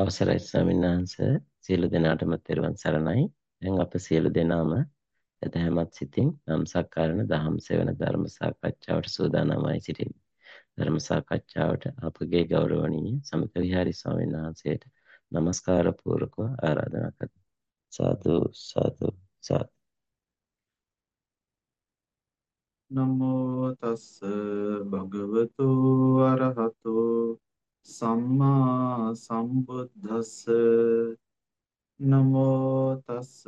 අවසරයි ස්වාමීන් වහන්සේ සියලු දෙනාටම තෙරුවන් සරණයි. දැන් අප සියලු දෙනාම එතහැමත් සිතින් නම් සක්කාරණ දහම් සෙවන ධර්ම සාකච්ඡාවට සූදානම්යි සිටින්නේ. ධර්ම සාකච්ඡාවට අපගේ ගෞරවනීය සමත විහාරි ස්වාමීන් වහන්සේට নমස්කාර පූර්වකව ආරාධනා කරමි. සාදු සාදු සාදු නමෝ තස්ස භගවතු අරහතෝ සම්මා සම්බුද්දස්ස නමෝ තස්ස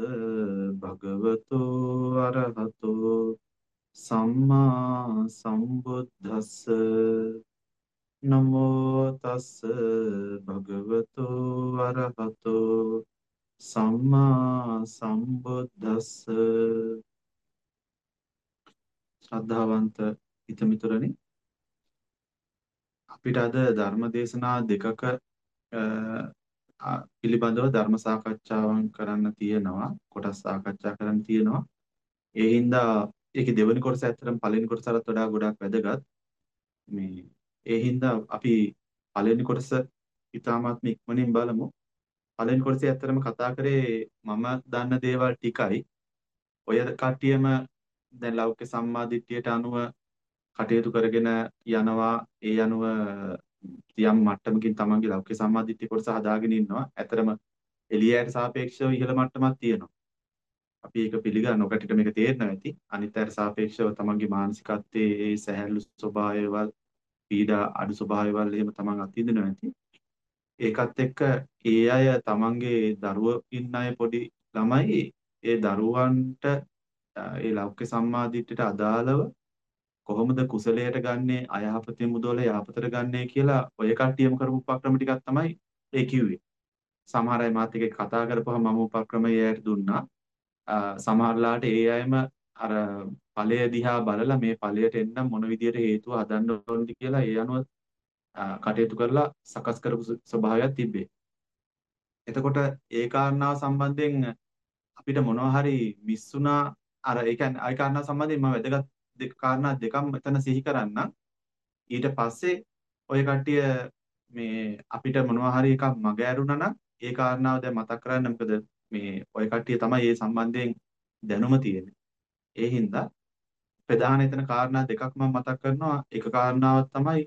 භගවතු අරහතෝ සම්මා සම්බුද්දස්ස නමෝ තස්ස භගවතු අරහතෝ සම්මා සම්බුද්දස්ස ශ්‍රද්ධාවන්ත හිතමිතුරනි අපිට අද ධර්ම දේශනා දෙකක පිළිබඳව ධර්ම සාකච්ඡාවන් කරන්න තියෙනවා කොටස් සාකච්ඡා කරන්න තියෙනවා. ඒ හින්දා ඒකේ දෙවෙනි කොටස ඇත්තටම පළවෙනි කොටසට වඩා ගොඩාක් වැදගත්. මේ ඒ හින්දා අපි පළවෙනි කොටස ඉතාමත් ඉක්මනින් බලමු. පළවෙනි කොටසේ ඇත්තටම කතා කරේ මම දන්න දේවල් ටිකයි. ඔය කට්ටියම දැන් ලෞකික සම්මාදිට්ඨියට අනුව කටයුතු කරගෙන යනවා ඒ අනුව යම් මට්ටමකින් තමන්ගේ ලෞකික සම්මාදිට්ඨිය කොටස හදාගෙන ඉන්නවා. ඇතරම එළියට සාපේක්ෂව ඉහළ මට්ටමක් තියෙනවා. අපි ඒක පිළිගන්න ඔකටිට මේක තේරෙනවා ඇති. අනිත් අයට සාපේක්ෂව තමන්ගේ මානසිකත්වයේ ඒ සැහැල්ලු ස්වභාවයවල් පීඩා අඩු ස්වභාවයවල් එහෙම තමන් අත්විඳිනවා ඇති. ඒකත් එක්ක ඒ අය තමන්ගේ දරුවෝ ඉන්න අය පොඩි ළමයි ඒ දරුවන්ට ඒ ලෞකික සම්මාදිට්ඨියට අදාළව කොහොමද කුසලයට ගන්නේ අයහපතින් මුදවල යහපතට ගන්නේ කියලා ඔය කට්ටියම කරපු උපක්‍රම ටිකක් තමයි ඒ කිව්වේ. සමහර අය මාත් එක්ක කතා කරපුවම මම උපක්‍රමය එයාට දුන්නා. සමහරලාට ඒ අයම අර ඵලය දිහා බලලා මේ ඵලයට එන්න මොන විදියට හේතුව හදන්න ඕනද කියලා ඒ අනුව කටයුතු කරලා සකස් කරපු ස්වභාවයක් තිබ්බේ. එතකොට ඒ කාරණාව සම්බන්ධයෙන් අපිට මොනවා හරි මිස්සුනා අර ඒ කියන්නේ ඒ කාරණාව සම්බන්ධයෙන් මම වැදගත් දෙක කාරණා දෙකක් මෙතන සිහි කරන්නම්. ඊට පස්සේ ඔය කට්ටිය මේ අපිට මොනවා හරි එකක් මග ඇරුණා නම් ඒ කාරණාව දැන් මතක් කරගන්න මොකද මේ ඔය කට්ටිය තමයි මේ සම්බන්ධයෙන් දැනුම තියෙන්නේ. ඒ හින්දා ප්‍රධාන එතන කාරණා දෙකක් මම මතක් කරනවා. එක කාරණාවක් තමයි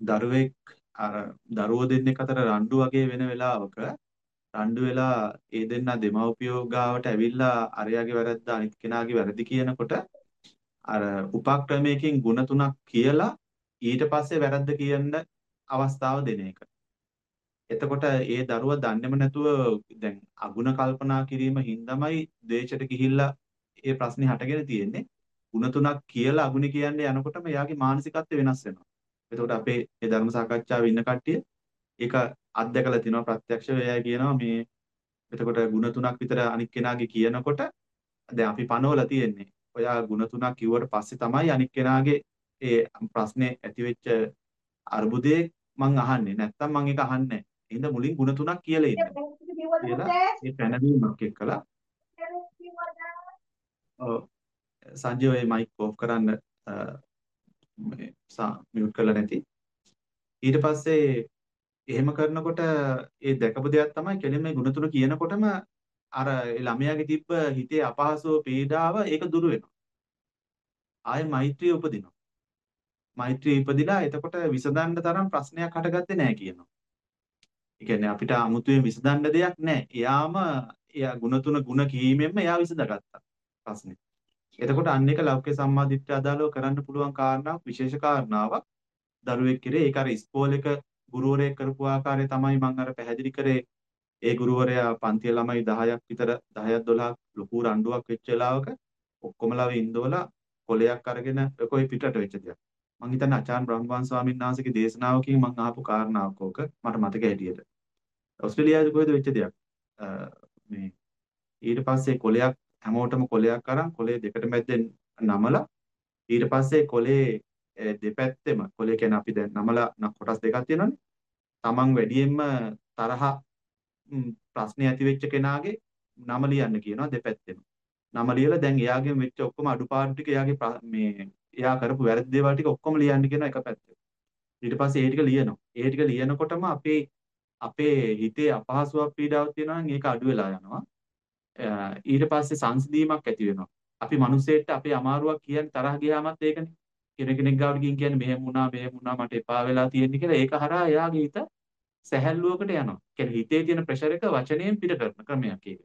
දරුවෙක් අර දරුවෝ දෙන්නෙක් අතර රණ්ඩු වගේ වෙන වෙලාවක රණ්ඩු වෙලා ඒ දෙන්නා දෙමව්පියෝ ගාවට ඇවිල්ලා අරයාගේ වැරද්ද අනිත් කෙනාගේ වැරදි කියනකොට අර උපක්‍රමයකින් ಗುಣ තුනක් කියලා ඊට පස්සේ වැරද්ද කියන්න අවස්ථාව දෙන එක. එතකොට ඒ දරුවා දන්නේම නැතුව දැන් අගුණ කල්පනා කිරීම හින්දාමයි දේශයට ගිහිල්ලා ඒ ප්‍රශ්නේ හටගෙන තියෙන්නේ. ಗುಣ තුනක් කියලා අගුණ කියන්නේ යනකොටම එයාගේ මානසිකත්වය වෙනස් වෙනවා. එතකොට අපේ මේ ධර්ම සාකච්ඡාවේ ඉන්න කට්ටිය ඒක අත්දැකලා තිනවා ප්‍රත්‍යක්ෂව එයා කියනවා මේ එතකොට ಗುಣ තුනක් විතර අනික් කෙනාගේ කියනකොට දැන් අපි පනවලා තියෙන්නේ ඔයා ಗುಣ තුනක් කිව්වට පස්සේ තමයි අනික් කෙනාගේ ඒ ප්‍රශ්නේ ඇති වෙච්ච අර්බුදේ මං අහන්නේ. නැත්තම් මං ඒක අහන්නේ නැහැ. එහෙනම් මුලින් ಗುಣ තුනක් කියලා ඉන්න. කියලා ඒ පැනවීමක් එක්කලා ඔව් සංජය ඔය මයික් ඕෆ් කරන්න මේ මියුට් කරලා නැති. ඊට පස්සේ එහෙම කරනකොට ඒ දැකපු දෙයක් තමයි කෙලින්ම මේ ಗುಣ තුන කියනකොටම අර ළමයාගේ තිබ්බ හිතේ අපහසුව පීඩාව ඒක දුර වෙනවා. ආයේ මෛත්‍රිය උපදිනවා. මෛත්‍රිය ඉපදිලා එතකොට විසඳන්න තරම් ප්‍රශ්නයක් හටගත්තේ නැහැ කියනවා. ඒ කියන්නේ අපිට 아무තුවේ විසඳන්න දෙයක් නැහැ. එයාම එයා ಗುಣ තුන ಗುಣ කීමෙන්ම එයා විසඳගත්තා ප්‍රශ්නේ. එතකොට අන්න එක ලෞකික සම්මාදිට්ඨිය අදාළව කරන්න පුළුවන් කාරණාවක් විශේෂ කාරණාවක් දරුවෙක් කෙරේ ඒක අර ස්කෝල් එක ගුරුවරයෙක් කරපු ආකාරය තමයි මම අර පැහැදිලි කරේ ඒ ගුරුවරයා පන්තිය ළමයි 10ක් විතර 10ක් 12ක් ලොකු රණ්ඩුවක් වෙච්ච වෙලාවක ඔක්කොමලා ඉඳවලා කොලයක් අරගෙන කොයි පිටට වෙච්ච දෙයක්. මං හිතන්නේ ආචාර්ය බ්‍රහ්මවංශ ස්වාමීන් වහන්සේගේ දේශනාවකින් මං අහපු කාරණාවක් ඕක මට මතක හැටියට. ඕස්ට්‍රේලියාවේ කොහෙද වෙච්ච දෙයක්. මේ ඊට පස්සේ කොලයක් හැමෝටම කොලයක් අරන් කොලේ දෙකට මැද්දෙන් නමලා ඊට පස්සේ කොලේ දෙපැත්තෙම කොලේ කියන්නේ අපි දැන් නමලා කොටස් දෙකක් තියෙනවනේ. තමන් වැඩියෙන්ම තරහ ප්‍රශ්නේ ඇති වෙච්ච කෙනාගේ නම ලියන්න කියනවා දෙපැත්තෙම. නම ලියලා දැන් එයාගෙන් වෙච්ච ඔක්කොම අඩුපාඩු ටික එයාගේ මේ එයා කරපු වැරදි දේවල් ටික ඔක්කොම ලියන්න කියන එක පැත්තට. ඊට පස්සේ ඒ ටික ලියනවා. ඒ ටික ලියනකොටම අපේ අපේ හිතේ අපහසුාවක් පීඩාවක් තියෙනවා නම් ඒක අඩු වෙලා යනවා. ඊට පස්සේ සංසිඳීමක් ඇති වෙනවා. අපි මිනිස්සෙට අපේ අමාරුවක් කියන්නේ තරහ ගියාමත් ඒකනේ. කෙනෙක් කෙනෙක් ගාවට ගිහින් කියන්නේ මෙහෙම වුණා මෙහෙම වුණා මට එපා වෙලා තියෙන්නේ කියලා ඒක හරහා එයාගේ හිත සැහැල්ලුවකට යනවා. කියන්නේ හිතේ තියෙන ප්‍රෙෂර් එක වචනයෙන් පිට කරන ක්‍රමයක් ඒක.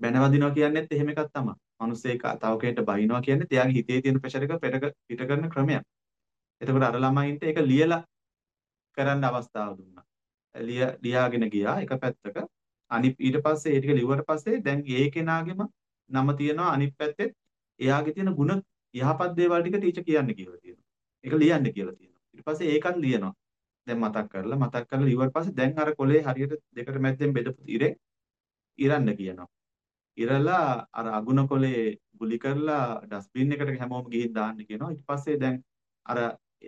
බැනවදිනවා කියන්නේත් එහෙම එකක් තමයි. මිනිස්සෙක් තව කෙනෙක්ට බයිනවා කියන්නේත් එයාගේ හිතේ තියෙන ප්‍රෙෂර් එක පිට කරන ක්‍රමයක්. එතකොට අර ළමයින්ට ඒක ලියලා කරන්න අවස්ථාව දුන්නා. ලියාගෙන ගියා එක පැත්තක. අනිත් ඊට පස්සේ ඒ ටික ලිව්වට පස්සේ දැන් ඒ කෙනාගේම නම තියෙනවා අනිත් පැත්තේ එයාගේ තියෙන ಗುಣ යහපත් දේවල් ටික ටීචර් කියන්න කියලා තියෙනවා. ඒක ලියන්න කියලා තියෙනවා. ඊට පස්සේ ඒකත් ලියනවා. දැන් මතක් කරලා මතක් කරලා ඉවර පස්සේ දැන් අර කොලේ හරියට දෙකට මැද්දෙන් බෙදපු ඉරේ ඉරන්න කියනවා. ඉරලා අර අගුණ කොලේ ගුලි කරලා ඩස්බින් එකට හැමෝම ගිහින් දාන්න කියනවා. ඊට පස්සේ දැන් අර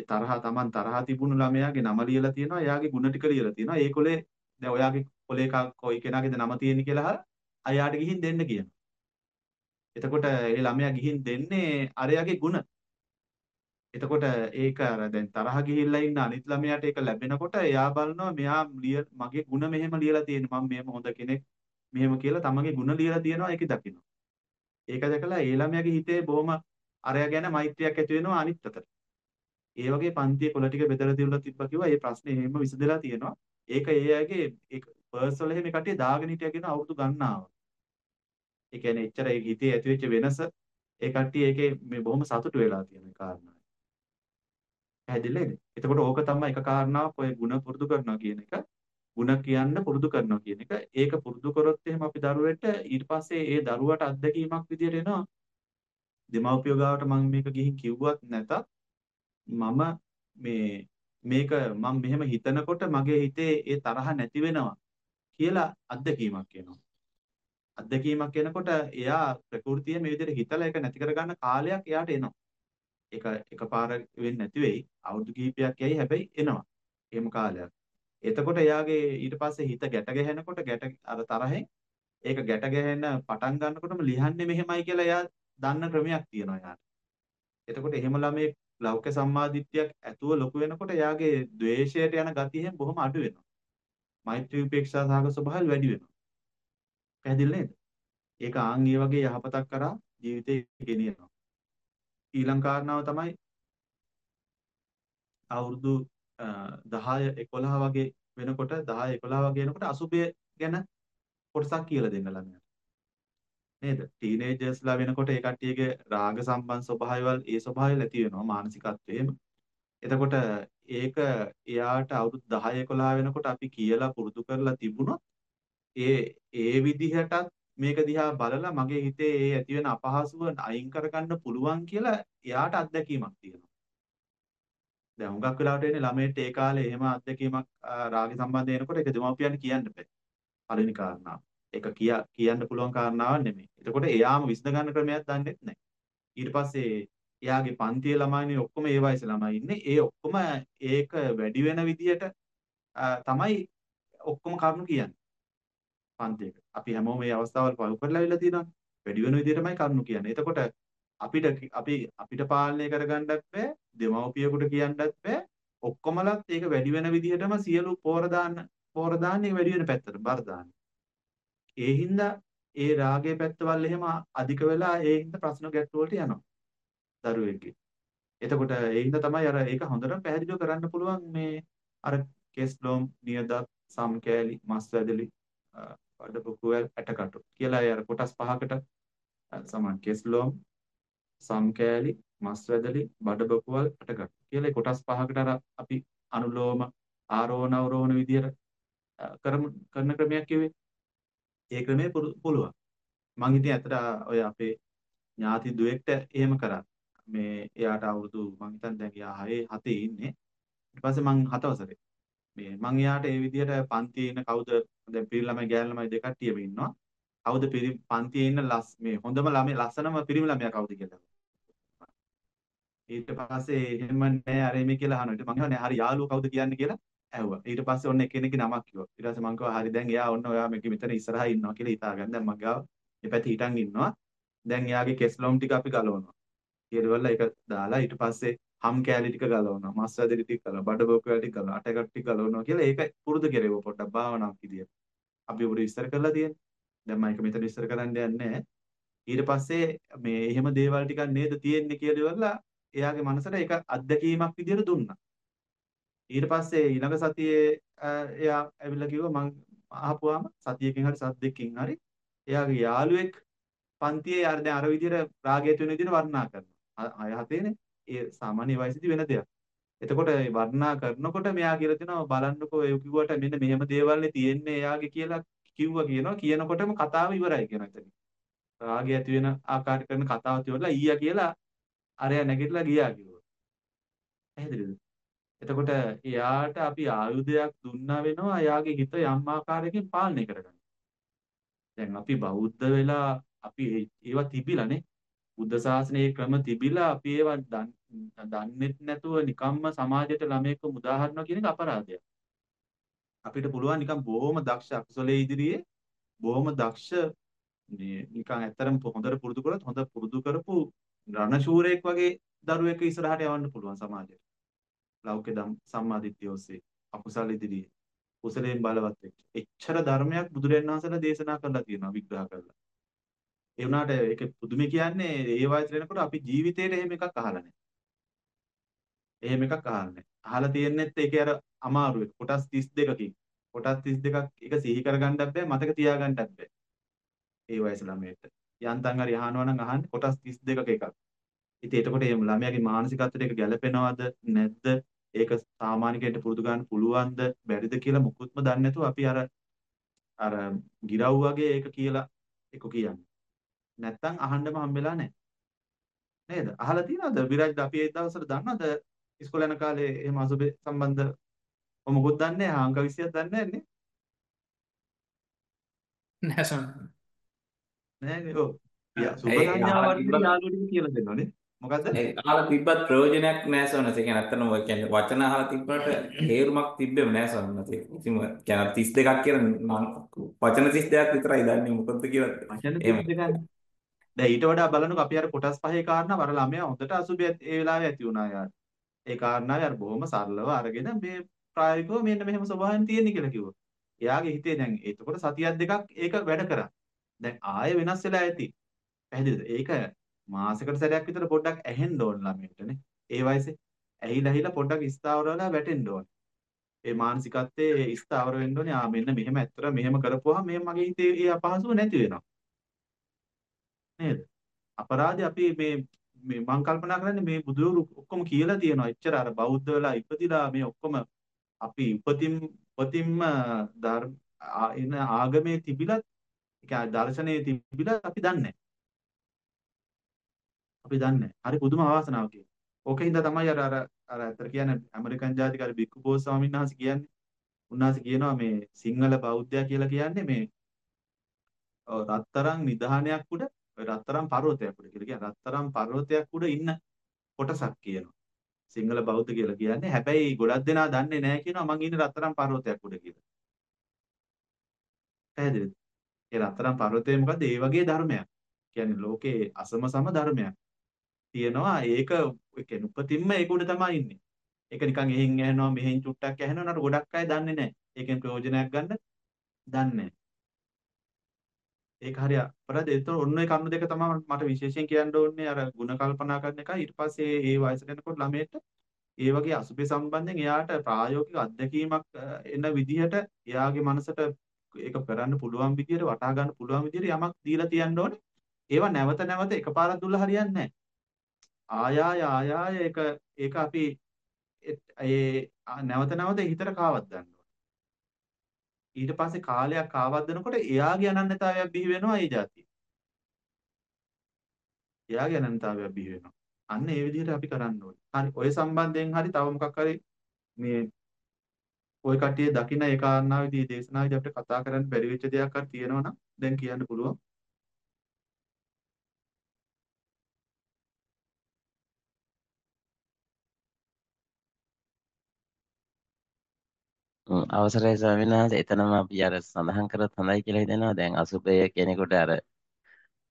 තරහ Taman තරහ තිබුණු ළමයාගේ නම ලියලා තියෙනවා. එයාගේ ಗುಣ ටික ලියලා තියෙනවා. ඒ කොලේ දැන් ඔයාගේ කොලේ කොයි කෙනාගේද නම තියෙන්නේ කියලා අහලා අයාට ගිහින් දෙන්න කියනවා. එතකොට ඒ ළමයා ගිහින් දෙන්නේ අරයාගේ ಗುಣ. එතකොට ඒක අර දැන් තරහ ගිහිල්ලා ඉන්න අනිත් ළමයාට ඒක ලැබෙනකොට එයා බලනවා මෙයා මගේ ಗುಣ මෙහෙම ලියලා තියෙන්නේ මම මෙහෙම හොඳ කෙනෙක් මෙහෙම කියලා තමගේ ಗುಣ ලියලා තියෙනවා ඒක දකිනවා. ඒක දැකලා ඒ ළමයාගේ හිතේ බොහොම අරයා ගැන මෛත්‍රියක් ඇති වෙනවා අනිත් අතට. ඒ වගේ පන්තියේ කොළ ටික බෙදලා තියලා තිබ්බා කිව්වා ඒ ප්‍රශ්නේ එහෙම විසඳලා තියෙනවා. ඒක ඒ අයගේ ඒක පර්සනල් එහෙම කට්ටිය දාගෙන හිටියා කියන අවුරුදු ගණනාවක්. ඒ කියන්නේ එච්චර ඒ හිතේ ඇතිවෙච්ච වෙනස ඒ කට්ටිය ඒකේ මේ බොහොම සතුටු වෙලා තියෙන කාරණා. පැහැදිලිද? එතකොට ඕක තමයි එක කාරණාවක් ඔය ಗುಣ පුරුදු කරනවා කියන එක. ಗುಣ කියන්න පුරුදු කරනවා කියන එක. ඒක පුරුදු කරොත් එහෙම අපි දරුවෙන්ට ඊට පස්සේ ඒ දරුවට අත්දැකීමක් විදියට එනවා. දෙමව්පියෝ ගාවට මම මේක ගිහින් කිව්වත් නැතත් මම මේ මේක මම මෙහෙම හිතනකොට මගේ හිතේ ඒ තරහ නැති වෙනවා කියලා අත්දැකීමක් එනවා. අත්දැකීමක් එනකොට එයා ප්‍රകൃතිය මේ විදිහට හිතලා ඒක නැති කරගන්න කාලයක් එයාට එනවා. ඒක එකපාර වෙන්නේ නැති වෙයි. අවුරුදු කිහිපයක් යයි හැබැයි එනවා. එහෙම කාලයක්. එතකොට එයාගේ ඊට පස්සේ හිත ගැට ගැහෙනකොට ගැට අර තරහෙන් ඒක ගැට ගැහෙන පටන් ගන්නකොටම ලියන්නේ මෙහෙමයි කියලා එයා දන්න ක්‍රමයක් තියෙනවා එයාට. එතකොට එහෙම ළමේ ලෞකික සම්මාදිට්ඨියක් ඇතුව ලොකු වෙනකොට එයාගේ ද්වේෂයට යන ගතියෙන් බොහොම අඩු වෙනවා. මෛත්‍රී උපේක්ෂා සහගත ස්වභාවය වැඩි වෙනවා. පැහැදිලි නේද? ඒක ආන් ඒ වගේ යහපතක් කරා ජීවිතේ ගෙනියනවා. ඊළඟ කාරණාව තමයි අවුරුදු 10 11 වගේ වෙනකොට 10 11 වගේ වෙනකොට අසුබය ගැන කොටසක් කියලා දෙන්න ළමයාට. නේද? ටීනේජර්ස්ලා වෙනකොට ඒ කට්ටියගේ රාග සම්බන්ධ ස්වභාවයවල් ඒ ස්වභාවය ඇති වෙනවා මානසිකත්වයේම. එතකොට ඒක එයාට අවුරුදු 10 11 වෙනකොට අපි කියලා පුරුදු කරලා තිබුණොත් ඒ ඒ විදිහටත් මේක දිහා බලලා මගේ හිතේ ඒ ඇති වෙන අපහසුව අයින් කරගන්න පුළුවන් කියලා එයාට අත්දැකීමක් තියෙනවා. දැන් හුඟක් වෙලාවට එන්නේ ළමයින්ට ඒ කාලේ එහෙම අත්දැකීමක් රාගය සම්බන්ධ වෙනකොට ඒක දෙමාපියන් කියන්න බෑ. පළවෙනි කාරණාව. ඒක කියන්න පුළුවන් කාරණාවක් නෙමෙයි. එතකොට එයාම විසඳ ගන්න ක්‍රමයක් දන්නෙත් නැහැ. ඊට පස්සේ එයාගේ පන්තියේ ළමයිනේ ඔක්කොම ඒ වයසේ ළමයි ඉන්නේ. ඒ ඔක්කොම ඒක වැඩි වෙන විදියට තමයි ඔක්කොම කරුණු කියන්නේ. පන්තියක. අපි හැමෝම මේ අවස්ථාවල් පහු කරලා අවිල්ලා තියෙනවා. වැඩි වෙන විදිහටමයි කරුණු කියන්නේ. එතකොට අපිට අපි අපිට පාලනය කරගන්නත් බෑ, දෙමව්පියෙකුට කියන්නත් බෑ. ඔක්කොමලත් ඒක වැඩි වෙන විදිහටම සියලු පෝර දාන්න පෝර දාන්නේ වැඩි වෙන පැත්තට බර දාන්නේ. ඒ හින්දා ඒ රාගයේ පැත්තවල එහෙම අධික වෙලා ඒ හින්දා ප්‍රශ්න ගැට්ටු වලට යනවා. දරුවෙක්ගේ. එතකොට ඒ හින්දා තමයි අර ඒක හොඳට පැහැදිලිව කරන්න පුළුවන් මේ අර කෙස්ලොම් නියදත් සම්කෑලි මස් වැදලි බඩපොකුවල් ඇටකටු. කියලා අර කොටස් පහකට සමාන කෙස්ලොම් සම්කෑලි මස් වැදලි බඩබකුවල් ඇටකටු. කියලා කොටස් පහකට අර අපි අනුලෝම ආරෝහණ අවරෝහණ විදියට කරමු කරන ක්‍රමයක් කිව්වේ? ඒ ක්‍රමය පුළුවන්. මං ඉතින් ඇත්තට ඔය අපේ ඥාති දුවෙක්ට එහෙම කරා. මේ එයාට අවුරුදු මං හිතන්නේ දැන් එයා 6 7 ඉන්නේ. ඊට පස්සේ මං 7 වසරේ මේ මං එයාට ඒ විදිහට පන්තියේ ඉන්න කවුද දැන් පිරි ළමයි ගෑනු ළමයි දෙකට්ටියම ඉන්නවා. කවුද පිරි පන්තියේ ඉන්න ලස් මේ හොඳම ළමයි ලස්සනම පිරිමි ළමයා කවුද කියලා. ඊට පස්සේ එහෙම නෑ අර එමේ කියලා අහනවා. ඊට මං අහන්නේ හරි යාළුවෝ කවුද කියන්නේ කියලා ඇහුවා. ඊට පස්සේ ඔන්න එක්කෙනෙක්ගේ නමක් කිව්වා. ඊට පස්සේ මං කිව්වා හරි දැන් එයා ඔන්න ඔයා මේක මෙතන ඉස්සරහා ඉන්නවා කියලා හිතාගන්න. දැන් මං ගාව මේ පැත්තේ හිටන් ඉන්නවා. දැන් එයාගේ කෙස්ලොම් ටික අපි ගලවනවා. ඊට වෙලා ඒක දාලා ඊට පස්සේ හම් කෑලි ටික ගලවනවා මස් වැදිරි ටික ගලවනවා බඩ බොක කෑලි ටික ගලවනවා අට එකක් ටික ගලවනවා කියලා ඒක පුරුදු කෙරෙව පොඩ්ඩක් භාවනාවක් විදියට අපි උඩ විස්තර කරලා තියෙන්නේ දැන් මම ඒක මෙතන විස්තර කරන්න යන්නේ නැහැ ඊට පස්සේ මේ එහෙම දේවල් ටිකක් නේද තියෙන්නේ කියලා ඉවරලා එයාගේ මනසට ඒක අත්දැකීමක් විදියට දුන්නා ඊට පස්සේ ඊළඟ සතියේ එයා ඇවිල්ලා කිව්වා මං අහපුවාම සතියකින් හරි සද්දකින් හරි එයාගේ යාළුවෙක් පන්තියේ අර දැන් අර විදියට රාගයට වෙන විදියට වර්ණනා කරනවා. අය හතේනේ. ඒ සාමාන්‍ය වයසේදී වෙන දෙයක්. එතකොට ඒ වර්ණනා කරනකොට මෙයා කියලා තියෙනවා බලන්නකෝ ඒ කිව්වට මෙන්න මෙහෙම දේවල්නේ තියෙන්නේ එයාගේ කියලා කිව්වා කියනවා කියනකොටම කතාව ඉවරයි කියනවා එතන. රාගය ඇති වෙන ආකාර කරන කතාව තියවලා ඊයා කියලා අරයා නැගිටලා ගියා කිව්වා. පැහැදිලිද? එතකොට එයාට අපි ආයුධයක් දුන්නා වෙනවා එයාගේ හිත යම් ආකාරයකින් පාලනය කරගන්න. දැන් අපි බෞද්ධ වෙලා අපි ඒවා තිබිලානේ. බුද්ධ ශාසනයේ ක්‍රම තිබිලා අපි ඒවා දන්නෙත් නැතුව නිකම්ම සමාජයට ළමයෙක්ව මුදා හරිනවා කියන එක අපරාධයක්. අපිට පුළුවන් නිකන් බොහොම දක්ෂ අකුසලයේ ඉදිරියේ බොහොම දක්ෂ නිකන් ඇත්තරම හොඳට පුරුදු කරොත් හොඳ පුරුදු කරපු රණශූරයෙක් වගේ දරුවෙක් ඉස්සරහට යවන්න පුළුවන් සමාජයට. ලෞකික සම්මාදිට්ඨිය ඔස්සේ අකුසල ඉදිරියේ කුසලයෙන් බලවත් වෙච්ච. එච්චර ධර්මයක් බුදුරජාණන් වහන්සේලා දේශනා කරලා තියෙනවා විග්‍රහ කරලා. ඒ වුණාට ඒක පුදුමේ කියන්නේ ඒ වයසට එනකොට අපි ජීවිතේට එහෙම එකක් අහලා නැහැ. එහෙම එකක් අහලා නැහැ. අහලා තියෙන්නෙත් ඒකේ අර අමාරු එක කොටස් 32කින්. කොටස් 32ක් ඒක සිහි කරගන්නත් බෑ මතක තියාගන්නත් බෑ. ඒ වයස ළමයට. යන්තම් හරි අහනවා නම් අහන්නේ කොටස් 32ක එකක්. ඉතින් එතකොට මේ ළමයාගේ මානසිකත්වයට ඒක ගැළපෙනවද නැද්ද? ඒක සාමාන්‍ය කෙනෙක්ට පුරුදු ගන්න පුළුවන්ද බැරිද කියලා මුකුත්ම දන්නේ නැතුව අපි අර අර ගිරව් වගේ ඒක කියලා එක කියන්නේ. නැත්තම් අහන්නම හම්බෙලා නැහැ. නේද? අහලා තියෙනවද? විරාජ් අපි ඒ දවස්වල දන්නවද ඉස්කෝලේ යන කාලේ එහෙම අසුබේ සම්බන්ධ මොකොත් දන්නේ නැහැ. අංක 20ක් දන්නේ නැහැ නේ. නැහැ සම්. නෑ නේ. ඔව්. යා සුබ සංඥාවට යාළුවෙක් කියලා දෙනවනේ. මොකද්ද? අහලා තිබ්බත් ප්‍රයෝජනයක් නැහැ සෝනස්. ඒ කියන්නේ අත්තනම ඔය කියන්නේ වචන අහලා තිබ්බට තේරුමක් තිබ්බෙම නැහැ සෝනස්. ඉතින් කියන්නේ 32ක් කියන මම වචන 32ක් විතරයි දන්නේ මොකද්ද කියලා. වචන 32ක්. දැන් ඊට වඩා බලනකො අපි අර කොටස් පහේ කාරණා වර ළමයා හොඳට අසුබය ඒ වෙලාවේ ඇති වුණා යාට. ඒ කාරණාවේ අර බොහොම සරලව අරගෙන මේ ප්‍රායෝගිකව මෙන්න මෙහෙම ස්වභාවයෙන් තියෙන්නේ කියලා කිව්වා. එයාගේ හිතේ දැන් එතකොට සතියක් දෙකක් ඒක වැඩ කරා. දැන් ආයෙ වෙනස් වෙලා ඇති. පැහැදිලිද? ඒක මාසෙකට සැරයක් විතර පොඩ්ඩක් ඇහෙන්න ඕන ළමයින්ටනේ. ඒ වයසේ ඇහිලා ඇහිලා පොඩ්ඩක් ස්ථාවර වෙලා වැටෙන්න ඕන. ඒ මානසිකත්වයේ ස්ථාවර වෙන්න ඕනේ. ආ මෙන්න මෙහෙම ඇත්තට මෙහෙම කරපුවාම මේ මගේ හිතේ ඒ අපහසුව නැති වෙනවා. නේද? අපරාධේ අපි මේ මේ මම කල්පනා කරන්නේ මේ බුදුරු ඔක්කොම කියලා තියෙනවා. එච්චර අර බෞද්ධ වෙලා ඉපදිලා මේ ඔක්කොම අපි උපතින් උපතින්ම ධර්ම එන ආගමේ තිබිලත් ඒ කියන්නේ දර්ශනයේ තිබිලත් අපි දන්නේ අපි දන්නේ හරි පුදුම අවාසනාවක් ඒක. ඕකෙන්ද තමයි අර අර අර අතර කියන්නේ ඇමරිකන් ජාතික අර බික්කු බෝස් ස්වාමීන් වහන්සේ කියන්නේ. උන්වහන්සේ කියනවා මේ සිංහල බෞද්ධයා කියලා කියන්නේ මේ රත්තරන් නිධානයක් උඩ රත්තරන් පර්වතයක් උඩ කියලා කියන්නේ රත්තරන් පර්වතයක් උඩ ඉන්න කොටසක් කියනවා. සිංහල බෞද්ධ කියලා කියන්නේ. හැබැයි ගොඩක් දෙනා දන්නේ නැහැ කියනවා මං ඉන්නේ රත්තරන් පර්වතයක් උඩ කියලා. පැහැදිලිද? ඒ රත්තරන් පර්වතය මොකද්ද? ඒ වගේ ධර්මයක්. කියන්නේ ලෝකේ අසම සම ධර්මයක්. තියෙනවා ඒක ඒ කියන්නේ උපතින්ම ඒක උඩ තමයි ඉන්නේ. ඒක නිකන් එහෙන් ඇහෙනවා මෙහෙන් චුට්ටක් ඇහෙනවා නේද ගොඩක් අය දන්නේ නැහැ. ඒකෙන් ප්‍රයෝජනයක් ගන්න දන්නේ නැහැ. ඒක හරිය අපරාධ ඒතර ඔන්න ඔය කරුණු දෙක තමයි මට විශේෂයෙන් කියන්න ඕනේ. අර ಗುಣ කල්පනා කරන එකයි. ඊට පස්සේ ඒ වයසට එනකොට ළමයට ඒ වගේ අසුබේ සම්බන්ධයෙන් එයාට ප්‍රායෝගික අත්දැකීමක් එන විදිහට එයාගේ මනසට ඒක කරන්න පුළුවන් විදිහට වටහා ගන්න පුළුවන් විදිහට යමක් දීලා තියන්න ඕනේ. ඒවා නැවත නැවත එකපාරක් දුල්ලා හරියන්නේ නැහැ. ආයාය ආයාය ඒක ඒක අපි ඒ නැවත නැවත හිතට කාවත් ගන්න ඊට පස්සේ කාලයක් ආවද්දනකොට එයාගේ අනන්‍යතාවයක් බිහි වෙනවා ඒ જાතිය. එයාගේ අනන්‍යතාවයක් බිහි වෙනවා. අන්න ඒ විදිහට අපි කරන්න ඕනේ. හරි ඔය සම්බන්ධයෙන් හරි තව මොකක් හරි මේ ඔය කට්ටිය දකින්න ඒ කාරණාවේදී දේශනාවේදී අපිට කතා කරන්න බැරි වෙච්ච දෙයක් හරි තියෙනවා නම් දැන් කියන්න පුළුවන්. අවසරයි ස්වාමීන් වහන්සේ. එතනම අපි අර සඳහන් කරත් හොඳයි කියලා හිතෙනවා. දැන් අසුබය කෙනෙකුට අර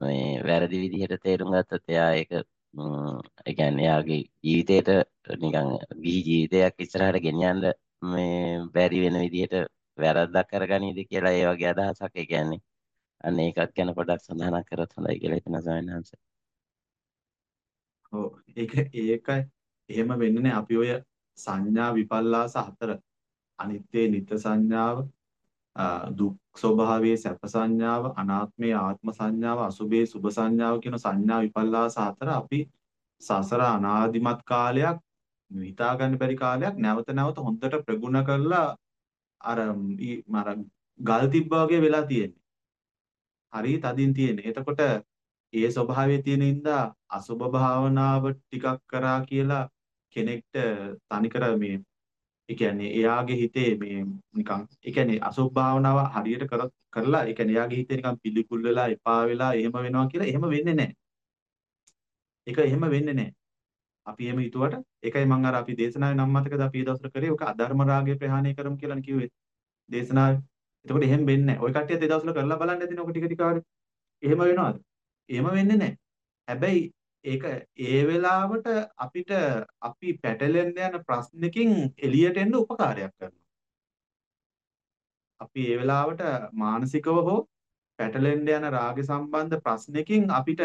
මේ වැරදි විදිහට තේරුම් ගත්තොත් එයා ඒක ඒ කියන්නේ එයාගේ ජීවිතේට නිකන් ගිහි ජීවිතයක් ඉස්සරහට ගෙනියන්න මේ බැරි වෙන විදිහට වැරද්දක් කරගනීද කියලා ඒ වගේ අදහසක්. ඒ කියන්නේ අන්න ඒකත් ගැන පොඩ්ඩක් සඳහනක් කරත් හොඳයි කියලා හිතන සායනහන්ස. ඔව්. ඒක ඒක එහෙම වෙන්නේ නැහැ. අපි ඔය සංඥා විපල්ලාස හතර අනිත්‍ය නිත්‍ය සංඥාව දුක් ස්වභාවයේ සැප සංඥාව අනාත්මයේ ආත්ම සංඥාව අසුභයේ සුභ සංඥාව කියන සංඥා විපල්ලාස හතර අපි සසර අනාදිමත් කාලයක් හිතා ගන්න බැරි කාලයක් නැවත නැවත හොඳට ප්‍රගුණ කරලා අර අර ගල් තිබ්බා වගේ වෙලා තියෙන්නේ. හරි තදින් තියෙන්නේ. එතකොට ඒ ස්වභාවයේ තියෙන ඉඳා අසුභ භාවනාව ටිකක් කරා කියලා කෙනෙක්ට තනිකර මේ ඒ කියන්නේ එයාගේ හිතේ මේ නිකන් ඒ කියන්නේ අසුභ භාවනාව හරියට කරලා ඒ කියන්නේ එයාගේ හිතේ නිකන් පිළිකුල් වෙලා එපා වෙලා එහෙම වෙනවා කියලා එහෙම වෙන්නේ නැහැ. ඒක එහෙම වෙන්නේ නැහැ. අපි එහෙම හිතුවට ඒකයි මම අර අපි දේශනාවේ නම් මතකද අපි ඒ දවස්වල කරේ ඔක අධර්ම රාගය ප්‍රහාණය කරමු කියලානේ කිව්වේ. දේශනාවේ. එතකොට එහෙම වෙන්නේ නැහැ. ওই කට්ටියත් ඒ දවස්වල කරලා බලන්න ඇතිනේ ඔක ටික ටික එහෙම වෙනවද? එහෙම වෙන්නේ නැහැ. හැබැයි ඒක ඒ වෙලාවට අපිට අපි පැටලෙන්න යන ප්‍රශ්නකින් එළියට එන්න උපකාරයක් කරනවා. අපි ඒ වෙලාවට මානසිකව හෝ පැටලෙන්න යන රාග සම්බන්ධ ප්‍රශ්නකින් අපිට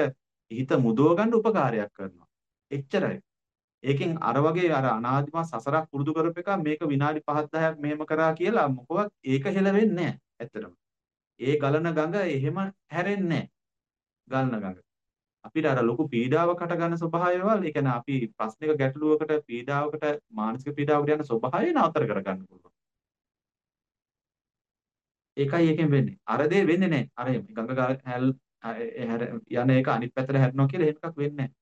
හිත මුදව ගන්න උපකාරයක් කරනවා. එච්චරයි. ඒකෙන් අර වගේ අර අනාදිමත් සසරක් පුරුදු කරපු එක මේක විනාඩි 5 10ක් මෙහෙම කරා කියලා මොකවත් ඒක හෙලවෙන්නේ නැහැ ඇත්තටම. ඒ ගලන ගඟ එහෙම හැරෙන්නේ නැහැ. ගලන ගඟ. අපිට අර ලොකු පීඩාවක් හට ගන්න ස්වභාවයවල් ඒ කියන්නේ අපි ප්‍රශ්නික ගැටලුවකට පීඩාවකට මානසික පීඩාවකට යන ස්වභාවය නතර කරගන්න පුළුවන්. ඒකයි එකෙන් වෙන්නේ. අර දේ වෙන්නේ නැහැ. අර ගඟ හැල් යන එක අනිත් පැත්තට හැරෙනවා කියලා එහෙම එකක් වෙන්නේ නැහැ.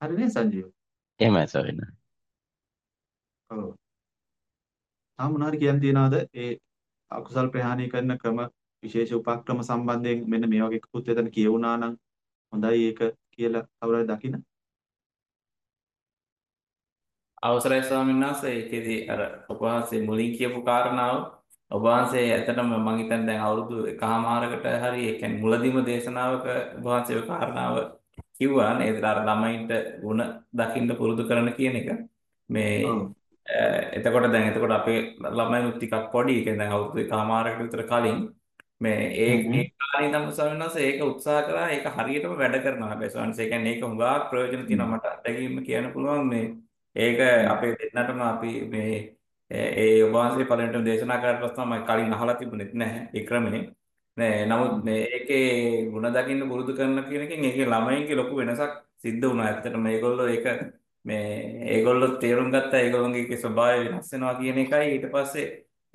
හරිනේ සංජීව? එහෙමයි සවින. ඔව්. තාම මොනවාරි කියන්න තියනවද? ඒ අකුසල් ප්‍රහාණය කරන ක්‍රම විශේෂ උපක්‍රම සම්බන්ධයෙන් මෙන්න මේ වගේ එකකුත් එතන කියවුණා නම් හොඳයි ඒක කියලා කවුරු හරි දකින්න. අවසරයි ස්වාමීන් වහන්සේ. ඒකෙදි අර ඔබ වහන්සේ මුලින් කියපු කාරණාව. ඔබ වහන්සේ ඇත්තටම මම හිතන්නේ දැන් අවුරුදු එකහමාරකට හරි ඒ කියන්නේ මුලදීම දේශනාවක ඔබ වහන්සේ ඔය කාරණාව කිව්වා නේද? අර ළමයින්ට ಗುಣ දකින්න පුරුදු කරන කියන එක. මේ එතකොට දැන් එතකොට අපේ ළමයිනුත් ටිකක් පොඩි. ඒ කියන්නේ දැන් අවුරුදු එකහමාරකට විතර කලින් මේ ඒ ඒ කාලේ ඉඳන් ස්වාමීන් වහන්සේ ඒක උත්සාහ කරා ඒක හරියටම වැඩ කරනවා. හැබැයි ස්වාමීන් වහන්සේ කියන්නේ ඒක හුඟක් ප්‍රයෝජන තියෙනවා මට අත්දැකීම කියන්න පුළුවන් මේ. ඒක අපේ දෙන්නටම අපි මේ ඒ ඔබ වහන්සේ පළවෙනිටම දේශනා කරලා තමයි කලින් අහලා තිබුණෙත් නැහැ ඒ ක්‍රමේ. නෑ නමුත් මේ ඒකේ ಗುಣ දකින්න පුරුදු කරන කියන එකෙන් ඒකේ ළමයින්ගේ ලොකු වෙනසක් සිද්ධ වුණා. ඇත්තටම මේගොල්ලෝ ඒක මේ ඒගොල්ලෝ තේරුම් ගත්තා. ඒගොල්ලෝගේ ස්වභාවය වෙනස් වෙනවා කියන එකයි ඊට පස්සේ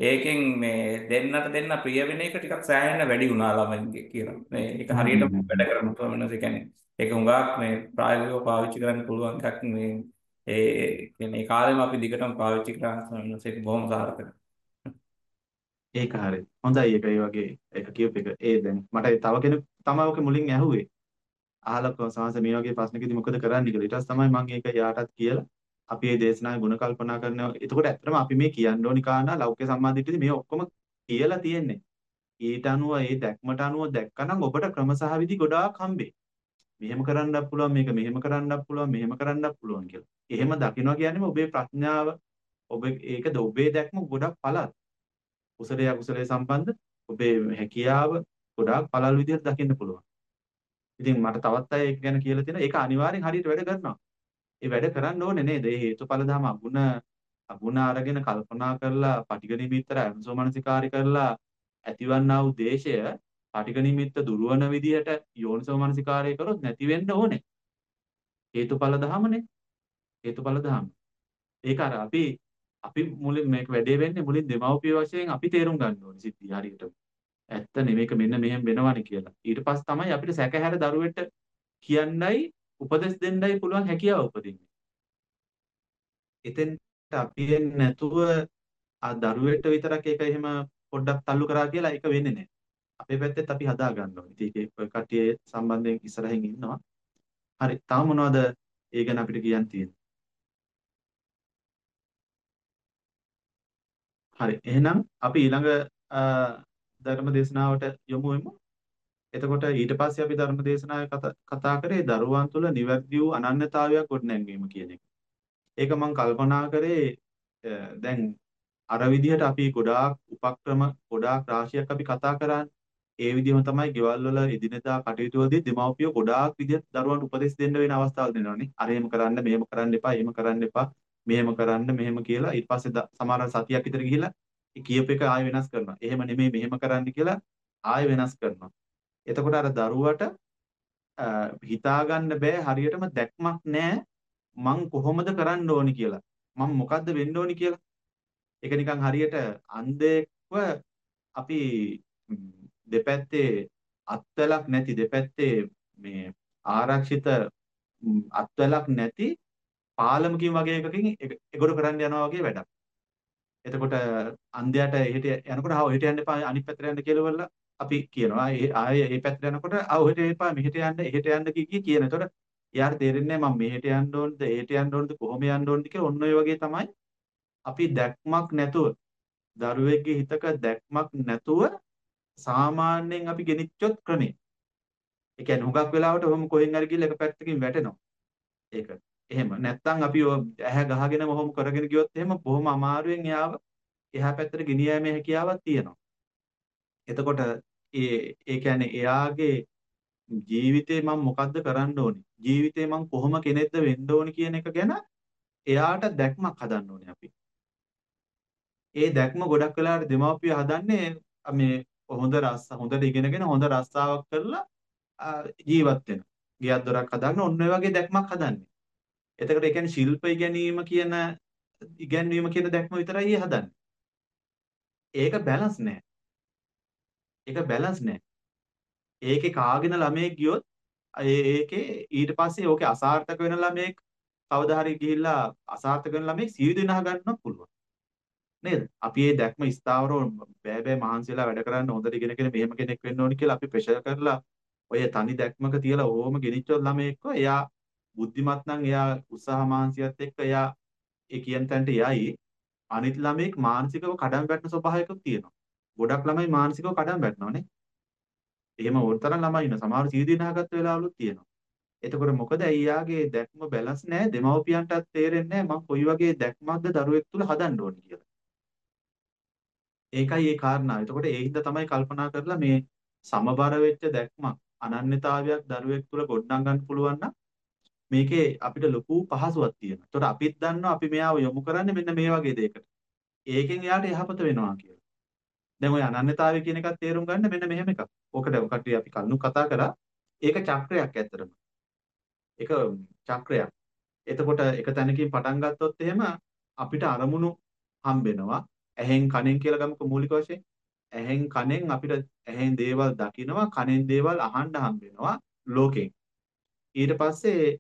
ඒකෙන් මේ දෙන්නට දෙන්න ප්‍රිය වෙන එක ටිකක් සෑහෙන්න වැඩි වුණා ළමයින්ගේ කියලා. මේ ඒක හරියට වැඩ කරනවා වෙනස කියන්නේ ඒක හුඟක් මේ ප්‍රායෝගිකව පාවිච්චි කරන්න පුළුවන් එකක් මේ ඒ කියන්නේ කාලෙම අපි දිගටම පාවිච්චි කරන වෙනස ඒක බොහොම සාර්ථකයි. ඒක හරි. හොඳයි ඒක ඒ වගේ ඒක කියූප එක. ඒ දැන් මට තව කෙනෙක් තමයි ඔක මුලින් ඇහුවේ. අහලා කොහොමද මේ වගේ ප්‍රශ්නකදී මොකද කරන්න කියලා. ඊට පස්සේ තමයි මම ඒක යාටත් කියලා අපි මේ දේශනාවේ ಗುಣ කල්පනා කරනවා. එතකොට ඇත්තටම අපි මේ කියන්න ඕනි කාරණා ලෞකික සම්මාදිට්ඨියදී මේ ඔක්කොම කියලා තියෙන්නේ. ඊට අනුව ඒ දැක්මට අනුව දැක්කනම් ඔබට ක්‍රම සහ විදි ගොඩාක් හම්බෙයි. මෙහෙම කරන්නත් පුළුවන් මේක මෙහෙම කරන්නත් පුළුවන් මෙහෙම කරන්නත් පුළුවන් කියලා. එහෙම දකිනවා කියන්නේ ඔබේ ප්‍රඥාව ඔබ ඒකද ඔබේ දැක්ම ගොඩක් පළල්. කුසලයේ අකුසලයේ සම්බන්ධ ඔබේ හැකියාව ගොඩාක් පළල් විදිහට දකින්න පුළුවන්. ඉතින් මට තවත් අය ඒක ගැන කියලා තියෙනවා. ඒක අනිවාර්යෙන් හරියට වැඩ කරනවා. ඒ වැඩ කරන්න ඕනේ නේද? ඒ හේතුඵල ධම අගුණ අගුණ අරගෙන කල්පනා කරලා පටිඝ නිමිත්තර අයෝනිසෝමනසිකාරය කරලා ඇතිවන්නා වූ දේශය පටිඝ නිමිත්ත දුරවන විදිහට යෝනිසෝමනසිකාරය කරොත් නැති වෙන්න ඕනේ. හේතුඵල ධමනේ. හේතුඵල ධම. ඒක අර අපි අපි මුලින් මේක වැඩේ වෙන්නේ මුලින් දෙමව්පිය වශයෙන් අපි තේරුම් ගන්න ඕනේ සිද්ධිය හරියට. ඇත්ත නෙමේක මෙන්න මෙහෙම වෙනවනේ කියලා. ඊට පස්සේ තමයි අපිට සැකහැර දරුවෙට කියන්නයි උපදෙස් දෙන්නයි පුළුවන් හැකියාව උපදින්නේ. එතෙන්ට අපි නැතුව ආ දරුවෙට විතරක් ඒක එහෙම පොඩ්ඩක් තල්ලු කරා කියලා ඒක වෙන්නේ නැහැ. අපේ පැත්තෙත් අපි හදා ගන්න ඕනේ. ඉතින් ඒක කට්ටිය සම්බන්ධයෙන් ඉස්සරහින් ඉන්නවා. හරි. තාම මොනවද ඒ ගැන අපිට කියන්න තියෙන්නේ? හරි. එහෙනම් අපි ඊළඟ ධර්ම දේශනාවට යොමු වෙමු. එතකොට ඊට පස්සේ අපි ධර්ම දේශනාවේ කතා කරේ දරුවන් තුළ නිවැරදි වූ අනන්‍යතාවයක් ගොඩනැන්වීම කියන එක. ඒක මම කල්පනා කරේ දැන් අර විදිහට අපි ගොඩාක් උපක්‍රම ගොඩාක් රාශියක් අපි කතා කරන්නේ. ඒ විදිහම තමයි ගෙවල් වල එදිනෙදා කටයුතු වලදී දෙමව්පියෝ ගොඩාක් විදිහට දරුවන්ට උපදෙස් දෙන්න වෙන අවස්ථාවල් දෙනවානේ. අර එහෙම කරන්න, මෙහෙම කරන්න එපා, එහෙම කරන්න එපා, මෙහෙම කරන්න, මෙහෙම කියලා ඊට පස්සේ සමහර සතියක් විතර ගිහිල්ලා කියප එක ආයෙ වෙනස් කරනවා. එහෙම නෙමෙයි මෙහෙම කරන්න කියලා ආයෙ වෙනස් කරනවා. එතකොට අර දරුවට හිතා ගන්න බෑ හරියටම දැක්මක් නැහැ මං කොහොමද කරන්න ඕනි කියලා. මම මොකද්ද වෙන්න ඕනි කියලා. ඒක නිකන් හරියට අන්ධෙක්ව අපි දෙපැත්තේ අත්වලක් නැති දෙපැත්තේ මේ ආරක්ෂිත අත්වලක් නැති පාලමකින් වගේ එකකින් එගොඩ කරන්න යනවා වගේ වැඩක්. එතකොට අන්ධයාට එහෙට යනකොට ආ ඔහෙට යන්න එපා අනිත් පැත්තට යන්න කියලා වල අපි කියනවා. ඒ ආයේ මේ පැත්තට යනකොට ආ ඔහෙට එපා මෙහෙට යන්න එහෙට යන්න කී කියන. එතකොට එයාට තේරෙන්නේ නැහැ මම මෙහෙට යන්න ඕනද එහෙට යන්න ඕනද කොහොම යන්න ඕනද කියලා ඔන්න ඔය වගේ තමයි අපි දැක්මක් නැතුව දරුවෙක්ගේ හිතක දැක්මක් නැතුව සාමාන්‍යයෙන් අපි ගෙනිච්චොත් ක්‍රමේ. ඒ කියන්නේ හුඟක් වෙලාවට ඔහොම කොහෙන් හරි ගිහලා එක පැත්තකින් වැටෙනවා. ඒක. එහෙම නැත්තම් අපි ඇහැ ගහගෙන ඔහොම කරගෙන ගියොත් එහෙම බොහොම අමාරුවෙන් එයාව එහා පැත්තට ගෙනියෑමේ හැකියාවක් තියෙනවා. එතකොට ඒ ඒ කියන්නේ එයාගේ ජීවිතේ මම මොකද්ද කරන්න ඕනි? ජීවිතේ මම කොහොම කෙනෙක්ද වෙන්න ඕනි කියන එක ගැන එයාට දැක්මක් හදන්න ඕනේ අපි. ඒ දැක්ම ගොඩක් වෙලාවට දෙමාපිය හදන්නේ මේ හොඳ රස්ස හොඳට ඉගෙනගෙන හොඳ රස්සාවක් කරලා ජීවත් වෙන. ගියක් දොරක් හදාගෙන ඔන්න ඔය වගේ දැක්මක් හදන්නේ. එතකොට ඒ කියන්නේ ශිල්ප ඉගෙනීම කියන ඉගැන්වීම කියන දැක්ම විතරයි හදන්නේ. ඒක බැලන්ස් නෑ. ඒක බැලන්ස් නෑ. ඒකේ කාගෙන ළමයෙක් ගියොත් ඒකේ ඊට පස්සේ ඕකේ අසාර්ථක වෙන ළමයෙක් කවදා හරි ගිහිල්ලා අසාර්ථක වෙන ළමයෙක් සියලු දෙනා ගන්නත් පුළුවන්. නේද? අපි මේ දැක්ම ස්ථාවරව බෑ බෑ මහන්සියලා වැඩ කරන්න හොඳට ඉගෙනගෙන මෙහෙම කෙනෙක් වෙන්න ඕනි කියලා අපි ප්‍රෙෂර් කරලා ඔය තනි දැක්මක තියලා ඕම ගෙනිච්චොත් ළමයෙක්ව එයා බුද්ධිමත් නම් එයා උත්සාහ මහන්සියත් එක්ක එයා ඒ කියන තැනට යයි අනිත් ළමයෙක් මානසිකව කඩම් වැටෙන ස්වභාවයකුත් තියෙනවා. ගොඩක් ළමයි මානසිකව කඩම් වැටෙනවානේ. එහෙම ඕනතරම් ළමයි ඉන්න සමහර සීදීනාගත් වෙලාවලුත් තියෙනවා. එතකොට මොකද එයාගේ දැක්ම බැලන්ස් නැහැ දෙමව්පියන්ටත් තේරෙන්නේ නැහැ මම කොයි වගේ දැක්මක්ද දරුවෙක් තුල හදන්න ඕනේ කියලා. ඒකයි ඒ කාරණාව. එතකොට ඒ හින්දා තමයි කල්පනා කරලා මේ සමබර වෙච්ච දැක්මක් අනන්‍යතාවයක් දරුවෙක් තුල ගොඩනගන්න පුළුවන් නම් මේකේ අපිට ලොකු පහසුවක් තියෙනවා. එතකොට අපිත් දන්නවා අපි මෙයාව යොමු කරන්නේ මෙන්න මේ වගේ දෙයකට. ඒකෙන් එයාට යහපත වෙනවා කියලා. දැන් ওই අනන්‍යතාවය කියන එකත් තේරුම් ගන්න මෙන්න මෙහෙම එකක්. ඕකට ඔකට අපි කල්නු කතා කරා. ඒක චක්‍රයක් ඇත්තටම. ඒක චක්‍රයක්. එතකොට එක තැනකින් පටන් ගත්තොත් එහෙම අපිට අරමුණු හම්බෙනවා. ඇහෙන් කනෙන් කියලා ගමුකෝ මූලික වශයෙන්. ඇහෙන් කනෙන් අපිට ඇහෙන් දේවල් දකිනවා කනෙන් දේවල් අහන්න හම්බ වෙනවා ලෝකෙන්. ඊට පස්සේ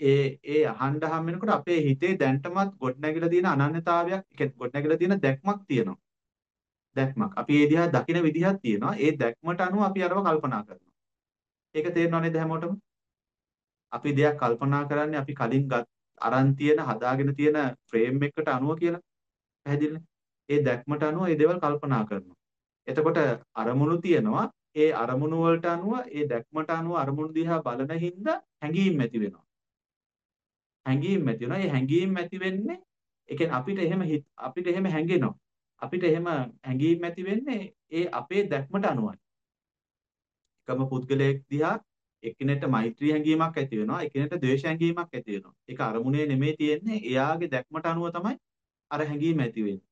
ඒ ඒ අහන්න හම් වෙනකොට අපේ හිතේ දැන්ටමත් ගොඩනැගිලා තියෙන අනන්‍යතාවයක්, ඒ ගොඩනැගිලා තියෙන දැක්මක් තියෙනවා. දැක්මක්. අපි ඒ දිහා දකින විදිහක් තියෙනවා. ඒ දැක්මට අනුව අපි අරව කල්පනා කරනවා. ඒක තේරෙනව නේද හැමෝටම? අපි දෙයක් කල්පනා කරන්නේ අපි කලින් අරන් තියෙන හදාගෙන තියෙන ෆ්‍රේම් එකකට අනුව කියලා. පැහැදිලිනේ? ඒ දැක්මට අනුව ඒ දේවල් කල්පනා කරනවා. එතකොට අරමුණු තියෙනවා. ඒ අරමුණු වලට අනුව ඒ දැක්මට අනුව අරමුණු දිහා බලන හින්දා හැඟීම් ඇති වෙනවා. හැඟීම් ඇති වෙනවා. ඒ හැඟීම් ඇති වෙන්නේ ඒ කියන්නේ අපිට එහෙම අපිට එහෙම හැඟෙනවා. අපිට එහෙම හැඟීම් ඇති වෙන්නේ ඒ අපේ දැක්මට අනුවයි. එකම පුද්ගලයෙක් දිහා එකිනෙට මෛත්‍රී හැඟීමක් ඇති වෙනවා එකිනෙට ද්වේෂ හැඟීමක් ඇති වෙනවා ඒක අරමුණේ නෙමෙයි තියෙන්නේ එයාගේ දැක්මට අනුව තමයි අර හැඟීම ඇති වෙන්නේ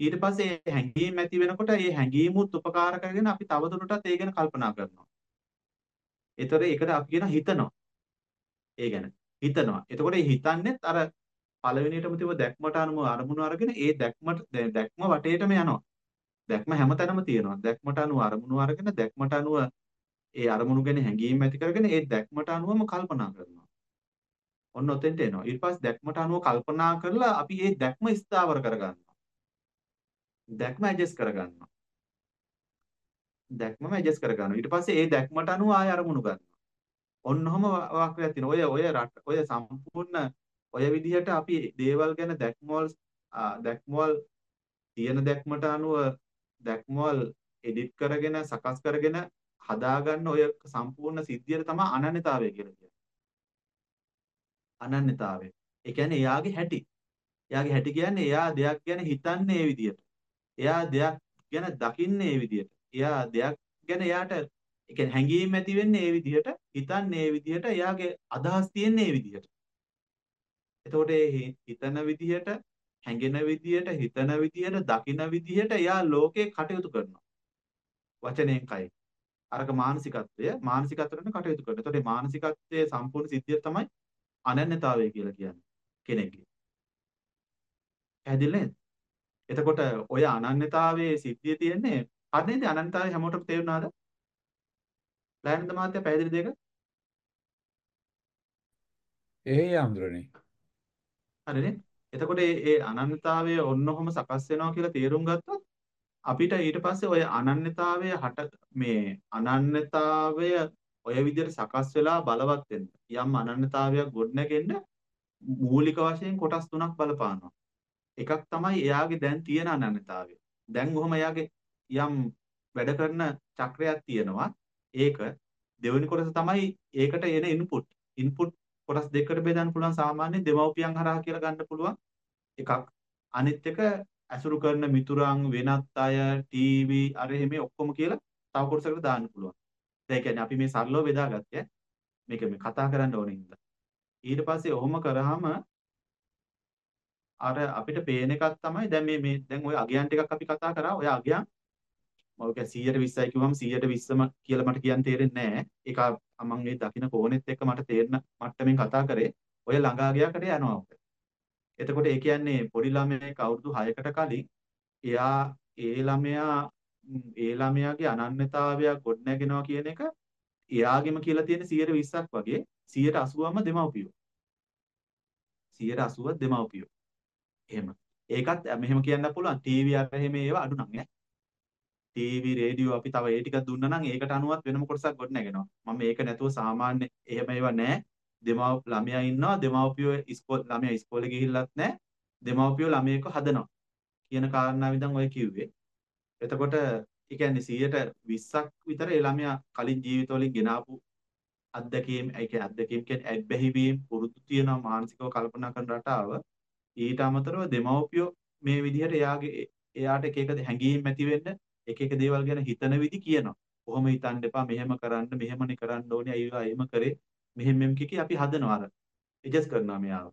ඊට පස්සේ හැඟීම් ඇති වෙනකොට ඒ හැඟීමුත් උපකාර කරගෙන අපි තවදුරටත් ඒ ගැන කල්පනා කරනවා. ඒතර ඒකට අපි කියන හිතනවා. ඒ ගැන හිතනවා. එතකොට මේ හිතන්නේත් අර පළවෙනියටම තිබ්බ දැක්මට අනුව අරමුණු අරගෙන ඒ දැක්මට දැක්ම වටේටම යනවා. දැක්ම හැමතැනම තියෙනවා. දැක්මට අනුව අරමුණු අරගෙන දැක්මට අනුව ඒ අරමුණු ගැන හැඟීම් ඇති කරගෙන ඒ දැක්මට අනුවම කල්පනා කරනවා. ඔන්න ඔතෙන්ට එනවා. ඊට පස්සේ දැක්මට අනුව කල්පනා කරලා අපි ඒ දැක්ම ස්ථාවර කරගන්නවා. දැක්ම ඇඩ්ජස්ට් කරගන්නවා. දැක්මම ඇඩ්ජස්ට් කරගන්නවා. ඊට පස්සේ ඒ දැක්මට අනුව ආය අරමුණු ගන්නවා. ඔන්නෝම වාක්‍යයක් තියෙනවා. ඔය ඔය රට ඔය සම්පූර්ණ ඔය විදිහට අපි දේවල් ගැන දැක්මවල් දැක්මවල් තියෙන දැක්මට අනුව දැක්මවල් එඩිට් කරගෙන සකස් කරගෙන හදාගන්න ඔය සම්පූර්ණ සිද්ධියට තමයි අනන්‍යතාවය කියලා කියන්නේ. අනන්‍යතාවය. ඒ කියන්නේ එයාගේ හැටි. එයාගේ හැටි කියන්නේ එයා දෙයක් ගැන හිතන්නේ ඒ විදියට. එයා දෙයක් ගැන දකින්නේ ඒ විදියට. එයා දෙයක් ගැන එයාට ඒ කියන්නේ හැඟීම් ඇති වෙන්නේ ඒ විදියට, හිතන්නේ ඒ විදියට, එයාගේ අදහස් තියෙන්නේ ඒ විදියට. එතකොට ඒ හිතන විදියට, හැඟෙන විදියට, හිතන විදියට, දකින විදියට එයා ලෝකේ කටයුතු කරනවා. වචනයෙන් කයි. අරක මානසිකත්වය මානසිකත්වයෙන් කටයුතු කරනවා. එතකොට මානසිකත්වයේ සම්පූර්ණ සිද්ධිය තමයි අනන්‍යතාවය කියලා කියන්නේ කෙනෙක්ගේ. පැහැදිලි නේද? එතකොට ඔය අනන්‍යතාවයේ සිද්ධිය තියෙන්නේ හරිනේද අනන්‍යතාවය හැමෝටම තේරුණාද? ලයන්ද මහත්තයා පැහැදිලි දෙක? ඒ යම්දුරනේ. හරිනේ. එතකොට මේ අනන්‍යතාවය ඔන්නකොම සකස් වෙනවා කියලා තේරුම් ගත්තොත් අපිට ඊට පස්සේ ඔය අනන්‍යතාවය හට මේ අනන්‍යතාවය ඔය විදිහට සකස් වෙලා බලවත් වෙන්න යම් අනන්‍යතාවයක් ගොඩනගෙන්න මූලික වශයෙන් කොටස් තුනක් බලපානවා. එකක් තමයි එයාගේ දැන් තියෙන අනන්‍යතාවය. දැන් ඔහම එයාගේ යම් වැඩ කරන චක්‍රයක් තියෙනවා. ඒක දෙවෙනි කොටස තමයි ඒකට එන ඉන්පුට්. ඉන්පුට් කොටස් දෙකකට බෙදන්න පුළුවන් සාමාන්‍ය දෙමව්පියන් හරහා කියලා ගන්න පුළුවන් එකක්. අනිත් එක ඇසුරු කරන මිතුරන් වෙනත් අය ටීවී අර එහෙම ඔක්කොම කියලා තව කොටසකට දාන්න පුළුවන්. ඒ කියන්නේ අපි මේ සරලව බෙදාගත්තේ මේක මේ කතා කරන්න ඕනේ හින්දා. ඊට පස්සේ ඔහොම කරාම අර අපිට පේන එකක් තමයි දැන් මේ මේ දැන් ওই අගයන් ටිකක් අපි කතා කරා. ඔය අගයන් මම කිය 120යි කිව්වම 120ම කියලා මට කියන්න තේරෙන්නේ නැහැ. ඒක මම මේ දකින්න කෝණෙත් එක්ක මට තේරෙන මට්ටමින් කතා කරේ. ඔය ළඟා ගියාකට යනවා ඔක. එතකොට ඒ කියන්නේ පොඩි ළමයෙක් අවුරුදු 6කට කලින් එයා ඒ ළමයා ඒ ළමයාගේ අනන්‍යතාවයක් ගොඩනගෙනවා කියන එක එයාගෙම කියලා තියෙන 120ක් වගේ 180ම දෙමව්පියෝ. 180ක් දෙමව්පියෝ. එහෙම. ඒකත් මෙහෙම කියන්න පුළුවන් ටීවී අර එහෙම ඒවා අඩු නම් ඈ. ටීවී රේඩියෝ අපි තව ඒ ටිකක් දුන්නා නම් ඒකට අනුවත් වෙනම කොටසක් ගොඩ නැගෙනවා. මම මේක නැතුව සාමාන්‍ය එහෙම ඒවා නැහැ. දෙමව් ළමයා ඉන්නවා දෙමව්පියෝ ඉස්කෝල ළමයා ඉස්කෝලේ ගිහිල්ලත් නැහැ. දෙමව්පියෝ ළමයෙක්ව හදනවා. කියන කාරණාව ඉදන් ඔය කිව්වේ. එතකොට ඒ කියන්නේ 120ක් විතර ඒ ළමයා කලින් ජීවිතවලින් ගෙනාපු අත්දැකීම් ඒ කියන්නේ අත්දැකීම් කියන්නේ ඇබ්බැහි වීම පුරුදු තියෙනවා මානසිකව කල්පනා කරන රටාව ඊට අමතරව දෙමව්පියෝ මේ විදිහට එයාගේ එයාට එක එක හැඟීම් ඇති වෙන්න එක එක දේවල් ගැන හිතන විදි කියනවා. කොහොම හිතන්න එපා මෙහෙම කරන්න මෙහෙමනේ කරන්න ඕනේ අයියෝ එහෙම කරේ මෙහෙම මෙහෙම කිකි අපි හදනවා අර එජස් කරනවා මෙයාව.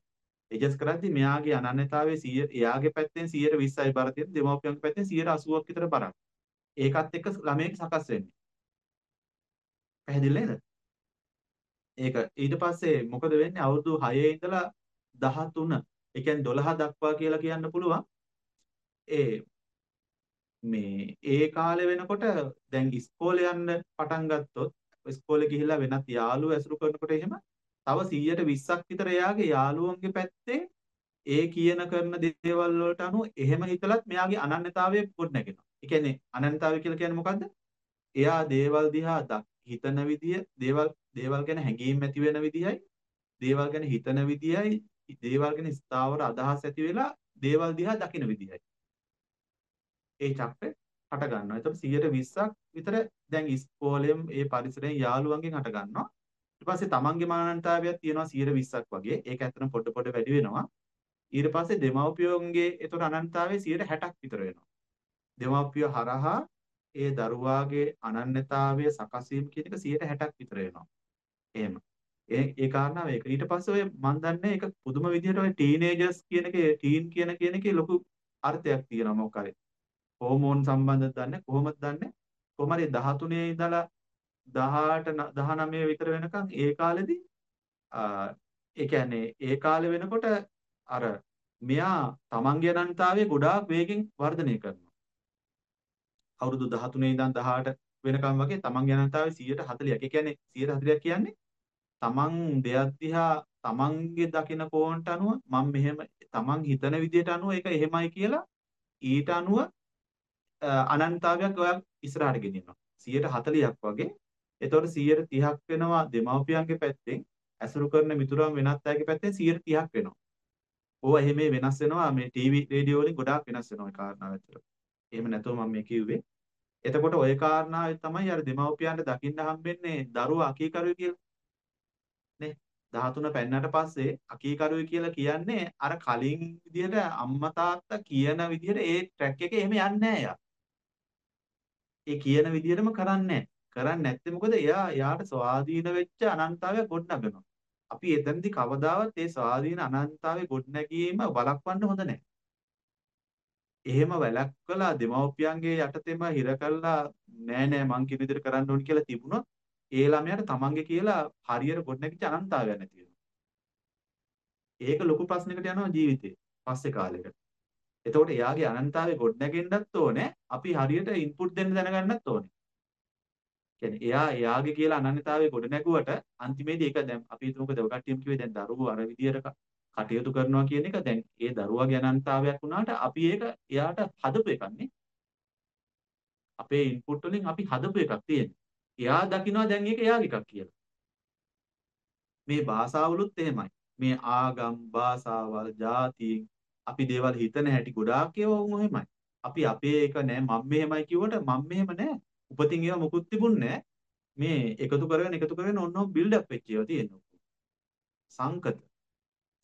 එජස් කරද්දි මෙයාගේ අනන්‍යතාවයේ 100 එයාගේ පැත්තෙන් 120යි බර තියෙන දෙමව්පියන්ගේ පැත්තෙන් 180ක් විතර බරක්. ඒකත් එක්ක ළමයෙක් සකස් වෙන්නේ. පැහැදිලි නේද? ඒක ඊට පස්සේ මොකද වෙන්නේ අවුරුදු 6 ඉඳලා 13 ඒ කියන්නේ 12 දක්වා කියලා කියන්න පුළුවන්. ඒ මේ ඒ කාලේ වෙනකොට දැන් ඉස්කෝලේ යන්න පටන් ගත්තොත් ඉස්කෝලේ ගිහිල්ලා වෙනත් යාළුවෝ ඇසුරු කරනකොට එහෙම තව 120ක් විතර එයාගේ යාළුවන්ගේ පැත්තේ ඒ කියන කරන දේවල් වලට අනුව එහෙම හිතලත් මෙයාගේ අනන්‍යතාවය ගොඩනගෙනවා. ඒ කියන්නේ අනන්‍යතාවය කියලා කියන්නේ මොකද්ද? එයා දේවල් දිහා හිතන විදිය, දේවල් දේවල් ගැන හැඟීම් ඇති වෙන විදියයි, දේවල් ගැන හිතන විදියයි, දේවල් ගැන ස්ථාවර අදහස් ඇති වෙලා දේවල් දිහා දකින විදියයි. ඒ චක්‍රය හට ගන්නවා. එතකොට 120ක් විතර දැන් ඉස්කෝලේම ඒ පරිසරයෙන් යාළුවන්ගෙන් හට ගන්නවා. ඊට පස්සේ තමන්ගේ මානන්තාවයක් තියෙනවා 120ක් වගේ. ඒක ඇත්තටම පොඩ පොඩ වැඩි වෙනවා. ඊට පස්සේ දෙමව්පියෝන්ගේ ඒතර අනන්තතාවයේ 60ක් විතර වෙනවා. දෙමව්පියෝ හරහා ඒ දරුවාගේ අනන්‍යතාවය සකස් වීම කියන එක 60ක් විතර වෙනවා. එහෙම. ඒ ඒ කාරණාව ඒක. ඊට පස්සේ ඔය මන් දන්නේ ඒක පුදුම විදිහට ඔය ටීනේජර්ස් කියන එකේ ටීන් කියන කියන එකේ ලොකු අර්ථයක් තියෙනවා මොකක් හරි. හෝමෝන් සම්බන්ධද දන්නේ කොහොමද දන්නේ? කොහොම හරි 13 ඉඳලා 18 19 විතර වෙනකන් ඒ කාලෙදී ඒ කියන්නේ ඒ කාලේ වෙනකොට අර මෙයා තමන්ගේ අනන්තතාවය ගොඩාක් වේගෙන් වර්ධනය කරනවා. අවුරුදු 13 ඉඳන් 18 වෙනකම් වගේ තමන්ගේ අනන්තතාවය 140ක් ඒ කියන්නේ 140ක් කියන්නේ තමන් දෙයක් දිහා තමන්ගේ දකින කෝණට අනුව මම මෙහෙම තමන් හිතන විදිහට අනුව ඒක එහෙමයි කියලා ඊට අනුව අනන්තතාවයක් ඔයා ඉස්සරහට ගෙනියනවා. 140ක් වගේ. එතකොට 130ක් වෙනවා දෙමව්පියන්ගේ පැත්තෙන්. ඇසුරු කරන මිතුරන් වෙනත් අයගේ පැත්තෙන් 130ක් වෙනවා. ඕවා එහෙම වෙනස් වෙනවා. මේ ටීවී රේඩියෝ වලින් ගොඩාක් වෙනස් වෙනවා ඒ කාරණාව ඇත්තට එහෙම නැතුව මම මේ කිව්වේ. එතකොට ওই කාරණාවේ තමයි අර දෙමව්පියන්ට දකින්න හම්බෙන්නේ දරුවා අකීකරුයි කියලා. නේ? 13 පෙන්නට පස්සේ අකීකරුයි කියලා කියන්නේ අර කලින් විදිහට අම්මා තාත්තා කියන විදිහට ඒ ට්‍රැක් එකේ එහෙම යන්නේ නැහැ ඒ කියන විදිහටම කරන්නේ කරන්නේ නැත්තේ මොකද එයා එයාට ස්වාධීන වෙච්ච අනන්තතාවය ගොඩනගනවා. අපි එතනදී කවදාවත් ඒ ස්වාධීන අනන්තතාවයේ ගොඩනැගීම වළක්වන්න හොඳ නැහැ. එහෙම වැළැක්වලා දෙමව්පියන්ගේ යටතේම හිර කළා නෑ නෑ මං කියන විදිහට කරන්න ඕනි කියලා තිබුණොත් ඒ ළමයාට තමන්ගේ කියලා හරියට ගොඩනැගිච්ච අනන්තතාවයක් නැති වෙනවා. ඒක ලොකු ප්‍රශ්නයකට යනවා ජීවිතේ පස්සේ කාලෙකට. එතකොට එයාගේ අනන්තතාවයේ ගොඩනැගෙන්නත් ඕනේ අපි හරියට ඉන්පුට් දෙන්න දැනගන්නත් ඕනේ. කියන්නේ එයා එයාගේ කියලා අනන්‍යතාවයේ ගොඩ නැගුවට අන්තිමේදී ඒක දැන් අපි හිතමුකෝ දව කට්ටියම කිව්වේ දැන් දරුවෝ අර විදියට කටයුතු කරනවා කියන එක. දැන් ඒ දරුවාගේ අනන්‍යතාවයක් වුණාට අපි ඒක එයාට හදපු එකක්නේ අපේ ඉන්පුට් වලින් අපි හදපු එකක් තියෙන්නේ. එයා දකිනවා දැන් ඒක එයාගේ එකක් කියලා. මේ භාෂාවලුත් එහෙමයි. මේ ආගම් භාෂාවල් ජාතීන් අපි දේවල් හිතන හැටි ගොඩාක් ඒවා වුන් එහෙමයි අපි අපේ එක නෑ මම මෙහෙමයි කිව්වට මම මෙහෙම නෑ උපතින් ඒවා මුකුත් තිබුණේ මේ එකතු කරගෙන එකතු කරගෙන ඔන්න බිල්ඩ් අප් වෙච්ච ඒවා තියෙනවා. සංකත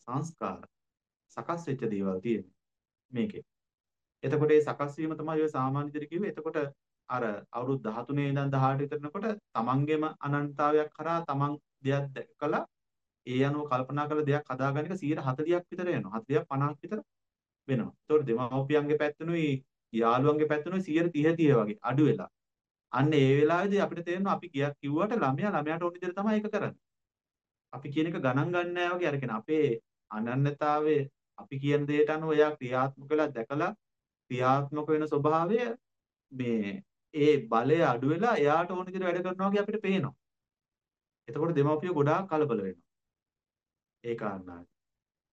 සංස්කාර සකස් වෙච්ච දේවල් තියෙනවා මේකේ. එතකොට ඒ සකස් වීම තමයි ඔය සාමාන්‍ය විදිහට කිව්වේ. එතකොට අර අවුරුදු 13 ඉඳන් 18 විතරනකොට තමන්ගේම අනන්තතාවයක් කරා තමන් දෙයක් දැකලා ඒ අනුව කල්පනා කරලා දෙයක් හදාගන්න එක 140ක් විතර වෙනවා. 40ක් 50ක් විතර වෙනවා. ඒතකොට දෙමාපියන්ගේ පැත්තෙනුයි යාළුවන්ගේ පැත්තෙනුයි 130 30 වගේ අඩු වෙලා. අන්න ඒ වෙලාවේදී අපිට තේරෙනවා අපි කියක් කිව්වට ළමයා ළමයාට ඕන විදිහට තමයි ඒක කරන්නේ. අපි කියන එක ගණන් ගන්න නෑ වගේ අරගෙන අපේ අනන්‍යතාවයේ අපි කියන දෙයට අනුව එයා ක්‍රියාත්මක වෙලා දැකලා ක්‍රියාත්මක වෙන ස්වභාවය මේ ඒ බලය අඩු වෙලා එයාට ඕන විදිහට වැඩ කරනවා වගේ අපිට පේනවා. එතකොට දෙමාපියෝ ගොඩාක් කලබල වෙනවා. ඒ කාරණාවයි.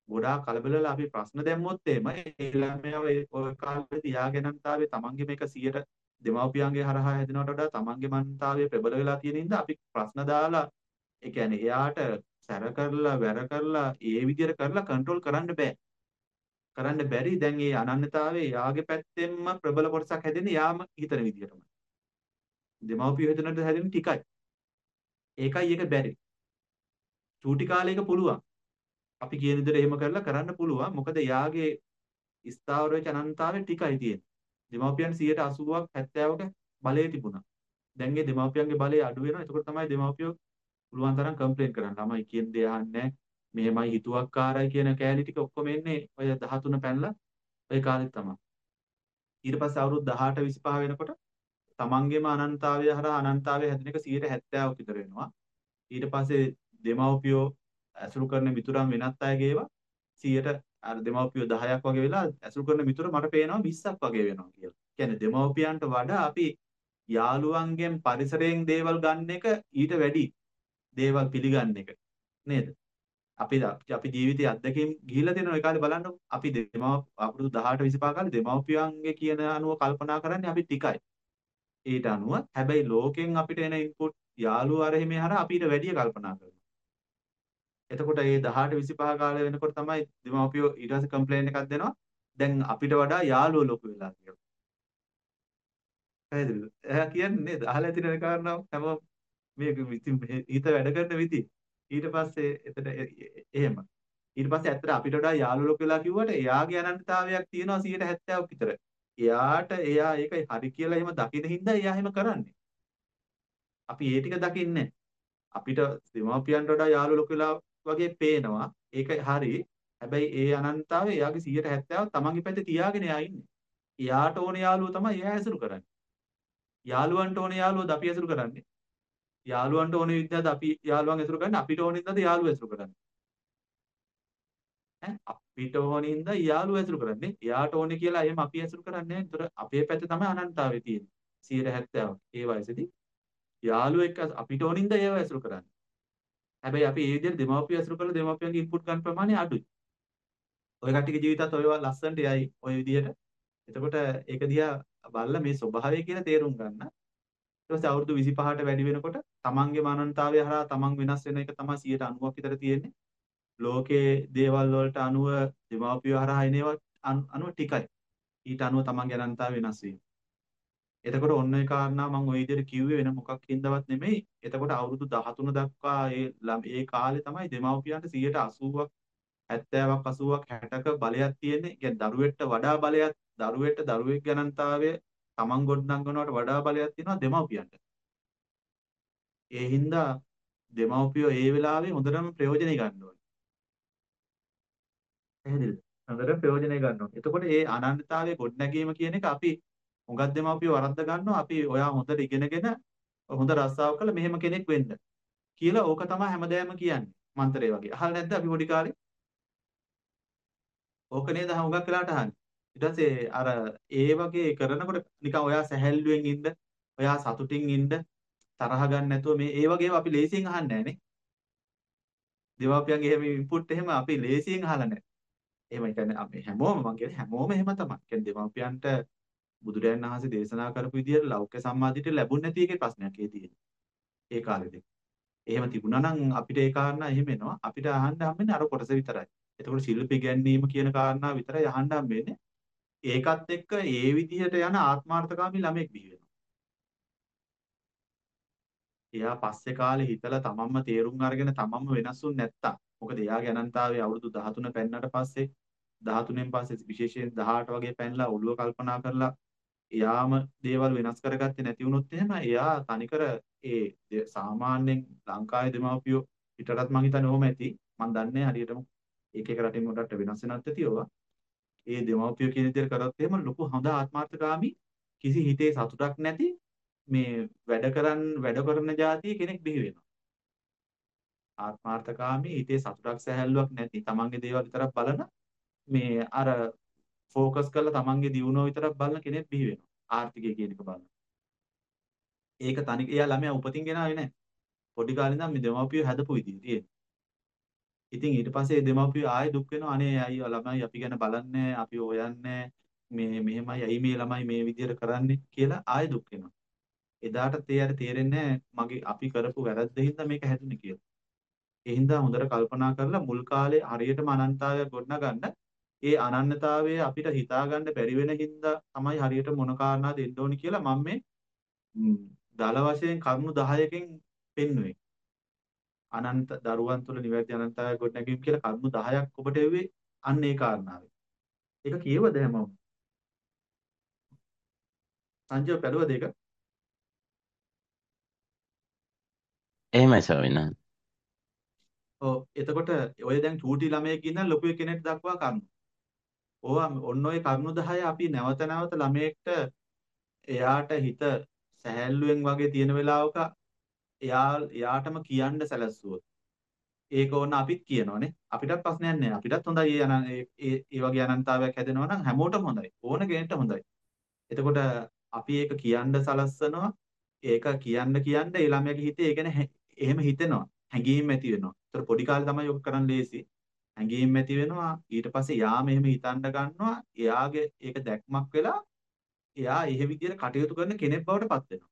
ගොඩාක් කලබල වෙලා අපි ප්‍රශ්න දැම්මොත් එහෙම ඒ ළමයා ඔය කාලේ තියාගෙනන්තාවේ තමන්ගේ මේක 100ට දෙමව්පියන්ගේ හරහා හැදෙනවට වඩා තමන්ගේ මනතාවය ප්‍රබල වෙලා තියෙන හින්දා අපි ප්‍රශ්න දාලා ඒ කියන්නේ එයාට සැර කරලා වැර කරලා ඒ විදිහට කරලා කන්ට්‍රෝල් කරන්න බෑ. කරන්න බැරි දැන් ඒ අනන්‍යතාවයේ යාගේ පැත්තෙන්ම ප්‍රබල කොටසක් හැදෙන්නේ යාම හිතන විදිහටම. දෙමව්පියෝ හිතනට හැදෙන්නේ ටිකයි. ඒකයි ඒක බැරි. චූටි කාලේක පුළුවන්. අපි කියන විදිහට එහෙම කරලා කරන්න පුළුවන්. මොකද යාගේ ස්ථාවර වෙච්ච අනන්තතාවය ටිකයි තියෙන්නේ. දෙමාපියන් 180ක් 70ක බලය තිබුණා. දැන් මේ දෙමාපියන්ගේ බලය අඩු වෙනවා. එතකොට තමයි දෙමාපියෝ පුළුවන් තරම් කම්ප්ලේන් කරන්නේ. ළමයි කියන දේ අහන්නේ මෙහෙමයි හිතුවක්කාරයි කියන කෑලි ටික ඔක්කොම එන්නේ ඔය 13 පැනලා ඔය කාලෙත් තමයි. ඊට පස්සේ අවුරුදු 18 25 වෙනකොට තමන්ගේම අනන්තතාවය හරහා අනන්තතාවය හැදෙන එක 170ක් විතර වෙනවා. ඊට පස්සේ දෙමව්පියෝ ඇසුරු කරන මිතුරන් වෙනත් අයගේ ඒවා 100ට අර දෙමව්පියෝ 10ක් වගේ වෙලා ඇසුරු කරන මිතුර මට පේනවා 20ක් වගේ වෙනවා කියලා. කියන්නේ දෙමව්පියන්ට වඩා අපි යාළුවන්ගෙන් පරිසරයෙන් දේවල් ගන්න එක ඊට වැඩි දේවල් පිළිගන්න එක නේද? අපි අපි ජීවිතයේ අත්දැකීම් ගිහිල්ලා තියෙන ඔය කාලේ බලන්න අපි දෙමව අවුරුදු 18 25 කාලේ දෙමව්පියන්ගේ කියන අනුව කල්පනා කරන්නේ අපි ටිකයි. ඊට අනුව හැබැයි ලෝකෙන් අපිට එන ඉන්පුට් යාළුවෝ අර හිමේ හර අපිට වැඩි කල්පනා කරනවා. එතකොට මේ 18 25 කාලේ වෙනකොට තමයි දෙමාපියෝ ඊට පස්සේ කම්ප්ලේන් එකක් දෙනවා. දැන් අපිට වඩා යාළුවෝ ලොකු වෙලා කියලා. පැහැදිලිද? එයා කියන්නේ නේද? අහලා තියෙන කාරණාව හැම මේක ඉතින් හිත වැඩ කරන විදි. ඊට පස්සේ එතන එහෙම. ඊට පස්සේ ඇත්තට අපිට වඩා යාළුවෝ ලොකු වෙලා කිව්වට එයාගේ අනන්තතාවයක් තියෙනවා 170ක් විතර. එයාට එයා ඒක හරි කියලා එහෙම දකින හින්දා එයා එහෙම කරන්නේ. අපි ඒ ටික දකින්නේ අපිට දෙමාපියන්ට වඩා යාළුවෝ ලොකු වෙලා වගේ පේනවා. ඒක හරි. හැබැයි ඒ අනන්තතාවය එයාගේ 170ක් තමන්ගේ පැත්තේ තියාගෙන එයා ඉන්නේ. එයාට ඕන යාළුවෝ තමයි එයා ඇසුරු කරන්නේ. යාළුවන්ට ඕන යාළුවෝද අපි ඇසුරු කරන්නේ. යාළුවන්ට ඕන විදිහට අපි යාළුවන් ඇසුරු කරන්නේ අපිට ඕන විදිහට යාළුවෝ ඇසුරු කරන්නේ. ඈ අපිට ඕනින්ද යාළුවෝ ඇසුරු කරන්නේ. එයාට ඕනේ කියලා එහෙම අපි ඇසුරු කරන්නේ නැහැ. ඒතර අපේ පැත්තේ තමයි අනන්තතාවය තියෙන්නේ. 170ක් ඒ වයසේදී යාළුවෝ එක්ක අපිට ඕනින්ද ඒව ඇසුරු කරන්නේ. හැබැයි අපි ඒ විදිහට දෙමාපිය ඇසුරු කරලා දෙමාපියන්ගේ ඉන්පුට් ගන්න ප්‍රමාණය අඩුයි. ඔය කට්ටියගේ ජීවිතත් ඔයවා ලස්සනට යයි ඔය විදිහට. එතකොට ඒක දිහා බලලා මේ ස්වභාවය කියලා තේරුම් ගන්න. ඊට පස්සේ අවුරුදු 25ට වැඩි වෙනකොට තමන්ගේ මානන්තාවය හරහා තමන් වෙනස් වෙන එක තමයි 90ක් විතර තියෙන්නේ. ලෝකයේ දේවල් වලට අනුව දෙමාපිය හරහා එනේවා අනුව ටිකයි. ඊට අනුව තමන්ගේ අනන්තාව වෙනස් වීම. එතකොට ඔන්න ඒ කාරණා මම ওই විදිහට කිව්වේ වෙන මොකක් හින්දාවත් නෙමෙයි. එතකොට අවුරුදු 13 දක්වා ඒ ඒ කාලේ තමයි දෙමව්පියන්ට 80ක් 70ක් 80ක් 60ක බලයක් තියෙන්නේ. කියන්නේ දරුවෙක්ට වඩා බලයක් දරුවෙක්ට දරුවෙක් ගණන්තාවය තමන් ගොඩනගනවට වඩා බලයක් තියෙනවා දෙමව්පියන්ට. ඒ හින්දා දෙමව්පියෝ ඒ වෙලාවේ හොඳටම ප්‍රයෝජනෙ ගන්න ඕනේ. පැහැදිලිද? හොඳට ප්‍රයෝජනෙ ගන්න ඕනේ. එතකොට ඒ අනන්‍යතාවයේ ගොඩනැගීම කියන එක අපි හුඟක් දෙමව්පියෝ වරද්ද ගන්නවා. අපි ඔයා හොඳට ඉගෙනගෙන හොඳ රස්සාවක් කළා මෙහෙම කෙනෙක් වෙන්න කියලා ඕක තමයි හැමදාම කියන්නේ. මන්ත්‍රය වගේ. අහලා නැද්ද අපි පොඩි කාලේ? ඕක නේද හුඟක් වෙලාට අහන්නේ. ඊට පස්සේ අර ඒ වගේ කරනකොට නිකන් ඔයා සැහැල්ලුවෙන් ඉන්න, ඔයා සතුටින් ඉන්න, තරහ ගන්න නැතුව මේ ඒ වගේ අපි ලේසියෙන් අහන්නේ නැහනේ. දෙමාපියන්ගේ එහෙම ඉන්පුට් එහෙම අපි ලේසියෙන් අහලා නැහැ. එහෙම කියන්නේ අපි හැමෝම මම කියන්නේ හැමෝම එහෙම තමයි. කියන්නේ දෙමාපියන්ට බුදුරයන් වහන්සේ දේශනා කරපු විදිහට ලෞකික සම්මාදිට ලැබුණ නැති එකේ ප්‍රශ්නයක් ඒ තියෙන්නේ. ඒ කාලෙදී. එහෙම තිබුණා නම් අපිට ඒ කාරණා එහෙම එනවා. අපිට අහන්න හම්බෙන්නේ අර කොටස විතරයි. එතකොට ශිල්ප ඉගැන්වීම කියන කාරණා විතරයි අහන්න හම්බෙන්නේ. ඒකත් එක්ක ඒ විදිහට යන ආත්මార్థකාමී ළමෙක් බිහි වෙනවා. එයා පස්සේ කාලේ හිතලා තමන්ම තේරුම් අරගෙන තමන්ම වෙනස්ුන් නැත්තම් මොකද එයාගේ අනන්තාවේ අවුරුදු 13 පෙන්නට පස්සේ 13න් පස්සේ විශේෂයෙන් 18 වගේ පෙන්ලා ඔළුව කල්පනා කරලා එයාම දේවල් වෙනස් කරගත්තේ නැති වුණොත් එහෙම එයා තනිකර ඒ සාමාන්‍යයෙන් ලංකාවේ දෙමව්පියෝ පිටරටත් මං හිතන්නේ ඔහොම ඇති. මං දන්නේ හරියටම එක එක රටින් උඩට වෙනස් වෙනත් තියෝවා ඒ දෙමව්පියෝ කියන විදිහට කරත් එහෙම ලොකු හොඳ ආත්මార్థකාමී කිසි හිතේ සතුටක් නැති මේ වැඩ කරන් වැඩ කරන જાතිය කෙනෙක් බිහි වෙනවා. ආත්මార్థකාමී හිතේ සතුටක් සැහැල්ලුවක් නැති තමන්ගේ දේවල් විතරක් බලන මේ අර ફોකස් කරලා තමන්ගේ දියුණුව විතරක් බලන කෙනෙක් බිහි වෙනවා. ආර්ථිකය කියන එක බලන. ඒක තනි එයා ළමයා උපතින් ගෙනාවේ නැහැ. පොඩි කාලේ ඉඳන් මේ දෙමව්පියෝ හැදපු විදිය තියෙනවා. ඉතින් ඊට පස්සේ දෙමව්පියෝ ආයෙ දුක් වෙනවා. අනේ අයි ළමයි අපි ගැන බලන්නේ අපි හොයන්නේ මේ මෙහෙමයි අයි මේ ළමයි මේ විදියට කරන්නේ කියලා ආයෙ දුක් වෙනවා. එදාට තේයර තේරෙන්නේ මගේ අපි කරපු වැරද්ද හින්දා මේක හැදුනේ කියලා. ඒ හින්දා හොඳට කල්පනා කරලා මුල් කාලේ හරියටම අනන්තාවය ගොඩනගන්න ඒ අනන්‍යතාවය අපිට හිතාගන්න බැරි වෙන හින්දා තමයි හරියට මොන කාරණා දෙන්න ඕනි කියලා මම මේ දල වශයෙන් කරුණු 10කින් පෙන්වුවේ. අනන්ත දරුවන් තුළ නිවැරදි අනන්තතාවය ගොඩනැගීම කියලා කරුණු 10ක් ඔබට එව්වේ අන්න ඒ කාරණාවේ. ඒක කියවද හැමෝම? සංජය පැලුවද ඒක? එහෙමයි ස්වාමීන්. ඔව් එතකොට ඔය දැන් චූටි ළමයෙක් ඉන්න ලොකු කෙනෙක් දක්වා කරුණු. ඕවා ඔන්න ඔය කරුණු 10 අපි නැවත නැවත ළමයෙක්ට එයාට හිත සැහැල්ලුවෙන් වගේ තියෙන වෙලාවක එයා එයාටම කියන්න සැලැස්සුවොත් ඒක ඕන අපිත් කියනවනේ. අපිටත් ප්‍රශ්නයක් නැහැ අපිටත් හොඳයි. ඒ ඒ වගේ අනන්තතාවයක් හැදෙනවා නම් හැමෝටම හොඳයි. ඕන කෙනෙක්ට හොඳයි. එතකොට අපි ඒක කියන්න සලස්සනවා. ඒක කියන්න කියන්න ඒ ළමයාගේ හිතේ ඒ ගැන එහෙම හිතෙනවා. හැඟීම් ඇති වෙනවා. ඒතර පොඩි කාලේ තමයි ඔක කරන්න ලේසි. හැඟීම් ඇති වෙනවා. ඊට පස්සේ යා මෙහෙම හිතන්න ගන්නවා. එයාගේ ඒක දැක්මක් වෙලා එයා එහෙ විදිහට කටයුතු කරන කෙනෙක් බවට පත් වෙනවා.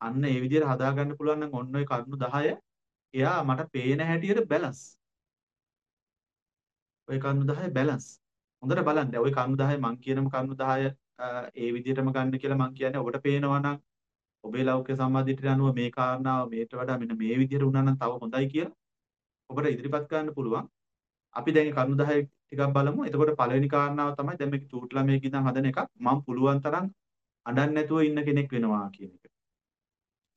අන්න ඒ විදිහට හදා ගන්න පුළුවන් නම් ඔන්න ඔය කරුණු 10 එයා මට පේන හැටියට බැලන්ස් ඔය කරුණු 10 බැලන්ස් හොඳට බලන්න. ඔය කරුණු 10 මං කියනම කරුණු 10 ඒ විදිහටම ගන්න කියලා මං කියන්නේ ඔබට පේනවා නම් ඔබේ ලෞකික සම්මාදිටියට අනුව මේ කාරණාව මේට වඩා මෙන්න මේ විදිහට වුණා නම් තව හොඳයි කියලා ඔබට ඉදිරිපත් කරන්න පුළුවන්. අපි දැන් කරුණු 10 ටිකක් බලමු. එතකොට පළවෙනි කාරණාව තමයි දැන් මේක චූටි ළමයෙක් ඉඳන් හදන එකක්. මම පුළුවන් තරම් අඬන්නේ නැතුව ඉන්න කෙනෙක් වෙනවා කියන එක.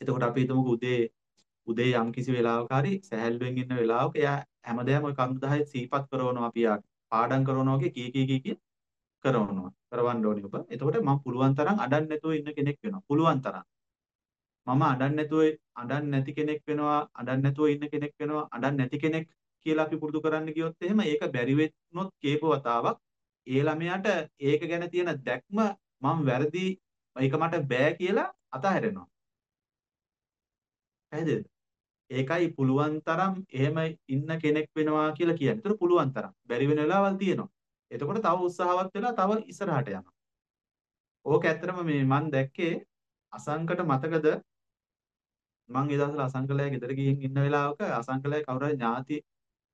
එතකොට අපි හිතමුකෝ උදේ උදේ යම් කිසි වෙලාවක හරි සැහැල්ලුවෙන් ඉන්න වෙලාවක එයා හැමදාම ওই කරුණු 10 සිහිපත් කරනවා අපි යාට. පාඩම් කරනවා වගේ කී කී කී කරනවා. කරවන්න ඕනේ ඔබ. එතකොට මම පුළුවන් තරම් අඬන්නේ නැතුව ඉන්න කෙනෙක් වෙනවා. පුළුවන් තරම්. මම අඬන්නේ නැතුව අඬන්නේ නැති කෙනෙක් වෙනවා අඬන්නේ නැතුව ඉන්න කෙනෙක් වෙනවා අඬන්නේ නැති කෙනෙක් කියලා අපි පුරුදු කරන්න ගියොත් එහෙම ඒක බැරි වෙන්නොත් කේප වතාවක් ඒ ළමයාට ඒක ගැන තියෙන දැක්ම මම වැරදි ඒක මට බෑ කියලා අතහැරෙනවා පැහැදිලිද ඒකයි පුළුවන් තරම් එහෙම ඉන්න කෙනෙක් වෙනවා කියලා කියන්නේ. ඒතර පුළුවන් තරම්. බැරි වෙන වෙලාවල් තියෙනවා. එතකොට තව උත්සාහවත් වෙලා තව ඉස්සරහට යනවා. ඕක ඇත්තටම මේ මම දැක්කේ අසංකට මතකද මං ඒ දවස්වල අසංකලයා ගෙදර ගිහින් ඉන්න වෙලාවක අසංකලයා කවුරු හරි ඥාති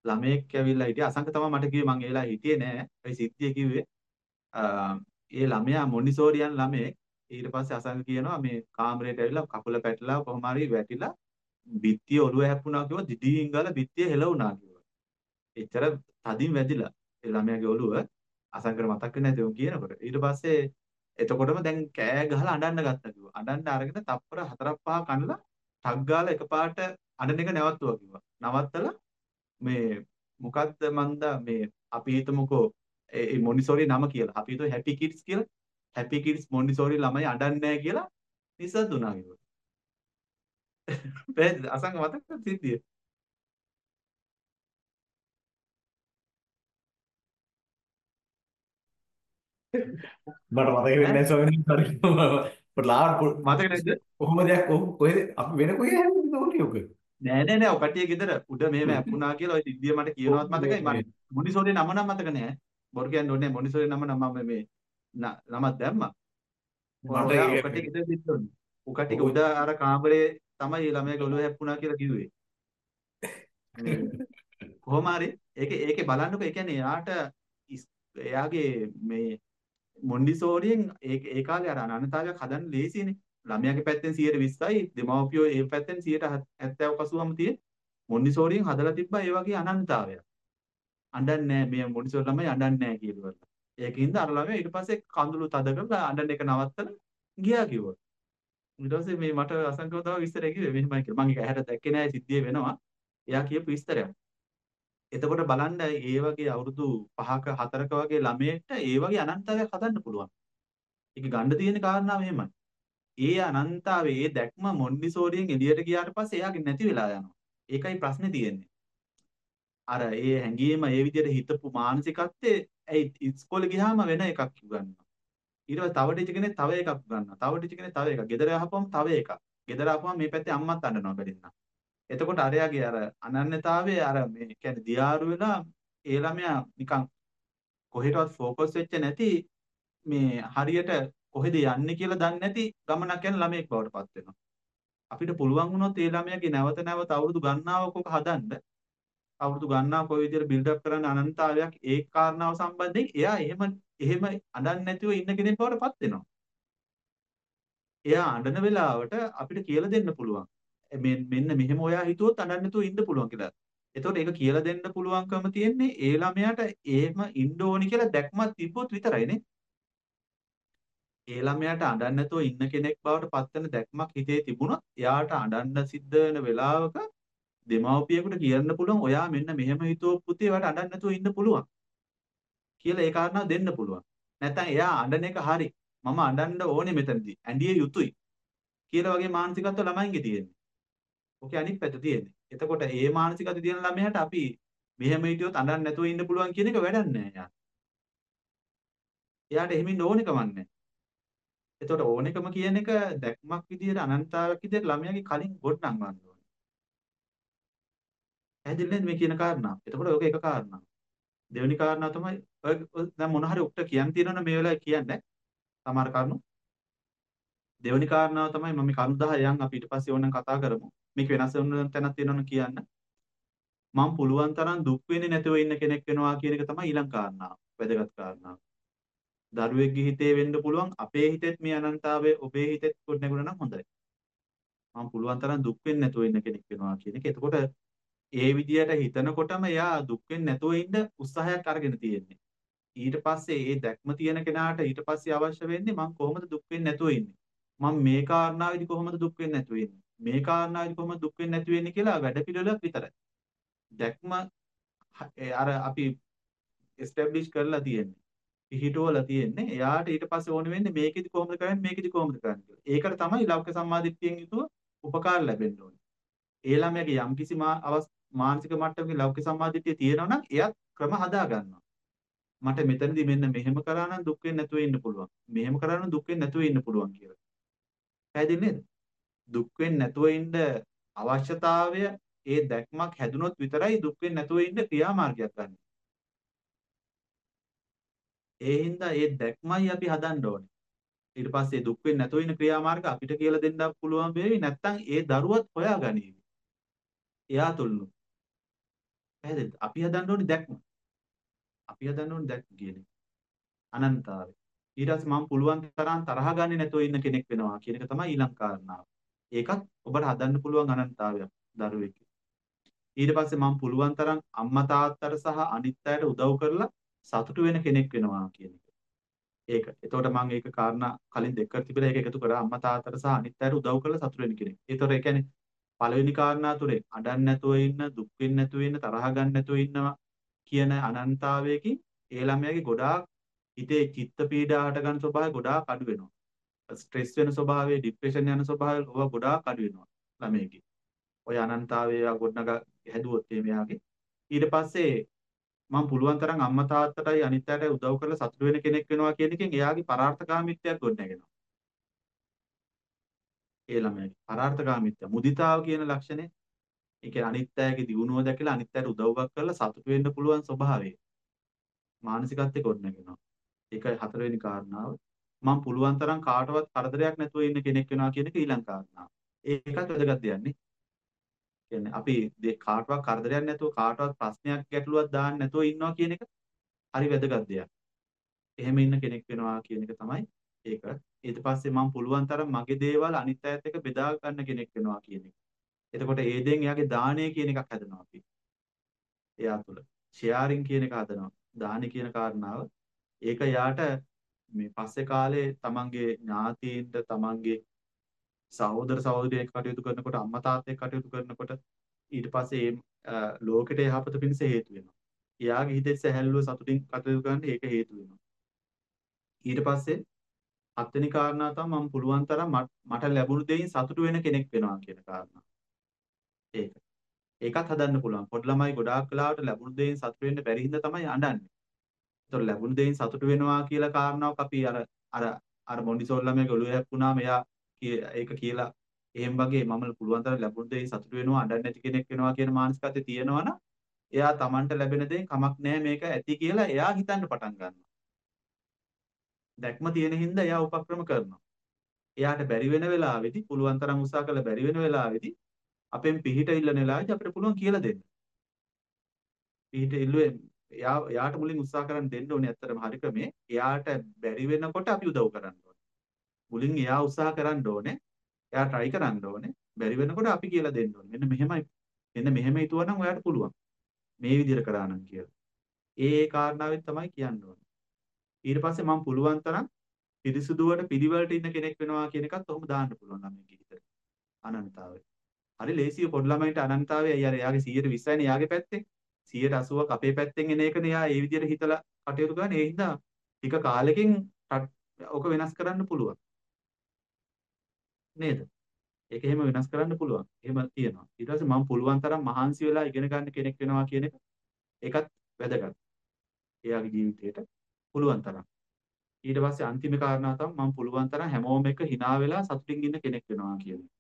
ළමයෙක් ඇවිල්ලා හිටියා. අසංක තමයි මට කිව්වේ මං ඒ වෙලාවේ හිටියේ නෑ. ඒ සිද්ධිය කිව්වේ. ඒ ළමයා මොන්ඩිසෝරියන් ළමයෙක් ඊට පස්සේ අසංග කියනවා මේ කාමරේට ඇවිල්ලා කකුල පැටලලා කොහොම හරි වැටිලා බිත්තිය ඔළුව හැප්පුණා කිව්වා දිඩින් ගාලා බිත්තිය හෙලවුණා කිව්වා. එච්චර තදින් වැදිලා ඒ ළමයාගේ ඔළුව අසංගර මතක් වෙන්නේ නැති උන් කියනකොට. ඊට පස්සේ එතකොටම දැන් කෑ ගහලා අඬන්න ගත්තා කිව්වා. අඬන්න අරගෙන තප්පර හතරක් පහක් අඬලා ටක් ගාලා එකපාරට අඬන එක නැවතුවා කිව්වා. නවත්තලා මේ මොකද්ද මන්ද මේ අපි හිතමුකෝ ඒ මොන්ඩිසෝරි නම කියලා. අපි හිතුව හැපි කිඩ්ස් කියලා. හැපි කිඩ්ස් මොන්ඩිසෝරි ළමයි අඬන්නේ නැහැ කියලා නිසද්ද උනා කිව්වා. පැහැදිලිද? අසංග මතකද සිද්ධිය? මට මතක වෙන්නේ නැහැ ස්වාමීන් වහන්සේ. පොඩ්ලාට මතක නැද්ද? කොහොම දෙයක් කොහෙද? අපි වෙන කොහේ හැදෙන්නේ ඕනේ ඔක. නෑ නෑ නෑ. ඔය කට්ටිය ගෙදර. උඩ මෙහෙම ඇප්පුණා කියලා ඔය සිද්ධිය මට කියනවත් මතකයි. මට මොනිසෝරේ නම නම් මතක නෑ. බොරු කියන්න ඕනේ මොනිසෝරේ නම නම් මම මේ නමක් දැම්මා. මට කට්ටිය ගෙදර දිද්දෝනේ ඔය කට්ටිය උඩ අර කාමරේ තමයි ළමයාගේ ඔළුව හැප්පුණා කියලා කිව්වේ. කොහොම හරි. ඒකේ ඒකේ බලන්නකෝ. ඒ කියන්නේ එයාට එයාගේ මේ මොන්ඩිසෝරියෙන් ඒ ඒ කාලේ අර අනන්‍යතාවයක් හදන්න ලේසියිනේ ළමයාගේ පැත්තෙන් 120යි දෙමව්පියෝ ඒ පැත්තෙන් 70 80ම තියෙන මොන්ඩිසෝරියෙන් හදලා තිබ්බා ඒ වගේ අනන්‍යතාවයක් අඬන්නේ නැහැ මේ මොන්ඩිසෝරි ළමයි අඬන්නේ නැහැ කියලා. ඒකින්ද අර ළමයා ඊට පස්සේ කඳුළු තද කරලා අඬන එක නවත්තලා ගියා කිව්වා. ඊට පස්සේ මේ මට අසංකව තව විස්තරය කිව්වේ මෙහෙමයි කියලා. මම ඒක ඇහැට දැක්කේ නැහැ සිද්ධිය වෙනවා. එයා කියපු විස්තරයක්. එතකොට බලන්න ඒ වගේ අවුරුදු 5ක 4ක වගේ ළමයෙක්ට ඒ වගේ අනන්තතාවයක් හදන්න පුළුවන්. ඒක ගන්න තියෙන කාරණා මෙහෙමයි. ඒ අනන්තාවේ ඒ දැක්ම මොන්ඩිසෝරියෙන් එළියට ගියාට පස්සේ එයාගේ නැති වෙලා යනවා. ඒකයි ප්‍රශ්නේ තියෙන්නේ. අර ඒ හැංගීම ඒ විදිහට හිතපු මානසිකත්වයේ ඇයි ඉස්කෝලේ ගියාම වෙන එකක් උගන්වනවා. ඊට පස්සේ තව ටීචර් කෙනෙක් තව එකක් උගන්වනවා. තව ටීචර් කෙනෙක් තව එකක්. ගෙදර ආපුවම තව එකක්. ගෙදර ආපුවම මේ පැත්තේ අම්මත් අඬනවා බැරින්නම්. එතකොට අරයාගේ අර අනන්‍යතාවයේ අර මේ කියන්නේ දියාරු වෙලා ඒ ළමයා නිකන් කොහෙටවත් ફોකස් වෙච්ච නැති මේ හරියට කොහෙද යන්නේ කියලා දන්නේ නැති ගමනක් යන ළමයෙක් බවට පත් වෙනවා. අපිට පුළුවන් වුණොත් ඒ ළමයාගේ නැවත නැවත අවුරුදු ගණනාවක් ඔක හදන්න අවුරුදු ගණනාවක් ඔය විදිහට බිල්ඩ් අප් කරන්න අනන්තතාවයක් ඒ කාරණාව සම්බන්ධයෙන් එයා එහෙම එහෙම අඬන්නේ නැතුව ඉන්න කෙනෙක් බවට පත් වෙනවා. එයා අඬන වෙලාවට අපිට කියලා දෙන්න පුළුවන්. මෙන්න මෙන්න මෙහෙම ඔයා හිතුවොත් අඬන්නේ නැතුව ඉන්න පුළුවන් කියලා. එතකොට ඒක කියලා දෙන්න පුළුවන්කම තියෙන්නේ ඒ ළමයාට එහෙම ඉන්න ඕනි කියලා දැක්මක් තිබ්බොත් විතරයිනේ. ඒ ළමයාට අඬන්න නැතුව ඉන්න කෙනෙක් බවට පත් වෙන දැක්මක් හිතේ තිබුණොත් එයාට අඬන්න සිද්ධ වෙන වෙලාවක දෙමව්පියෙකුට කියන්න පුළුවන් ඔයා මෙන්න මෙහෙම හිතුව පුතේ ඔයාට අඬන්න නැතුව ඉන්න පුළුවන් කියලා ඒ කාරණාව දෙන්න පුළුවන්. නැත්නම් එයා අඬන එක හරි. මම අඬන්න ඕනේ මෙතනදී. ඇඬිය යුතුයි. කියලා වගේ මානසිකත්ව ළමයින්ගේ තියෙන්නේ. ඔකේ අනිත් පැත්ත තියෙන්නේ. එතකොට ඒ මානසිකත්වය තියෙන ළමයාට අපි මෙහෙම හිටියොත් අඬන්න නැතුව ඉන්න පුළුවන් කියන එක වැඩක් නෑ එයාට. එයාට එහෙම ඉන්න ඕනෙකම නැහැ. එතකොට ඕනෙකම කියන එක දැක්මක් විදියට අනන්තතාවයක් විදියට ළමයාගේ කලින් ගොඩනගන්න ඕනේ. පැහැදිලි නේද මේ කියන කාරණා? එතකොට ඔක එක කාරණා. දෙවෙනි කාරණා තමයි ඔය දැන් මොන හරි උක්ට කියන්න තියෙනවනේ මේ වෙලාවේ කියන්නේ සමහර කරුණු. දෙවෙනි කාරණාව තමයි මම මේ කරුණු 10 යන් අපි ඊට පස්සේ ඕනනම් කතා කරමු. මේක වෙනස් වෙන තැනක් තියෙනවනේ කියන්න. මම පුළුවන් තරම් දුක් වෙන්නේ නැතුව ඉන්න කෙනෙක් වෙනවා කියන එක තමයි ඊළඟ කාරණාව. වැදගත් කාරණාව. දරුවෙක්ගේ හිතේ වෙන්න පුළුවන් අපේ හිතෙත් මේ අනන්තතාවය ඔබේ හිතෙත් කොට නැගුණා නම් හොඳයි. මම පුළුවන් තරම් දුක් වෙන්නේ නැතුව ඉන්න කෙනෙක් වෙනවා කියන එක. එතකොට ඒ විදියට හිතනකොටම එයා දුක් වෙන්නේ නැතුව ඉන්න උත්සාහයක් අරගෙන තියෙන්නේ. ඊට පස්සේ ඒ දැක්ම තියෙන කෙනාට ඊට පස්සේ අවශ්‍ය වෙන්නේ මම කොහොමද දුක් වෙන්නේ නැතුව ඉන්නේ? මම මේ කාරණාවේදී කොහොමද දුක් වෙන්නේ නැතුව ඉන්නේ? මේ කාරණාවේදී කොහොමද දුක් වෙන්නේ නැතුව ඉන්නේ කියලා වැඩ පිළිවෙලක් විතරයි. දැක්ම අර අපි එස්ටැබ්ලිෂ් කරලා තියෙන්නේ. පිහිටුවලා තියෙන්නේ. එයාට ඊට පස්සේ ඕන වෙන්නේ මේකෙදි කොහොමද කරන්නේ මේකෙදි කොහොමද කරන්නේ කියලා. ඒකට තමයි ලෞකික සම්මාදිට්ඨියෙන් යුතුව උපකාර ලැබෙන්න ඕනේ. ඒ ළමයාගේ යම්කිසි මානසික මට්ටමකින් ලෞකික සම්මාදිට්ඨිය තියෙනවා නම් එයත් ක්‍රම හදා ගන්නවා. මට මෙතනදී මෙන්න මෙහෙම කරා නම් දුක් වෙන්නේ නැතුව ඉන්න පුළුවන්. මෙහෙම කරා නම් දුක් වෙන්නේ නැතුව ඉන්න පුළුවන් කියලා. පැහැදිලි නේද? දුක් වෙන්නේ නැතුව ඉන්න අවශ්‍යතාවය ඒ දැක්මක් හැදුනොත් විතරයි දුක් වෙන්නේ නැතුව ඉන්න ක්‍රියාමාර්ගයක් ගන්න. ඒ හින්දා ඒ දැක්මයි අපි හදන්න ඕනේ. ඊට පස්සේ දුක් වෙන්නේ නැතුව ඉන්න ක්‍රියාමාර්ග අපිට කියලා දෙන්න පුළුවන් වෙවි නැත්නම් ඒ දරුවත් හොයාගනීවි. එයා තුල්ලු. පැහැදිලිද? අපි හදන්න ඕනේ දැක්ම. අපි හදන්න ඕනේ දැක්ම කියන්නේ. අනන්තතාවය. ඊට පස්සේ මම පුළුවන් තරම් තරහ ගන්නේ නැතුව ඉන්න කෙනෙක් වෙනවා කියන එක තමයි ඊළඟ කාරණාව. ඒකත් ඔබට හදන්න පුළුවන් අනන්තතාවයක් දරුවෙක්. ඊට පස්සේ මම පුළුවන් තරම් අම්මා තාත්තට සහ අනිත් අයට උදව් කරලා සතුටු වෙන කෙනෙක් වෙනවා කියන එක. ඒක. එතකොට මම ඒක කාරණා කලින් දෙකකට තිබිලා ඒක එකතු කරා අම්මා තාත්තට සහ අනිත් අයට උදව් කරලා සතුටු වෙන කෙනෙක්. ඒතකොට ඒ කියන්නේ පළවෙනි කාරණා තුනේ අඬන්න නැතුව ඉන්න, දුක් වෙන්නේ නැතුව ඉන්න, තරහ ගන්න නැතුව ඉන්නවා කියන අනන්තතාවයකින් ඒ ළමයාගේ ගොඩාක් හිතේ චිත්ත පීඩා හට ගන්න ස්වභාවය ගොඩාක් අඩු වෙනවා. ස්ට්‍රෙස් වෙන ස්වභාවය, ડિප්‍රෙෂන් යන ස්වභාවය ඔවා ගොඩාක් අඩු වෙනවා ළමයෙක්ගේ. ඔය අනන්තතාවය ගොඩනගා හැදුවොත් එයාගේ ඊට පස්සේ මම පුළුවන් තරම් අම්මා තාත්තටයි අනිත් අයට උදව් කරලා සතුටු වෙන කෙනෙක් වෙනවා කියන එකෙන් එයාගේ පරාර්ථකාමීත්වයක් ගොඩනගෙනවා. ඒ ළමයාගේ පරාර්ථකාමීත්වය මුදිතාව කියන ලක්ෂණය ඒ කියන්නේ අනිත් අයගේ දියුණුව දැකලා අනිත් අයට උදව්වක් කරලා සතුටු වෙන්න පුළුවන් ස්වභාවය. මානසිකත්වයේ ගොඩනගෙනවා. ඒකයි හතරවෙනි කාරණාව. මම පුළුවන් තරම් කාටවත් කරදරයක් නැතුව ඉන්න කෙනෙක් වෙනවා කියන එක ඊළඟ කාරණාව. ඒකත් වැදගත් දෙයක් නේ. කියන්නේ අපි කාටවත් කරදරයක් නැතුව කාටවත් ප්‍රශ්නයක් ගැටලුවක් දාන්න නැතුව ඉන්නවා කියන එක හරි වැදගත් දෙයක්. එහෙම ඉන්න කෙනෙක් වෙනවා කියන එක තමයි ඒක. ඊට පස්සේ මම පුළුවන් තරම් මගේ දේවල් අනිත් අයත් එක්ක බෙදා ගන්න කෙනෙක් වෙනවා කියන එක. එතකොට ඒ දෙන් එයාගේ දානය කියන එකක් හදනවා අපි. එයා තුළ ෂෙයාරින් කියන එක හදනවා. දානි කියන කාරණාව ඒක යාට මේ පස්සේ කාලේ තමන්ගේ ඥාතීන්ට තමන්ගේ සහෝදර සහෝදරියෙක් කටයුතු කරනකොට අම්මා තාත්තෙක් කටයුතු කරනකොට ඊට පස්සේ ඒ ලෝකෙට යහපත පිණිස හේතු වෙනවා. එයාගේ හිතේ සැහැල්ලුව සතුටින් කටයුතු කරන්න ඒක හේතු වෙනවා. ඊට පස්සේ හත්වෙනි කාරණා තමයි මම පුළුවන් තරම් මට ලැබුණු දෙයින් සතුටු වෙන කෙනෙක් වෙනවා කියන කාරණා. ඒක. ඒකත් හදන්න පුළුවන්. පොඩි ළමයි ගොඩාක් වෙලාවට ලැබුණු දෙයින් සතුටු වෙන්න බැරි හින්දා තමයි අඬන්නේ. ඒතකොට ලැබුණු දෙයින් සතුටු වෙනවා කියලා කාරණාවක් අපි අර අර අර මොන්ඩිසෝරි ළමයාගේ ඔළුව හැප්පුණාම එයා ඒක කියලා එහෙම වගේ මම පුළුවන් තරම් ලැබුණු දෙයින් සතුටු වෙනවා අඬන්නේ නැති කෙනෙක් වෙනවා කියන මානසිකත්වය තියෙනවනම් එයා Tamanට ලැබෙන දෙයින් කමක් නැහැ මේක ඇති කියලා එයා හිතන්න පටන් ගන්නවා. දැක්ම තියෙන හින්දා එයා උපක්‍රම කරනවා. එයාට බැරි වෙන වෙලාවෙදි පුළුවන් තරම් උත්සාහ කරලා බැරි වෙන වෙලාවෙදි අපෙන් පිහිට ඉල්ලන වෙලාවෙදි අපිට පුළුවන් කියලා දෙන්න. පිහිට ඉල්ලුවේ එයා එයාට මුලින් උත්සාහ කරන් දෙන්න ඕනේ ඇත්තටම හරි ක්‍රමේ. එයාට බැරි වෙනකොට අපි උදව් කරන්න ඕනේ. මුලින් එයා උත්සාහ කරන්න ඕනේ. එයා try කරන්න ඕනේ. බැරි වෙනකොට අපි කියලා දෙන්න ඕනේ. මෙන්න මෙහෙමයි. මෙන්න මෙහෙම හිතුවනම් ඔයාට පුළුවන්. මේ විදිහට කරා නම් කියලා. ඒ ඒ කාරණාවෙන් තමයි කියන්න ඕනේ. ඊට පස්සේ මම පුළුවන් තරම් පිරිසුදුවට පිළිවෙලට ඉන්න කෙනෙක් වෙනවා කියන එකත් ඔහොම දාන්න පුළුවන් ළමයිගේ හිතට. අනන්තතාවය. හරි ලේසිය පොඩි ළමයින්ට අනන්තතාවය අයියා එයාගේ 120යිනේ එයාගේ පැත්තේ. 180ක් අපේ පැත්තෙන් එන එකනේ එයා ඒ විදිහට හිතලා කටයුතු කරන්නේ. ඒ හින්දා ටික කාලෙකින් ඔක වෙනස් කරන්න පුළුවන්. නේද? ඒක එහෙම වෙනස් කරන්න පුළුවන්. එහෙම තියෙනවා. ඊට පස්සේ මම පුළුවන් තරම් මහන්සි වෙලා ඉගෙන ගන්න කෙනෙක් වෙනවා කියන එක ඒකත් වැදගත්. එයාගේ ජීවිතේට පුළුවන් තරම්. ඊට පස්සේ අන්තිම කාරණා තමයි මම පුළුවන් තරම් හැමෝම එක hina වෙලා සතුටින් ඉන්න කෙනෙක් වෙනවා කියන්නේ.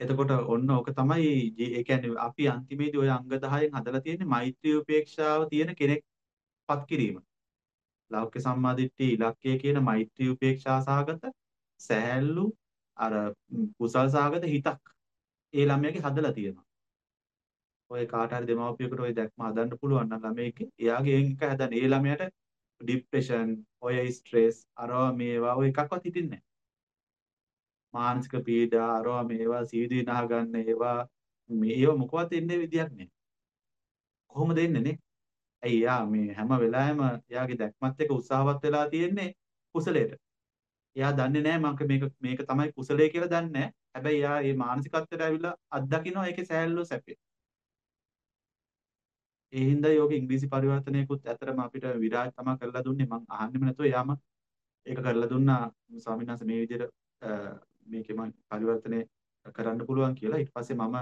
එතකොට ඔන්න ඕක තමයි ඒ කියන්නේ අපි අන්තිමේදී ওই අංග 10න් හදලා තියෙන්නේ මෛත්‍රී උපේක්ෂාව තියෙන කෙනෙක්පත් කිරීම. ලෞක්‍ය සම්මාදිට්ඨිය ඉලක්කය කියන මෛත්‍රී උපේක්ෂා සහගත සැහැල්ලු අර කුසල් සහගත හිතක් ඒ ළමයාගේ හදලා තියෙනවා. ඔය කාට හරි දෙමාපියෙකුට ওই දැක්ම හදන්න පුළුවන් නම් ළමයෙක්ගේ එයාගේ එක හදන ඒ ළමයාට ડિප්‍රෙෂන්, ඔය ස්ට්‍රෙස්, අරවා මේවා ඔය එකක්වත් හිතින්නේ නැහැ. මානසික පීඩා අරවා මේවා සීදී නහ ගන්න ඒවා මේව මොකවත් එන්නේ විදියක් නෑ. කොහොමද එන්නේ නේ? ඇයි යා මේ හැම වෙලාවෙම එයාගේ දැක්මත් එක්ක උත්සාහවත් වෙලා තියෙන්නේ කුසලයට. එයා දන්නේ නෑ මම මේක මේක තමයි කුසලය කියලා දන්නේ නෑ. හැබැයි එයා මේ මානසිකත්වයට ඇවිල්ලා අත්දකින්න ඒකේ සෑහළු සැපේ. ඒ හින්දා යෝග ඉංග්‍රීසි පරිවර්තනයකුත් ඇත්තටම අපිට විරාජ් තමයි කරලා දුන්නේ මං අහන්නෙම නැතුව එයාම ඒක කරලා දුන්නා ස්වාමීන් වහන්සේ මේ විදිහට මේකේ මම පරිවර්තනය කරන්න පුළුවන් කියලා ඊට පස්සේ මම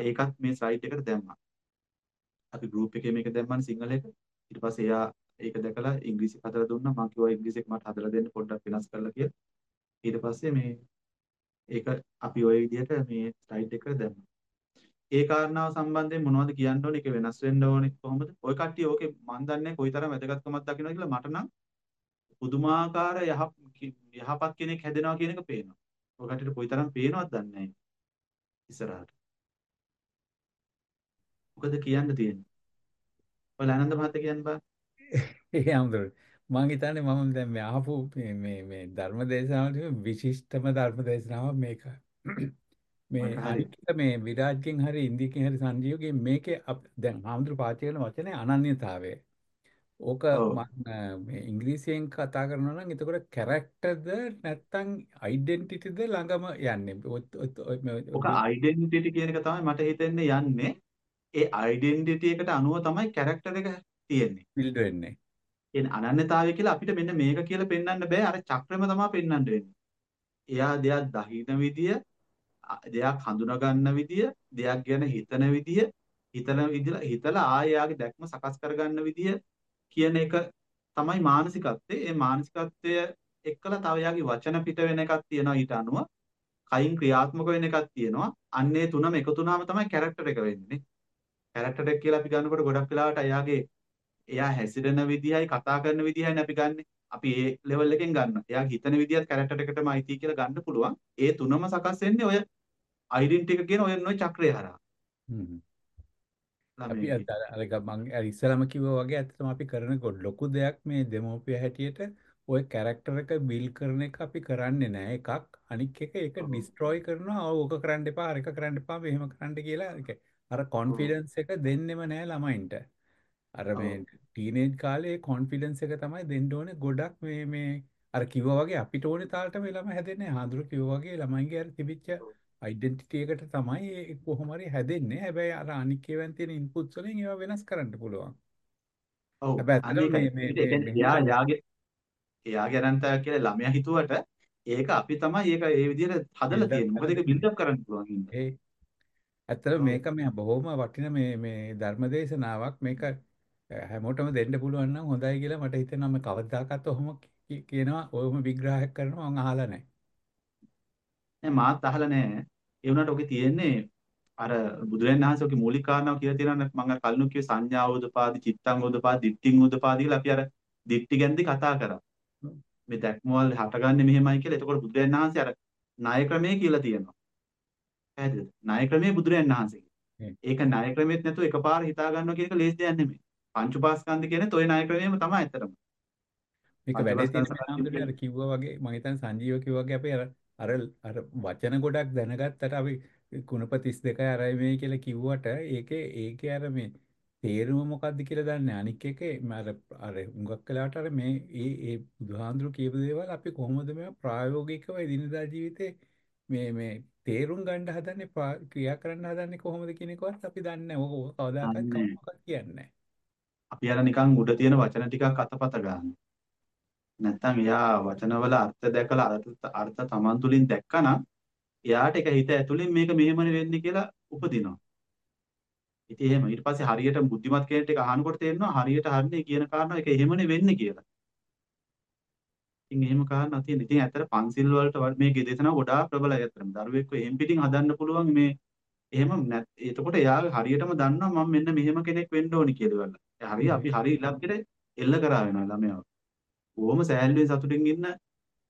ඒකත් මේ ස්ලයිඩ් එකට දැම්මා. අපි ගෲප් එකේ මේක දැම්මම සිංහල එක. ඊට පස්සේ එයා ඒක දැකලා ඉංග්‍රීසි හදලා දුන්නා. මම කිව්වා ඉංග්‍රීසි එක මට හදලා දෙන්න පොඩ්ඩක් වෙනස් කරලා කියලා. ඊට පස්සේ මේ ඒක අපි ওই විදිහට මේ ස්ලයිඩ් එක දැම්මා. ඒ කාරණාව සම්බන්ධයෙන් මොනවද කියන්න ඕනේ? ඒක වෙනස් වෙන්න ඕනේ කොහොමද? ওই කට්ටිය ඕකේ මන් දන්නේ කොයිතරම් වැදගත්කමක් දකින්නද කියලා මට නම් පුදුමාකාර යහපත් කෙනෙක් හැදෙනවා කියන එක පේනවා. ඔය කට්ටියට කොයිතරම් පේනවද දන්නේ නැහැ. ඉස්සරහට. මොකද කියන්න තියෙන්නේ? ඔය ආනන්ද මහත්තයා කියන්න බෑ. ඒ අමුදර මම හිතන්නේ මම දැන් මේ අහපු මේ මේ මේ ධර්ම දේශනාවල විශිෂ්ටම ධර්ම දේශනාවක් මේක. මේ මට හරි අනිත් එක මේ විරාජ්ගෙන් හරි ඉන්දියකින් හරි සංජීවගෙන් මේකේ දැන් හාමුදුරු පාවිච්චි කරන වචනේ අනන්‍යතාවය. ඕක මම ඉංග්‍රීසියෙන් කතා කරනවා නම් එතකොට කැරක්ටර්ද නැත්නම් ඩෙන්ටිටිද ළඟම යන්නේ. ඔක බි- ඩෙන්ටිටි කියන එක තමයි මට හිතෙන්නේ යන්නේ ඒ ඩෙන්ටිටි එකට අනුව තමයි කැරක්ටර් එක තියෙන්නේ. බිල්ඩ් වෙන්නේ. කියන්නේ අනන්‍යතාවය කියලා අපිට මෙන්න මේක කියලා පෙන්වන්න බෑ අර චක්‍රෙම තමයි පෙන්වන්න වෙන්නේ. එයා දෙයක් දහින විදිය, දෙයක් හඳුනා ගන්න විදිය, දෙයක් ගැන හිතන විදිය, හිතන විදිය හිතලා ආයෙ යාගේ දැක්ම සකස් කරගන්න විදිය කියන එක තමයි මානසිකත්වය. ඒ මානසිකත්වය එක්කලා තව යාගේ වචන පිට වෙන එකක් තියෙනවා ඊට අනුව. කයින් ක්‍රියාත්මක වෙන එකක් තියෙනවා. අන්නේ තුනම එකතු වුණාම තමයි කැරක්ටර් එක වෙන්නේ. කැරක්ටර් එක කියලා අපි ගන්නකොට ගොඩක් වෙලාවට එයාගේ එයා හැසිරෙන විදිහයි කතා කරන විදිහයි අපි ගන්නෙ. අපි ඒ ලෙවල් එකෙන් ගන්නවා. එයාගේ හිතන විදියත් කැරක්ටර් එකටම අයිති කියලා ගන්න පුළුවන්. ඒ තුනම සකස් වෙන්නේ ඔය ඩෙන්ටිටි එක කියන ඔය ඔය චක්‍රය හරහා. හ්ම්. අපි අර මං ඉස්සලම කිව්වා වගේ ඇත්තටම අපි කරන ගොඩ ලොකු දෙයක් මේ දෙමෝපිය හැටියට ওই කැරක්ටර් එක බිල් කරන එක අපි කරන්නේ නැහැ එකක් අනික් එක ඒක. ඩිස්ට්‍රොයි කරනවා ආ ඕක කරන්න එපා අර එක කරන්න එපා මෙහෙම කරන්න කියලා ඒක අර. කොන්ෆිඩන්ස් එක දෙන්නෙම නැහැ ළමයින්ට අර මේ. ටීනේජ් කාලේ කොන්ෆිඩන්ස් එක තමයි දෙන්න ඕනේ ගොඩක් මේ මේ අර කිව්වා වගේ අපිට ඕනේ තාලට මේ ළමයි හැදෙන්නේ හාඳුරු කිව්වා වගේ ළමයින්ගේ අර තිබිච්ච. ඩෙන්ටිටි එකට තමයි ඒ කොහොම හරි හැදෙන්නේ. හැබැයි අර අනික් ඒවාන් තියෙන ඉන්පුට්ස් වලින් ඒවා වෙනස් කරන්න පුළුවන්. ඔව්. හැබැයි. මේ මේ මෙහෙම යාගේ එයාගේ අනන්තය කියලා ළමයා හිතුවට ඒක අපි තමයි ඒක ඒ විදිහට හදලා තියෙන්නේ. මොකද ඒක. බිල්ඩ් අප් කරන්න පුළුවන් හින්දා. ඒ ඇත්තටම ඔව්. මේක මේ බොහොම වටින මේ මේ ධර්මදේශනාවක් මේක හැමෝටම දෙන්න පුළුවන් නම් හොඳයි කියලා මට හිතෙනවා මම කවදාකවත් ඔහොම කියනවා ඔහොම විග්‍රහයක් කරනවා මම අහලා නැහැ. නෑ මාත් අහලා නෑ. ඒ වුණාට ඔකේ තියෙන්නේ අර බුදුරජාණන් වහන්සේ ඔකේ මූලික කාරණාව කියලා තියෙනවා මම අර කලින් කිව්වේ සංඥා උදපාදි, චිත්තං උදපාදි, දිට්ඨිං උදපාදි කියලා අපි අර දිට්ඨි ගැනදී කතා කරා. මේ දැක්මවල හටගන්නේ මෙහෙමයි කියලා. එතකොට බුදුරජාණන් වහන්සේ අර ණය ක්‍රමය කියලා තියෙනවා. පැහැදිලිද? ණය ක්‍රමය බුදුරජාණන් වහන්සේ. ඒක ණය ක්‍රමෙත් නැතුව එකපාර හිතා ගන්නවා කියන එක ලේසි දෙයක් නෙමෙයි. පංච උපාස්කන්ධ කියන්නේ toy ණය ක්‍රමයම තමයි ඇත්තටම. මේක වැඩේ තියෙන අර කිව්වා වගේ මම හිතන්නේ සංජීව කිව්වා වගේ අපි අර අර අර වචන ගොඩක් දැනගත්තට අපි කුණප 32 අරයි මේ කියලා කිව්වට ඒකේ ඒකේ අර මේ තේරුම මොකක්ද කියලා දන්නේ අනික් එකේ අර අර හුඟක් වෙලාවට අර මේ ඒ ඒ බුදුහාඳුරු කියපු දේවල් අපි කොහොමද මේවා ප්‍රායෝගිකව එදිනදා ජීවිතේ මේ මේ තේරුම් ගන්න හදන්නේ ක්‍රියා කරන්න හදන්නේ කොහොමද කියන එකවත් අපි දන්නේ නැහැ. ඕක කවදාකවත් කවුරුවක්වත් කියන්නේ නැහැ. අපි අර නිකන් උඩ තියෙන වචන ටිකක් අතපත ගන්න. නැත්තම් එයා වචනවල අර්ථ දැකලා අර්ථ අර්ථ Taman තුලින් දැක්කනම් එයාට ඒක හිත ඇතුලෙන් මේක මෙහෙමනේ වෙන්නේ කියලා උපදිනවා. ඉතින් එහෙම ඊට පස්සේ හරියට බුද්ධිමත් කෙනෙක් එක අහනකොට තේරෙනවා හරියට හරිනේ කියන කාරණා ඒක එහෙමනේ වෙන්නේ කියලා. ඉතින් එහෙම කාරණා තියෙන. ඉතින් ඇත්තට පන්සිල් වලට ව- මේ ගෙදෙතන ගොඩාක් ප්‍රබලයි ඇත්තටම. දරුවෙක්ව එහෙම් පිටින් හදන්න පුළුවන් මේ එහෙම නැත් එතකොට එයා හරියටම දන්නවා මම මෙන්න මෙහෙම කෙනෙක් වෙන්න ඕනි කියලා වල. හරිය අපි හරි ඉලක්කෙට එල්ල කරා වෙනවා ළමයාව. කොහොම සෑහලුවෙන් සතුටින් ඉන්න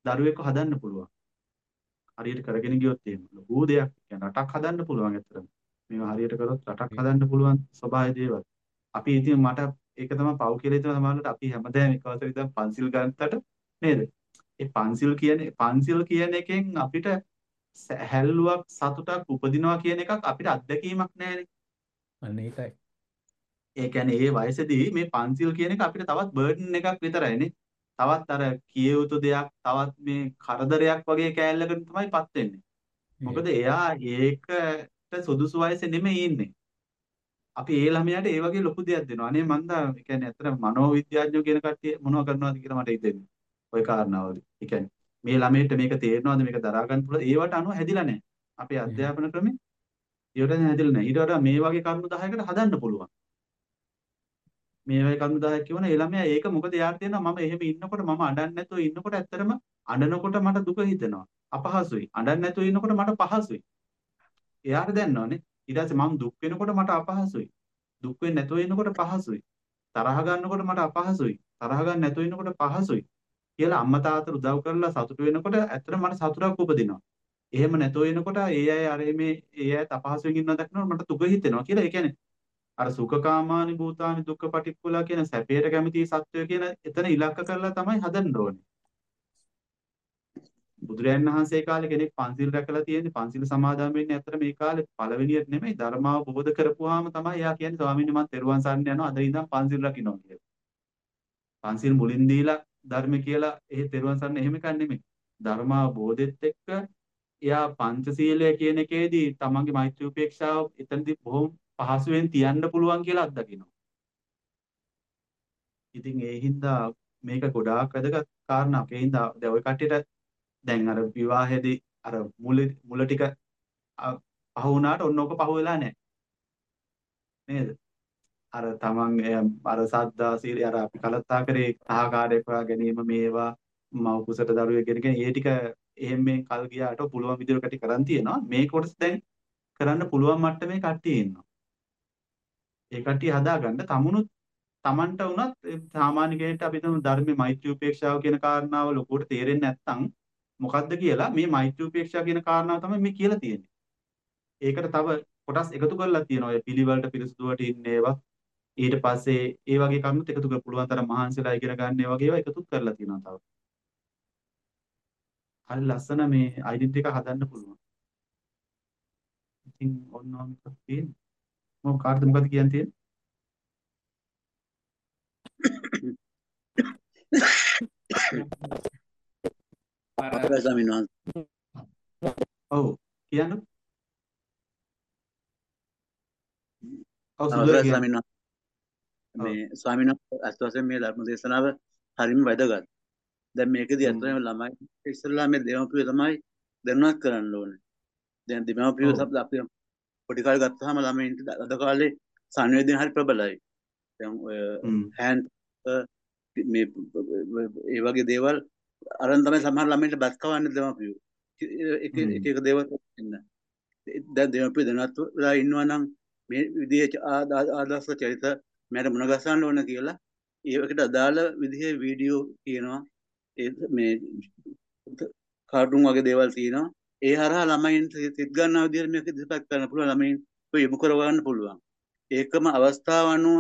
දරුවෙක්ව හදන්න පුළුවන්. හරියට කරගෙන ගියොත් එහෙම ලොකු දෙයක්. කියන්නේ රටක් හදන්න පුළුවන් ඇත්තටම. මේවා හරියට කරොත් රටක් හදන්න පුළුවන් ස්වභාවය දේවල්. අපි ඉතින් මට ඒක තමයි පව් කියලා හිතන සමහරවිට අපි හැමදාම එකවතර ඉඳන් පන්සිල් ගන්නට නේද? ඒ පන්සිල් කියන්නේ පන්සිල් කියන එකෙන් අපිට සැහැල්ලුවක් සතුටක් උපදිනවා කියන එකක් අපිට අත්දැකීමක් නැහැනේ. අන්න ඒකයි. ඒ කියන්නේ ඒ වයසේදී මේ පන්සිල් කියන එක අපිට තවත් බර්ඩන් එකක් විතරයිනේ. තවත් අර කිය යුතු දෙයක් තවත් මේ කරදරයක් වගේ කෑල්ලකට තමයිපත් වෙන්නේ. මොකද එයා ඒකට සුදුසු වයසේ නෙමෙයි ඉන්නේ. අපි ඒ ළමයාට ඒ වගේ ලොකු දෙයක් දෙනවා. අනේ මන්දා ඒ කියන්නේ ඇත්තට මනෝවිද්‍යාඥයෝ කියන කට්ටිය මොනව කරනවද කියලා මට හිතෙන්නේ. ওই කාරණාවලදී. ඒ කියන්නේ මේ ළමයට මේක තේරෙනවද මේක දරා ගන්න පුළුවන් ඒවට අනුව හැදිලා නැහැ. අපේ අධ්‍යාපන ක්‍රමේ ඊට හැදිලා නැහැ. ඊට වඩා මේ වගේ කරුණු 10කට හදන්න පුළුවන්. මේ වගේ කරුණු 10ක් කියවන ඒ ළමයා ඒක මොකද යාට තේරෙනවා මම එහෙම ඉන්නකොට මම අඬන්නේ නැතුව ඉන්නකොට ඇත්තටම අඬනකොට මට දුක හිතෙනවා. අපහසුයි. අඬන්නේ නැතුව ඉන්නකොට මට පහසුයි. එයාට දැනනවනේ. ඊට පස්සේ මම දුක් වෙනකොට මට අපහසුයි. දුක් වෙන්නේ නැතුව ඉන්නකොට පහසුයි. තරහ ගන්නකොට මට අපහසුයි. තරහ ගන්න නැතුව ඉන්නකොට පහසුයි. කියලා අම්මා තාත්තා උදව් කරලා සතුටු වෙනකොට ඇත්තට මට සතුටක් උපදිනවා. එහෙම නැතුව එනකොට ඒ අය අර මේ ඒ අයත් අපහසුයෙන් ඉන්නවා දක්නකොට මට දුක හිතෙනවා කියලා. ඒ කියන්නේ අර සුඛකාමානි භූතානි දුක්ඛ පටික්කුලා කියන සැපයට කැමති සත්වය කියන එතන ඉලක්ක කරලා තමයි හදන්න ඕනේ. බුදුරයන් වහන්සේ කාලේ කෙනෙක් පන්සිල් රැකලා තියෙන්නේ පන්සිල් සමාදන් වෙන්නේ ඇත්තට මේ කාලේ පළවෙනියට නෙමෙයි ධර්මාවබෝධ කරපුවාම තමයි එයා කියන්නේ ස්වාමීනි මම තෙරුවන් සරණ යනවා අද ඉඳන් පන්සිල් රකින්නවා කියලා. පන්සිල් මුලින් දීලා ධර්ම කියලා එහෙ තෙරුවන් සරණ එහෙම එකක් නෙමෙයි. ධර්මාවබෝධෙත් එක්ක එයා පංචශීලය කියන එකේදී තමන්ගේ මෛත්‍රී උපේක්ෂාව එතනදී බොහොම පහසුවෙන් තියන්න පුළුවන් කියලා අත්දකිනවා. ඉතින් ඒ හින්දා මේක ගොඩාක් වැදගත් කාරණාවක්. ඒ හින්දා දැන් ওই කට්ටියට දැන් අර විවාහයේදී අර මුල මුල ටික පහ වුණාට ඔන්න ඔක පහ වෙලා නැහැ. නේද? අර තමන් අර සද්දා සීලය අර අපි කලත්තා කරේ සහකාරයක් හොයා ගැනීම මේවා මව් කුසට දරුවෙක් ගෙන කියන ඒ ටික එහෙම මේ කල් ගියාට පුළුවන් විදිහට කටි කරන් තියෙනවා. මේ කොටස දැන් කරන්න පුළුවන් මට්ටමේ කට්ටිය ඉන්නවා. ඒ කට්ටිය හදාගන්න තමුණුත් Tamanට උනත් සාමාන්‍ය කෙනෙක්ට අපි හිතමු ධර්මයේ මෛත්‍රී උපේක්ෂාව කියන කාරණාව ලොකුවට තේරෙන්නේ නැත්නම් මොකද්ද කියලා මේ මෛත්‍රී උපේක්ෂා කියන කාරණාව තමයි මේ කියලා තියෙන්නේ. ඒකට තව කොටස් එකතු කරලා තියෙනවා. ඒ පිළිවෙලට පිරිසුදුවට ඉන්න ඒවා ඊට පස්සේ ඒ වගේ කරුණුත් එකතු කරලා පුළුවන් තරම් මහන්සිලා ඉගෙන ගන්න ඒ වගේ ඒවා එකතුත් කරලා තියෙනවා තව. හරි ලස්සන මේ අයිඩෙන්ටි එක හදන්න පුළුවන්. ඉතින් ඔන්න ඔහොම එකක් තියෙනවා. මොකක් කාටද මොකද කියන්න තියෙන්නේ? ඔව් කියන්න. ඔව් සුදුර. ස්වාමීන් වහන්සේ මේ ස්වාමීන් වහන්සේ අත් වශයෙන් මේ ධර්ම දේශනාව හරිම වැදගත්. දැන් මේකදී. අත්‍තරම ළමයි ඉස්සෙල්ලා මේ දෙමව්පියෝ තමයි දැනුවත් කරන්න ඕනේ. දැන් දෙමව්පියෝ ඔව්. සබ්ද අපි පොඩි කාලේ ගත්තාම ළමයින්ට අද කාලේ සංවේදනය හරි ප්‍රබලයි. මේ ඒ වගේ දේවල් අරන් තමයි සමහර ළමයින්ට බස් කවන්නේ දෙමව්පියෝ. එක. එක දේවල් ඉන්න. දැන් දෙමව්පියෝ දැනුවත් වෙලා ඉන්නවා නම් මේ විදිහේ ආදර්ශ චරිත මට මුණ ගසන්න ඕන කියලා ඒකට අදාළ විදිහේ වීඩියෝ කියනවා ඒ මේ කාටුන් වගේ දේවල් තියෙනවා ඒ හරහා ළමයින්ට සිත් ගන්නා විදිහට මේක ඉදිරිපත් කරන්න පුළුවන්. ළමයින් යොමු කරවන්න පුළුවන්. ඒකම අවස්ථාව අනුව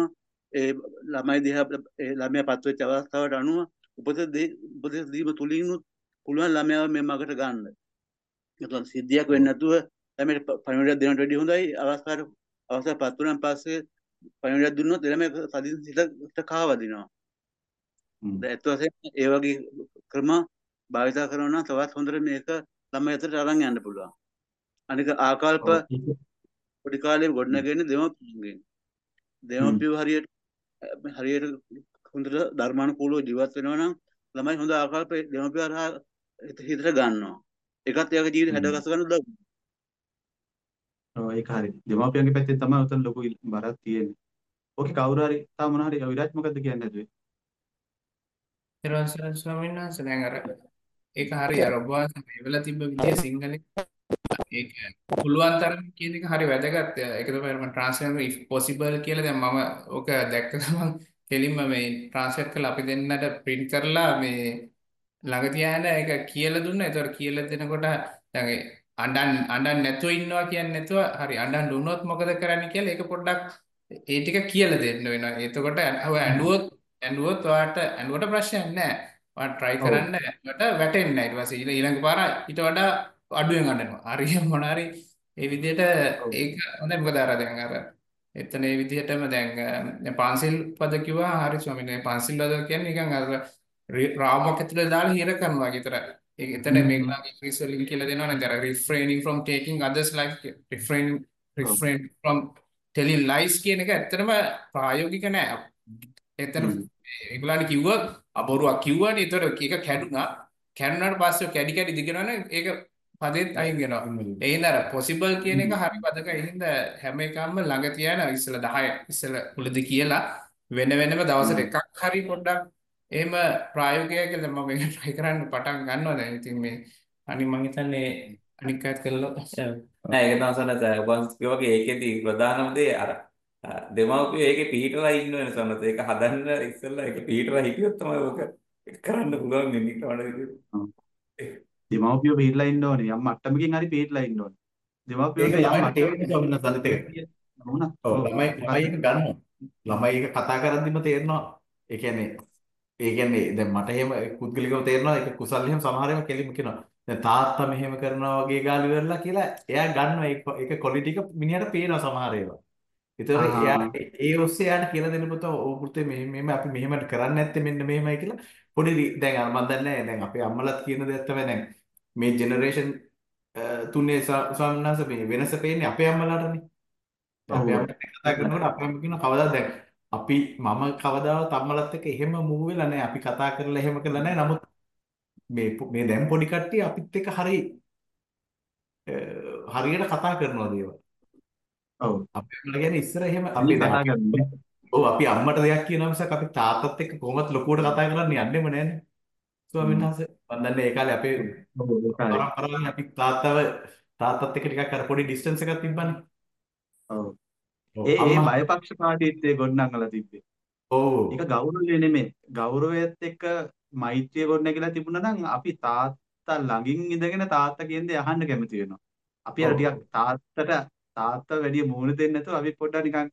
ඒ ළමයි දිහා ඒ ළමයා පත්වෙච්ච අවස්ථාවට අනුව උපදෙස් උපදෙස් දීම තුලිනුත් පුළුවන් ළමයාව මේ මගට ගන්න. ඒක සිද්ධියක් වෙන්නේ නැතුව ළමයට පණිවිඩයක් දෙනට වැඩිය හොඳයි. අවස්ථාවට අවස්ථාව පත් වුණාන් පස්සේ පණිවිඩයක් දුන්නොත් ළමයා සදින් සිතට කාවදිනවා. වශයෙන්ම ඒ වගේ ක්‍රම භාවිතා කරනවා නම් තවත් හොඳට මේක ළමයි අතට අරන් යන්න පුළුවන් අනික ආකල්ප පොඩි කාලේ. ගොඩනගෙන දෙමව්පියන්ගෙන්. දෙමව්පියෝ හරියට හරියට හොඳට ධර්මානුකූලව ජීවත් වෙනවා නම් ළමයි හොඳ ආකල්ප දෙමව්පියෝ හරහා හිත- හිතට ගන්නවා ඒකත් එයාගේ ජීවිතය හ්ම්. හැඩගස්ස ගන්න උදව් ඔව් ඒක හරි. දෙමාපියන්ගේ පැත්තෙන් තමයි උතන ලොකු බරක් තියෙන්නේ. ඕකේ කවුරු හරි තා මොන හරි විරාජ් මොකද්ද කියන්නේ නැතුවේ? ඊට ස්වාමීන් වහන්සේ දැන් අර ඒක හරි අර ඔබ වහන්සේ මෙවලා තිබ්බ විදිය සිංහලෙන් ඒක පුළුවන් තරම් කියන එක හරි වැදගත්. ඒක තමයි මම ට්‍රාන්ස්ලේට් if possible කියලා දැන් මම ඕක දැක්ක ගමන් කෙලින්ම මේ ට්‍රාන්ස්ලේට් කරලා අපි දෙන්නට print කරලා මේ ළඟ තියාගෙන ඒක කියලා දුන්නා. ඒතකොට කියලා දෙනකොට දැන් අඬන් අඬන් නැතුව ඉන්නවා කියන්නේ නැතුව හරි අඬන් දුන්නොත් මොකද කරන්න කියලා ඒක පොඩ්ඩක් ඒ ටික කියලා දෙන්න වෙනවා. එතකොට ඔය ඇඬුවොත් ඇඬුවොත් ඔයාට ඇඬුවට ප්‍රශ්නයක් නැහැ. Try ඔව්. කරන්න ඇඬුවට වැටෙන්නේ නැහැ. ඊට පස්සේ ඊළ- ඊළඟ පාර ඊට වඩා අඩුවෙන් අඬනවා. හරි මොන හරි ඒ විදිහට. ඒක හොඳයි මොකද අර දැන් අර එතන ඒ විදිහටම දැන් පන්සිල් පද කිව්වා හරි ස්වාමීන් පන්සිල් පද කියන්නේ නිකන් අර රාමුවක් ඇතුලේ දාලා හිර කරනවා වගේ විතර. ඒක එතන. මේගොල්ලන්ගේ ඉංග්‍රීසි වලින් කියලා දෙනවා නේද අර refraining from taking others life refraining ඔව්. refrain from telling lies කියන එක ඇත්තටම ප්‍රායෝගික නෑ. එතන. ඒගොල්ලන්ට කිව්වොත් අබොරුවක් කිව්වනේ ඒතර ඒක කැඩුනා. කැඩුනාට පස්සේ කැඩි කැඩි දිගනවනේ ඒක පදෙත් අයින් වෙනවා. ඒ හින්දා අර possible කියන එක හරි වැදගත්. ඒ හින්දා හැම එකක්ම ළඟ තියාන ඉස්සෙල්ලා 10 ඉස්සෙල්ලා මුලදී කියලා වෙන වෙනම දවසට. එකක් හරි පොඩ්ඩක් එහෙම ප්‍රායෝගිකව කියලා මම මේක try කරන්න පටන් ගන්නවා දැන්. ඉතින් මේ අනිත් මං හිතන්නේ අනික් අයත් කළා. නෑ ඒක තමයි සනත ඔබන්ස් වගේ ඒකෙදි ප්‍රධානම දේ අර අ, දෙමව්පියෝ ඒකේ පිහිටලා ඉන්න වෙන සනත ඒක හදන්න ඉස්සෙල්ලා ඒක පිහිටලා හිටියොත් තමයි ඔක කරන්න පුළුවන් වෙන්නේ වඩා විදිහට. දෙමාපියෝ පිටලා ඉන්න ඕනේ. යම් මට්ටමකින් හරි පිටලා ඉන්න ඕනේ. ඒක දෙමාපියෝට යම් මට්ටමකින් අනිත් එක. වුණා. ඔව් ළමයි? ළමයි එක ගන්නවා. ළමයි එක කතා කරද්දිම තේරෙනවා. ඒ කියන්නේ ඒ කියන්නේ දැන් මට එහෙම පුද්ගලිකව තේරෙනවා ඒක කුසල් එහෙම සමහර ඒවා කෙලින්ම කියනවා. දැන් තාත්තා මෙහෙම කරනවා වගේ ගාලු ඉවරලා කියලා එයා ගන්නවා ඒක ඒක ක්වොලිටි එක මිනිහට පේනවා සමහර ඒවා. ඒතකොට එයා ඒ ඔස්සේ එයාට කියලා දෙන්න පුතා ඕ පුතේ මෙහෙම මෙහෙම අපි මෙහෙම කරන්නේ නැත්තේ මෙන්න මෙහෙමයි කියලා පොඩි රි- දැන් අර මම දන්නේ නැහැ දැන් අපේ අම්මලාත් කියන දේත් තමයි දැන් මේ ජෙනරේෂන් තුනේ ස්වා- ස්වාමීන් වහන්සේ මේ වෙනස පේන්නේ අපේ අම්මලාටනේ. දැන් ඔව් අපේ අම්මලා කතා කරනකොට අපේ අම්ම කියනවා කවදාද දැන් අපි මම කවදාවත් අම්මලත් එක්ක එහෙම මුහු වෙලා නැහැ. අපි කතා කරලා එහෙම කළා නැහැ. නමුත් මේ පො- මේ දැන් පොඩි කට්ටිය අපිත් එක්ක හරි අ, හරියට කතා කරනවා දේවල්. ඔව් අපි කියන්නේ ඉස්සර එහෙම අපි කලින් දැන් කතා අපි කරන්නේ ඔව් අපි අම්මට දෙයක් කියනවා මිසක් අපි තාත්තත් එක්ක කොහොමද ලොකුවට කතා කරන්න යන්නෙම නැහැනේ. ස්වාමීන්. වහන්සේ මම දන්නේ ඒ කාලේ අපේ ඔව් ඒ කාලේ පරම්පරාවේ අපි තාත්තව තාත්තත් එක්ක ටිකක් අර පොඩි ඩිස්ටන්ස් එකක් තිබ්බනේ. ඔව් ඒ ඒ අම්මා බයපක්ෂපාතීත්වයේ ගොඩනංගලා තිබ්බේ. ඔව් ඒක ගෞරවය නෙමෙයි. ගෞරවයත් එක්ක මෛත්‍රිය ගොඩනැගිලා තිබුණා නම් අපි තාත්තා ළඟින් ඉඳගෙන තාත්තා කියන දේ අහන්න කැමති වෙනවා. අපි අර ටිකක් තාත්තට තාත්තා වැඩි මූණ දෙන්නේ නැතුව අපි පොඩ්ඩක් නිකන්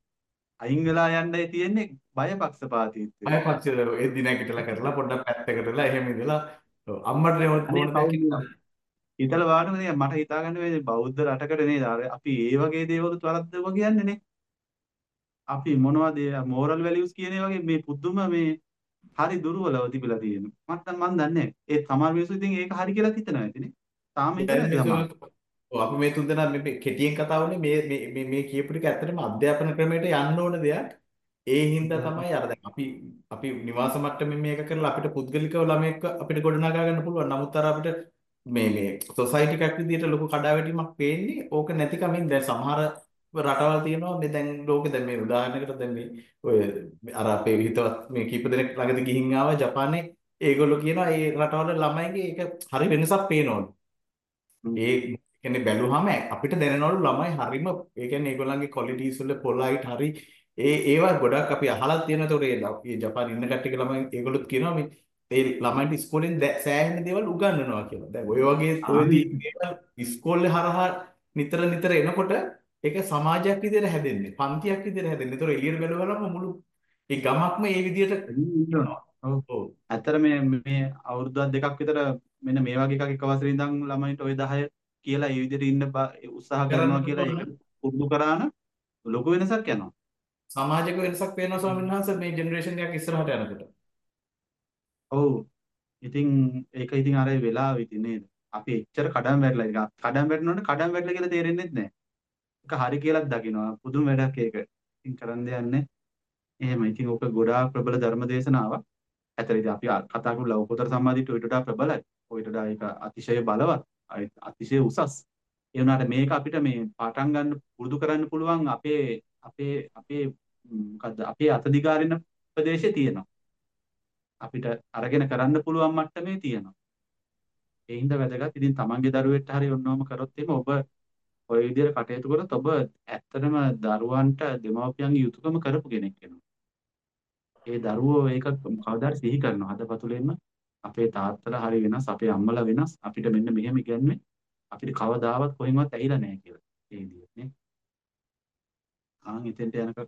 අයින් වෙලා යන්නයි තියෙන්නේ බයපක්ෂපාතීත්වය. අයපක්ෂ ඒ දින කිටලා කරලා පොඩ්ඩක් පැත්තකටලා එහෙම ඉඳලා අම්මට පවුල් හිතලා බලන්න මේ මට හිතා ගන්න වෙන්නේ බෞද්ධ රටකට නේද අපි ඒ වගේ දේවලුත් වරද්දව කියන්නේ නේ. අපි මොනවද මෝරල් වැලියුස් කියන වගේ මේ පුදුම මේ හරි දුර්වලව තිබිලා තියෙනවා. මට මන් දන්නේ. ඒ සමහර මිනිස්සු ඉතින් ඒක හරි කියලා හිතනවා ඇතිනේ. තාම හිතන ඔව් අපි මේ තුන් දෙනා මේ කෙටියෙන් කතා වුණේ මේ මේ මේ මේ කියපු ටික ඇත්තටම අධ්‍යාපන ක්‍රමයට යන්න ඕන දෙයක්. ඒ හින්දා තමයි අර දැන් අපි අපි නිවාස මට්ටමින් මේක කරලා අපිට පුද්ගලිකව ළමයෙක්ව අපිට ගොඩනගා ගන්න පුළුවන්. නමුත් අර අපිට මේ මේ සොසයිටි එකක් විදිහට ලොකු කඩාවැටීමක් පේන්නේ ඕක නැතිකමින් දැන් සමහර රටවල් තියෙනවා මේ දැන් ලෝකෙ දැන් මේ උදාහරණයකට දැන් මේ ඔය අර අපේ හිතවත් මේ කීප දෙනෙක් ළඟදී ගිහින් ආවා ජපානයේ ඒගොල්ලෝ කියනවා ඒ රටවල ළමයිගේ ඒක හරි වෙනසක් පේනවලු. ඒ කියන්නේ බැලුවාම අපිට දැනෙනවලු ළමයි හරිම ඒ කියන්නේ ඒගොල්ලන්ගේ ක්වොලිටිස් වල පොලයිට් හරි ඒ ඒවා ගොඩක් අපි අහලා තියෙනවා ඒතකොට ඒ ජපානයේ ඉන්න කට්ටියක ළමයි ඒගොල්ලොත් කියනවා මේ ඒ ළමයින්ට ඉස්කෝලෙන් සෑහෙන දේවල් උගන්වනවා කියලා. දැන් ඔය වගේ ඔය ආයි දී- දේවල් ඉස්කෝලේ හරහා නිතර නිතර එනකොට ඒක සමාජයක් විදිහට හැදෙන්නේ. පන්තියක් විදිහට හැදෙන්නේ. ඒතකොට එළියට බැලුවම මුළු ඒ ගමක්ම ඒ විදිහට ඉන්නවා. ඔව් ඇත්තට මේ මේ අවුරුද්දක් දෙකක් විතර මෙන්න මේ වගේ එකක් එක වසරේ ඉඳන් ළමයින්ට ওই 10 කියලා ඒ විදිහට ඉන්න උත්සාහ කරනවා කියලා ඒක. පුරුදු කරා නම් ලොකු වෙනසක් යනවා. සමාජික වෙනසක් පේනවා ස්වාමීන් වහන්සේ මේ ජෙනරේෂන් එකක් ඉස්සරහට යනකොට. ඔව්. ඉතින් ඒක ඉතින් අර වෙලාව ඉතින් නේද? අපි එච්චර කඩම් වැටලා ඉතින් කඩම් වැටෙනොත් කඩම් වැටලා කියලා තේරෙන්නේ නැහැ. ඒක හරි කියලාත් දකිනවා. පුදුම වැඩක් ඒක. ඉතින් කරන්න නැහැ. එහෙම. ඉතින් ඕක ගොඩාක් ප්‍රබල ධර්ම දේශනාවක්. ඇත්තට ඉතින් අපි කතා කරපු ලෞකෝතර සම්මාදිට ඔයිට වඩා ප්‍රබලයි. ඔයිට වඩා ඒක අතිශය බලවත්. අයි- අතිශය උසස්. ඒ වුණාට මේක අපිට මේ පටන් ගන්න පුරුදු කරන්න පුළුවන් අපේ අපේ අපේ ම්, මොකද්ද අපේ අතදිගාරින ප්‍රදේශයේ තියෙනවා. අපිට අරගෙන කරන්න පුළුවන් මට්ටමේ තියෙනවා. ඒ හින්දා වැදගත්. ඉතින් තමන්ගේ දරුවෙක්ට හරි ඔන්නෝම කරොත් එimhe ඔබ ඔය විදිහට කටයුතු කරොත් ඔබ ඇත්තටම දරුවන්ට දෙමව්පියන්ගේ යුතුයකම කරපු කෙනෙක් වෙනවා. ඒ දරුවෝ ඒක කවදාද සිහි කරනවා හදපතුලෙන්ම අපේ තාත්තලා හරි වෙනස් අපේ අම්මලා වෙනස් අපිට මෙන්න මෙහෙම ඉගැන්වුවේ අපිට කවදාවත් කොහෙන්වත් ඇහිලා නැහැ කියලා. ඒ විදිහට නේ. ආන් එතෙන්ට යනක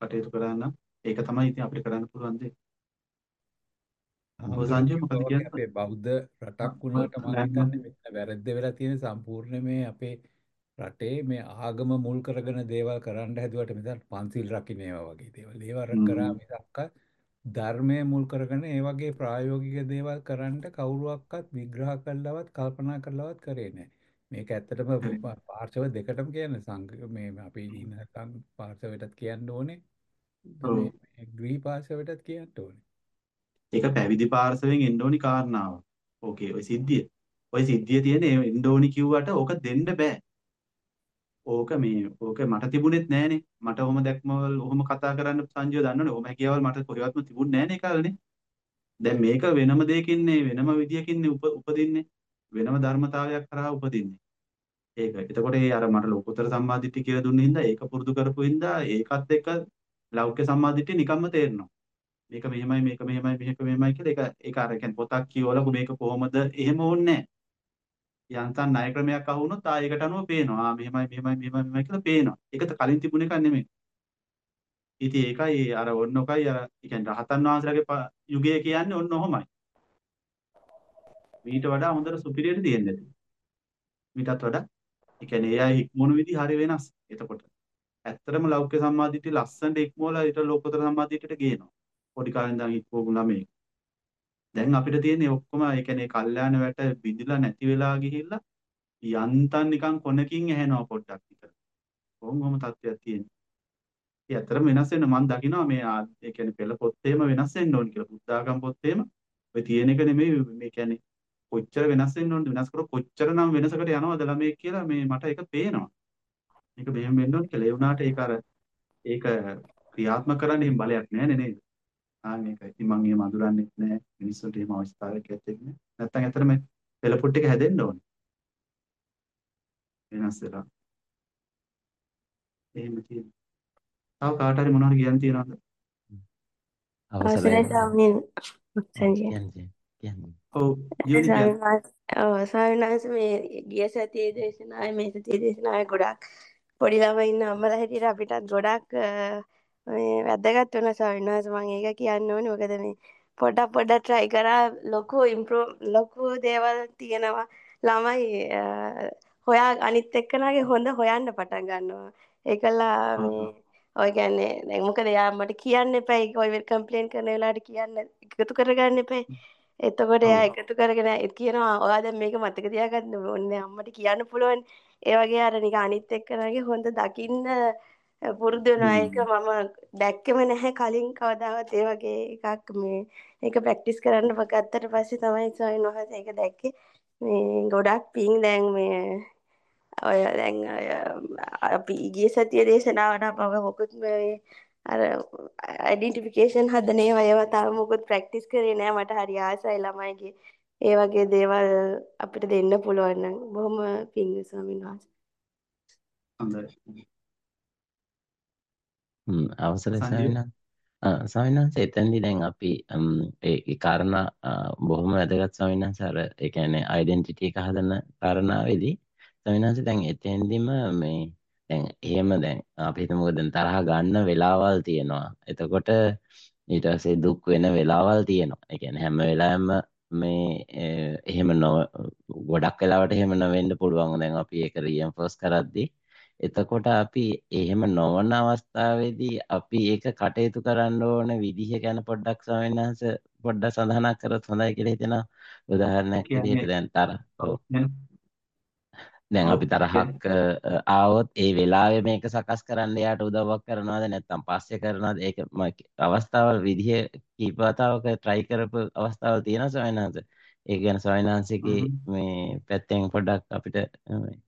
කටයුතු කරන්න ඒක තමයි ඉතින් අපිට කරන්න පුළුවන් දේ. ඔය සංජය මොකද කියන්නේ? අපේ බෞද්ධ රටක් වුණාට මම හිතන්නේ මෙතන වැරද්ද වෙලා තියෙන සම්පූර්ණ මේ අපේ රටේ මේ ආගම මුල් කරගෙන දේවල් කරන්න හැදුවට මෙතන පන්සිල් රකින්න ඒවා වගේ දේවල්. ඒවා කරා. මිසක්ක ධර්මය මුල් කරගෙන ඒ වගේ ප්‍රායෝගික දේවල් කරන්න කවුරුවක්වත් විග්‍රහ කළාවත් කල්පනා කළාවත් කරේ නැහැ. මේක ඇත්තටම පාර්ශව දෙකටම කියන්නේ සංඝ මේ අපි ඉන්න පාර්ශවයටත් කියන්න ඕනේ. මේ ග්‍රී පාර්ශවයටත් කියන්න ඕනේ. ඒක පැවිදි පාර්ශවයෙන් එන්න ඕනි කාරණාව. ඕකේ ඔය සිද්ධිය. ඔය සිද්ධිය තියෙන එන්න ඕනි කිව්වට ඕක දෙන්න බෑ. ඕක මේ ඕක මට තිබුණෙත් නෑනේ. මට ඔහොම දැක්මවල ඔහොම කතා කරන්න සංජය දන්නවනේ. ඔහොම හැකියාවල් මට කොහෙවත්ම තිබුණේ නෑනේ ඒ කාලේ. දැන් මේක වෙනම දෙයකින්නේ වෙනම විදියකින්නේ උප උපදින්නේ. වෙනම ධර්මතාවයක් කරා උපදින්නේ. ඒක. එතකොට ඒ අර මට ලෝකෝත්තර සම්මාදිට්ඨිය කියලා දුන්න හින්දා ඒක පුරුදු කරපු හින්දා ඒකත් එක්ක ලෞකික සම්මාදිට්ඨිය නිකම්ම තේරෙනවා. මේක මෙහෙමයි මේක මෙහෙමයි මේක මෙහෙමයි කියලා ඒක ඒක අර කියන්නේ පොතක් කියවලා මේක කොහොමද එහෙම ඕනේ නැහැ. යන්තම් ණය ක්‍රමයක් අහු වුණොත් ආ ඒකට අනුව පේනවා. ආ මෙහෙමයි මෙහෙමයි මෙහෙමයි මෙහෙමයි කියලා පේනවා. ඒක කලින් තිබුණ එකක් නෙමෙයි. ඉතින් ඒකයි අර ඔන්න ඔකයි අර ඒ කියන්නේ රහතන් වහන්සේලාගේ යුගය කියන්නේ ඔන්න ඔහොමයි. මීට වඩා හොඳට සුපිරියර් තියෙන්නේ. මීටත් වඩා ඒ කියන්නේ ඒ අය හික්මුණු විදි හරි වෙනස්. එතකොට ඇත්තටම ලෞකික සම්මාදිටිය ලස්සනට ඉක්මවලා ඊට ලෝකෝත්තර සම්මාදිටියට ගේනවා. පොඩි කාලෙන් ඉඳන් හිටපු ළමයි. දැන් අපිට තියෙන්නේ ඔක්කොම ඒ කියන්නේ කල්යාණ වැට බිඳිලා නැති වෙලා ගිහිල්ලා යන්තම් නිකන් කොනකින් ඇහෙනවා පොඩ්ඩක් විතර. කොහොම කොහොම තත්ත්වයක් තියෙන්නේ. ඒ ඇත්තටම වෙනස් වෙන මම දකිනවා මේ ඒ කියන්නේ පෙළ පොත්තේම වෙනස් වෙන්න ඕනි කියලා. බුද්ධාගම පොත්තේම ඔය තියෙන එක නෙමෙයි මේ කියන්නේ කොච්චර වෙනස් වෙන්න ඕනද වෙනස් කරොත් කොච්චරනම් වෙනසකට යනවද ළමයෙක් කියලා මේ මට ඒක පේනවා. මේක මෙහෙම වෙන්න ඕනි කියලා. ඒ වුණාට ඒක අර ඒක ක්‍රියාත්මක කරන්න එහෙම බලයක් නැහැ නේද? ආන්න ඒකයි. ඉතින් මම එහෙම අඳුරන්නෙත් නැහැ. මිනිස්සුන්ට එහෙම අවස්ථාවක් ඇත්තෙත් නැහැ. නැත්තම් ඇත්තටම පෙළපොට් එක හැදෙන්න ඕනේ. වෙනස් වෙලා. එහෙම තියෙනවා. තව කාට හරි මොනවද කියන්න තියෙනවද? අවසරයි ස්වාමීන් වහන්සේ. ඔව්. ස්වාමීන් මේ ගිය සතියේ දේශනාවේ මේ සතියේ දේශනාවේ ගොඩාක් පොඩි ළමයි ඉන්න අම්මලා හැටියට අපිටත් ගොඩක් මේ වැදගත් වෙන ස්වාමීන් වහන්සේ මම ඒක කියන්න ඕනේ මොකද මේ පොඩක් පොඩක් try කරා ලොකු improve ලොකු දේවල් තියෙනවා ළමයි හොයා අනිත් එක්කනගේ හොඳ හොයන්න පටන් ගන්නවා ඒකලා මේ ඔය කියන්නේ දැන් මොකද යා මට කියන්න ඒක ඔය කම්ප්ලේන් කරන වෙලාවට කියන්න එකතු කරගන්න එපා එතකොට එයා. එකතු කරගෙන කියනවා ඔයා දැන් මේක මතක තියාගන්න ඕනේ අම්මට කියන්න පුළුවන් ඒ වගේ අර නිකන් අනිත් එක්කනගේ හොඳ දකින්න පුරුදු වෙනවා ඒක. මම දැක්කෙම නැහැ කලින් කවදාවත් ඒ වගේ එකක් මේ ඒක ප්‍රැක්ටිස් කරන්න ගත්තට පස්සේ තමයි ස්වාමීන් වහන්සේ ඒක දැක්කේ මේ ගොඩක් පිං දැන් මේ ඔය දැන් ඔය අපි ගිය සතියේ දේශනාවට අපව මොකුත් මේ අර ඩෙන්ටිෆිකේෂන් හදන ඒවා ඒවා තාම මොකුත් ප්‍රැක්ටිස් කරේ නෑ මට හරි ආසයි ළමයිගේ ඒ වගේ දේවල් අපිට දෙන්න පුළුවන් නම් බොහොම පිං ස්වාමීන් වහන්සේ හොඳයි. හ්ම් අවසරයි සංජීව ස්වාමීන් වහන්සේ එතෙන්දී දැන් අපි ම්, ඒ ඒ කාරණා ආ, බොහොම වැදගත් වහන්සේ අර ඒ කියන්නේ ඩෙන්ටිටි එක හදන කාරණාවේදී වහන්සේ දැන් එතෙන්දිම මේ දැන් එහෙම දැන් අපි හිතමුකෝ දැන් තරහ ගන්න වෙලාවල් තියෙනවා. එතකොට ඊට පස්සේ දුක් වෙන වෙලාවල් තියෙනවා. ඒ කියන්නේ හැම වෙලාවෙම මේ ඒ, එහෙම නොව ගොඩක් වෙලාවට එහෙම නොවෙන්න පුළුවන්. දැන් අපි ඒක රීඑන්ෆෝස් කරද්දී එතකොට අපි එහෙම නොවන අවස්ථාවේදී අපි ඒක කටයුතු කරන්න ඕන විදිහ ගැන පොඩ්ඩක් ස්වාමීන් වහන්සේ පොඩ්ඩක් සඳහනක් කරොත් හොඳයි කියලා හිතෙනවා. උදාහරණයක් විදිහට දැන් තරහ ඔව් දැන් අපි තරහක් ආවොත් ඒ වෙලාවේ මේක සකස් කරන්න එයාට උදව්වක් කරනවද නැත්නම් පස්සේ කරනවද ඒක අවස්ථාවල් විදිහ කීප වතාවක try කරපු අවස්ථාවල් තියෙනවා වහන්සේ. ඒක ගැන හ්ම්. මේ පැත්තෙන් පොඩ්ඩක් අපිට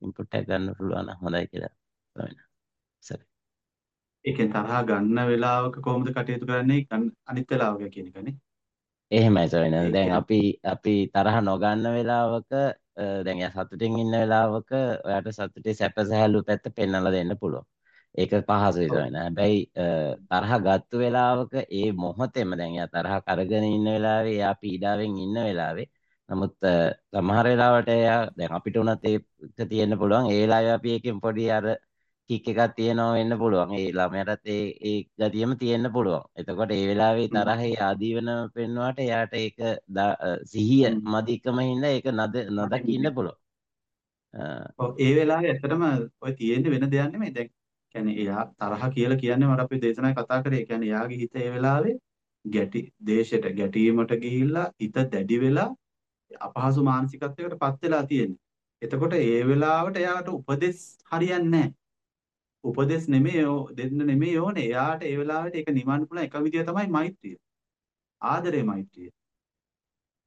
ඉන්පුට් එකක් ගන්න පුළුවන් හොඳයි කියලා ස්වාමීන් වහන්සේ. ඒ කියන්නේ තරහා ගන්න වෙලාවක කොහොමද කටයුතු කරන්නේ අනිත් වෙලාවක කියන එකනේ. එහෙමයි. ඒ දැන් අපි අපි තරහ නොගන්න වෙලාවක දැන් එයා සතුටින් ඉන්න වෙලාවක ඔයාට සතුටේ සැප සැහැල්ලු පැත්ත පෙන්වලා දෙන්න පුළුවන්. ඒක පහසුයි වහන්සේ. හැබැයි තරහ ගත්තු වෙලාවක ඒ මොහොතේම දැන් එයා තරහ කරගෙන ඉන්න වෙලාවේ එයා පීඩාවෙන් ඉන්න වෙලාවේ නමුත් සමහර වෙලාවට එයා දැන් අපිට උනත් ඒක තියෙන්න පුළුවන්. ඒ වෙලාවේ අපි එකෙන් පොඩි අර කික් එකක් තියෙනවා වෙන්න පුළුවන්. ඒ ළමයාටත් ඒ ඒ ගතියම තියෙන්න පුළුවන්. එතකොට ඒ වෙලාවේ හ්ම්. තරහේ ආදීවන පෙන්වුවාට එයාට ඒක සිහිය හ්ම්. මදිකම හින්දා ඒක නද නොදකින්න ඔව් ඒ වෙලාවේ ඇත්තටම ඔය තියෙන්නේ වෙන දෙයක් නෙමෙයි. දැන් කියන්නේ එයා තරහ කියලා කියන්නේ මට අපි දේශනාවේ කතා කරේ. ඒ කියන්නේ එයාගේ හිත ඒ වෙලාවේ ගැටි දේශයට ගැටීමට ගිහිල්ලා හිත දැඩි වෙලා අපහසු මානසිකත්වයකට පත් වෙලා තියෙන්නේ. එතකොට ඒ වෙලාවට එයාට උපදෙස් හරියන්නේ නැහැ. උපදෙස් නෙමෙයි ඕ- දෙන්න නෙමෙයි ඕනේ. එයාට ඒ වෙලාවට ඒක නිවන්න පුළුවන් එක විදිය තමයි මෛත්‍රිය. ආදරේ මෛත්‍රිය.